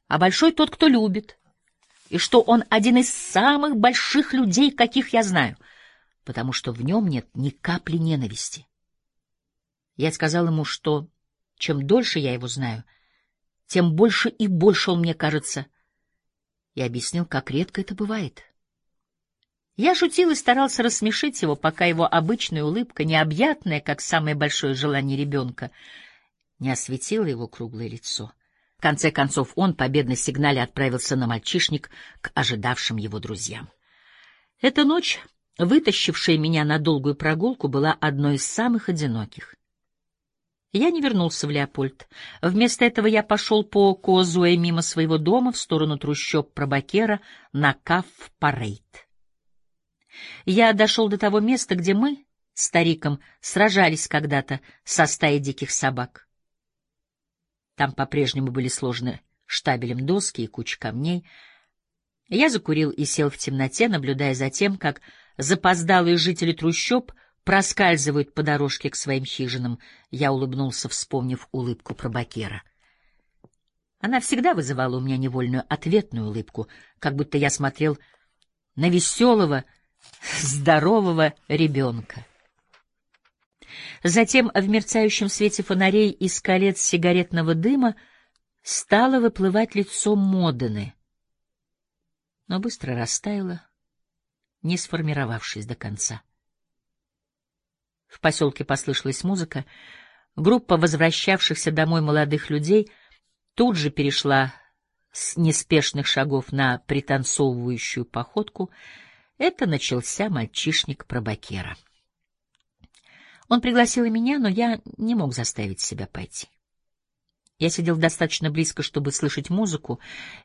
а большой — тот, кто любит, и что он один из самых больших людей, каких я знаю, потому что в нем нет ни капли ненависти. Я сказал ему, что чем дольше я его знаю, тем больше и больше он мне кажется — и объяснил, как редко это бывает. Я шутил и старался рассмешить его, пока его обычная улыбка, необъятная, как самое большое желание ребенка, не осветила его круглое лицо. В конце концов он, победно сигнале, отправился на мальчишник к ожидавшим его друзьям. Эта ночь, вытащившая меня на долгую прогулку, была одной из самых одиноких. Я не вернулся в Леопольд. Вместо этого я пошел по Козуэ мимо своего дома в сторону трущоб Пробакера на Каф-Парейт. Я дошел до того места, где мы, стариком, сражались когда-то со стаей диких собак. Там по-прежнему были сложены штабелем доски и кучей камней. Я закурил и сел в темноте, наблюдая за тем, как запоздалые жители трущоб проскальзывают по дорожке к своим хижинам. Я улыбнулся, вспомнив улыбку пробакера. Она всегда вызывала у меня невольную ответную улыбку, как будто я смотрел на веселого, здорового ребенка. Затем в мерцающем свете фонарей из колец сигаретного дыма стало выплывать лицо Модены, но быстро растаяло, не сформировавшись до конца. В поселке послышалась музыка. Группа возвращавшихся домой молодых людей тут же перешла с неспешных шагов на пританцовывающую походку. Это начался мальчишник Пробакера. Он пригласил и меня, но я не мог заставить себя пойти. Я сидел достаточно близко, чтобы слышать музыку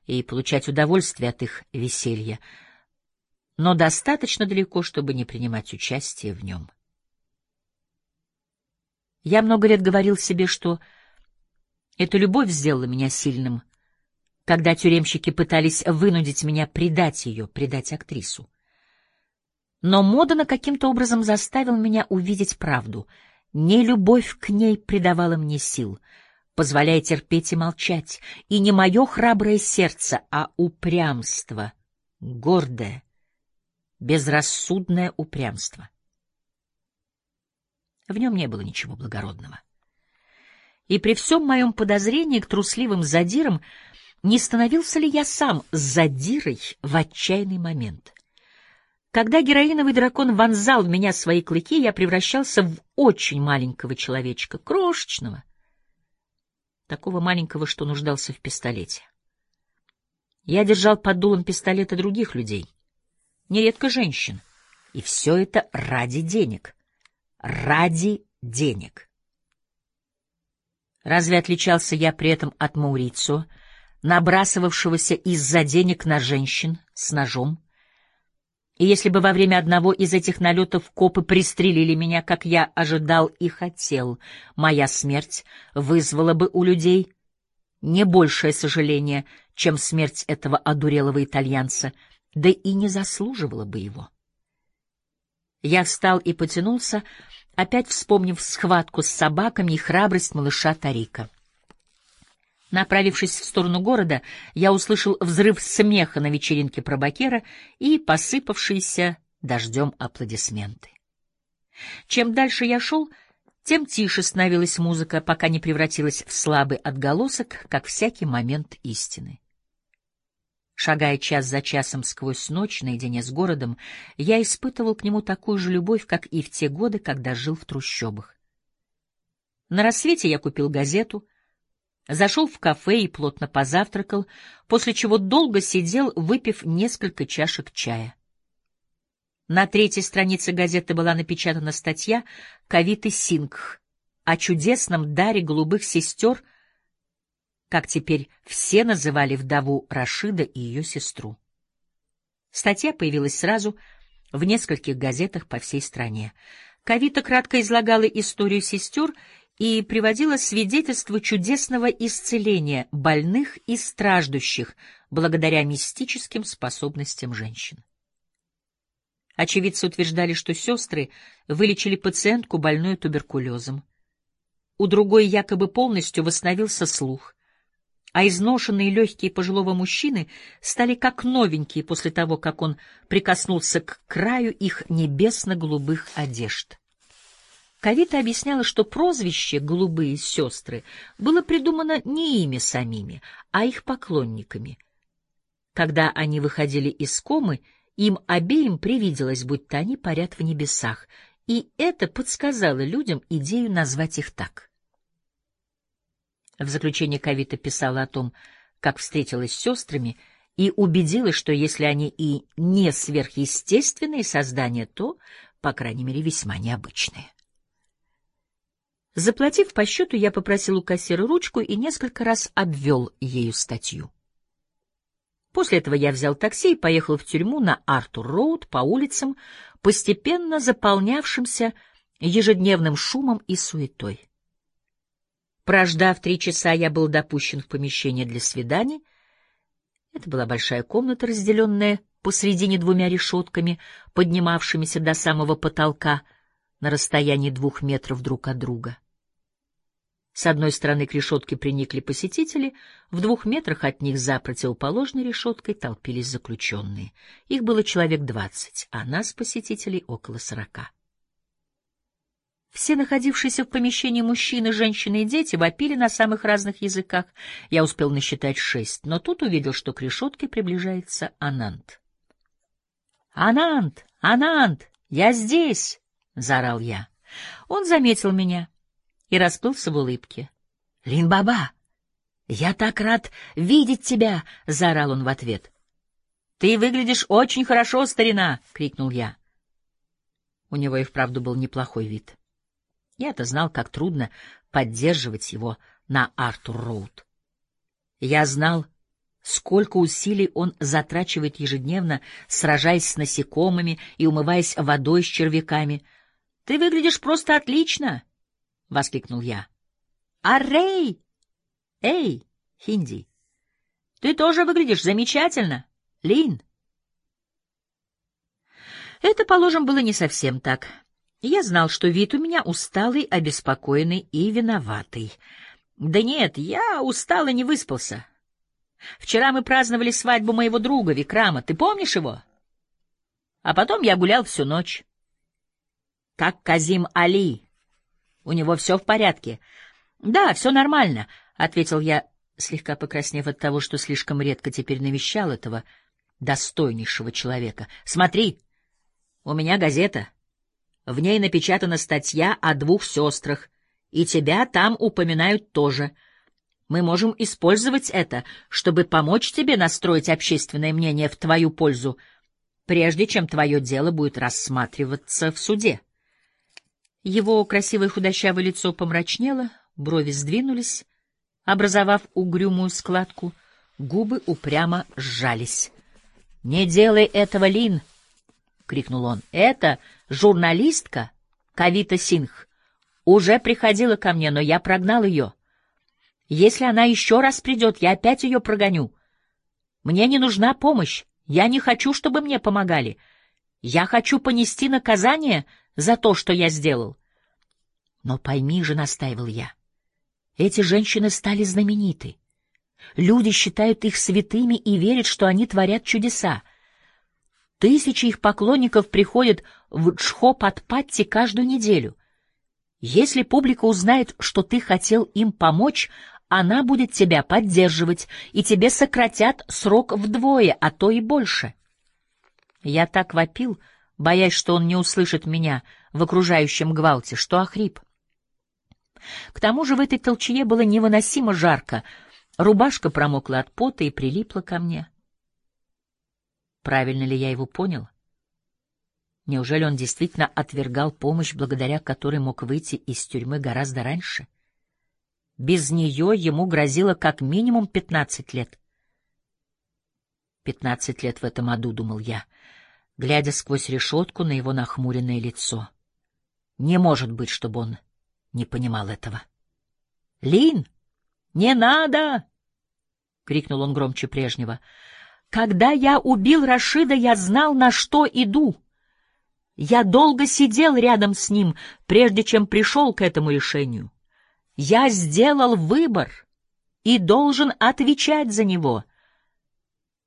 и получать удовольствие от их веселья, но достаточно далеко, чтобы не принимать участие в нем. Я много лет говорил себе, что эта любовь сделала меня сильным, когда тюремщики пытались вынудить меня предать ее, предать актрису. Но Модена каким-то образом заставил меня увидеть правду. Не любовь к ней придавала мне сил, позволяя терпеть и молчать, и не мое храброе сердце, а упрямство, гордое, безрассудное упрямство. В нем не было ничего благородного. И при всем моем подозрении к трусливым задирам не становился ли я сам задирой в отчаянный момент? Когда героиновый дракон вонзал в меня свои клыки, я превращался в очень маленького человечка, крошечного, такого маленького, что нуждался в пистолете. Я держал под дулом пистолета других людей, нередко женщин, и все это ради денег. Ради денег. Разве отличался я при этом от Маурицо, набрасывавшегося из-за денег на женщин с ножом? И если бы во время одного из этих налетов копы пристрелили меня, как я ожидал и хотел, моя смерть вызвала бы у людей не большее сожаление, чем смерть этого одурелого итальянца, да и не заслуживала бы его. Я встал и потянулся, опять вспомнив схватку с собаками и храбрость малыша Тарика. Направившись в сторону города, я услышал взрыв смеха на вечеринке пробакера и посыпавшиеся дождем аплодисменты. Чем дальше я шел, тем тише становилась музыка, пока не превратилась в слабый отголосок, как всякий момент истины. Шагая час за часом сквозь ночь наедине с городом, я испытывал к нему такую же любовь, как и в те годы, когда жил в трущобах. На рассвете я купил газету — Зашел в кафе и плотно позавтракал, после чего долго сидел, выпив несколько чашек чая. На третьей странице газеты была напечатана статья Кавиты Сингх о чудесном даре голубых сестер, как теперь все называли вдову Рашида и ее сестру. Статья появилась сразу в нескольких газетах по всей стране. Кавита кратко излагала историю сестер и приводила свидетельство чудесного исцеления больных и страждущих благодаря мистическим способностям женщин. Очевидцы утверждали, что сестры вылечили пациентку, больную туберкулезом. У другой якобы полностью восстановился слух, а изношенные легкие пожилого мужчины стали как новенькие после того, как он прикоснулся к краю их небесно-голубых одежд. Кавита объясняла, что прозвище «голубые сестры» было придумано не ими самими, а их поклонниками. Когда они выходили из комы, им обеим привиделось, будто они парят в небесах, и это подсказало людям идею назвать их так. В заключение Кавита писала о том, как встретилась с сестрами, и убедилась, что если они и не сверхъестественные создания, то, по крайней мере, весьма необычные. Заплатив по счету, я попросил у кассира ручку и несколько раз обвел ею статью. После этого я взял такси и поехал в тюрьму на Артур-Роуд по улицам, постепенно заполнявшимся ежедневным шумом и суетой. Прождав три часа, я был допущен в помещение для свиданий. Это была большая комната, разделенная посредине двумя решетками, поднимавшимися до самого потолка на расстоянии двух метров друг от друга. С одной стороны к решетке приникли посетители, в двух метрах от них за противоположной решеткой толпились заключенные. Их было человек двадцать, а нас, посетителей, около сорока. Все находившиеся в помещении мужчины, женщины и дети вопили на самых разных языках. Я успел насчитать шесть, но тут увидел, что к решетке приближается Анант. «Анант! Анант! Я здесь!» — заорал я. Он заметил меня и расплылся в улыбке. — Лин-баба, я так рад видеть тебя! — заорал он в ответ. — Ты выглядишь очень хорошо, старина! — крикнул я. У него и вправду был неплохой вид. Я-то знал, как трудно поддерживать его на Артур-Роуд. Я знал, сколько усилий он затрачивает ежедневно, сражаясь с насекомыми и умываясь водой с червяками. — Ты выглядишь просто отлично! —— воскликнул я. «Аррей! Эй, Хинди, ты тоже выглядишь замечательно, Лин!» Это, положим, было не совсем так. Я знал, что вид у меня усталый, обеспокоенный и виноватый. Да нет, я устал и не выспался. Вчера мы праздновали свадьбу моего друга Викрама, ты помнишь его? А потом я гулял всю ночь. Как Казим Али, у него все в порядке. — Да, все нормально, — ответил я, слегка покраснев от того, что слишком редко теперь навещал этого достойнейшего человека. — Смотри, у меня газета. В ней напечатана статья о двух сестрах, и тебя там упоминают тоже. Мы можем использовать это, чтобы помочь тебе настроить общественное мнение в твою пользу, прежде чем твое дело будет рассматриваться в суде. Его красивое худощавое лицо помрачнело, брови сдвинулись, образовав угрюмую складку, губы упрямо сжались. — Не делай этого, Лин! — крикнул он. — Это журналистка Кавита Сингх. Уже приходила ко мне, но я прогнал ее. Если она еще раз придет, я опять ее прогоню. Мне не нужна помощь. Я не хочу, чтобы мне помогали. Я хочу понести наказание за то, что я сделал. Но пойми же, — настаивал я, — эти женщины стали знамениты. Люди считают их святыми и верят, что они творят чудеса. Тысячи их поклонников приходят в Джхопатпатти каждую неделю. Если публика узнает, что ты хотел им помочь, она будет тебя поддерживать, и тебе сократят срок вдвое, а то и больше. Я так вопил, — боясь, что он не услышит меня в окружающем гвалте, что охрип. К тому же в этой толчее было невыносимо жарко, рубашка промокла от пота и прилипла ко мне. Правильно ли я его понял? Неужели он действительно отвергал помощь, благодаря которой мог выйти из тюрьмы гораздо раньше? Без нее ему грозило как минимум пятнадцать лет. Пятнадцать лет в этом аду, думал я, — глядя сквозь решетку на его нахмуренное лицо. Не может быть, чтобы он не понимал этого. — Лин, не надо! — крикнул он громче прежнего. — Когда я убил Рашида, я знал, на что иду. Я долго сидел рядом с ним, прежде чем пришел к этому решению. Я сделал выбор и должен отвечать за него —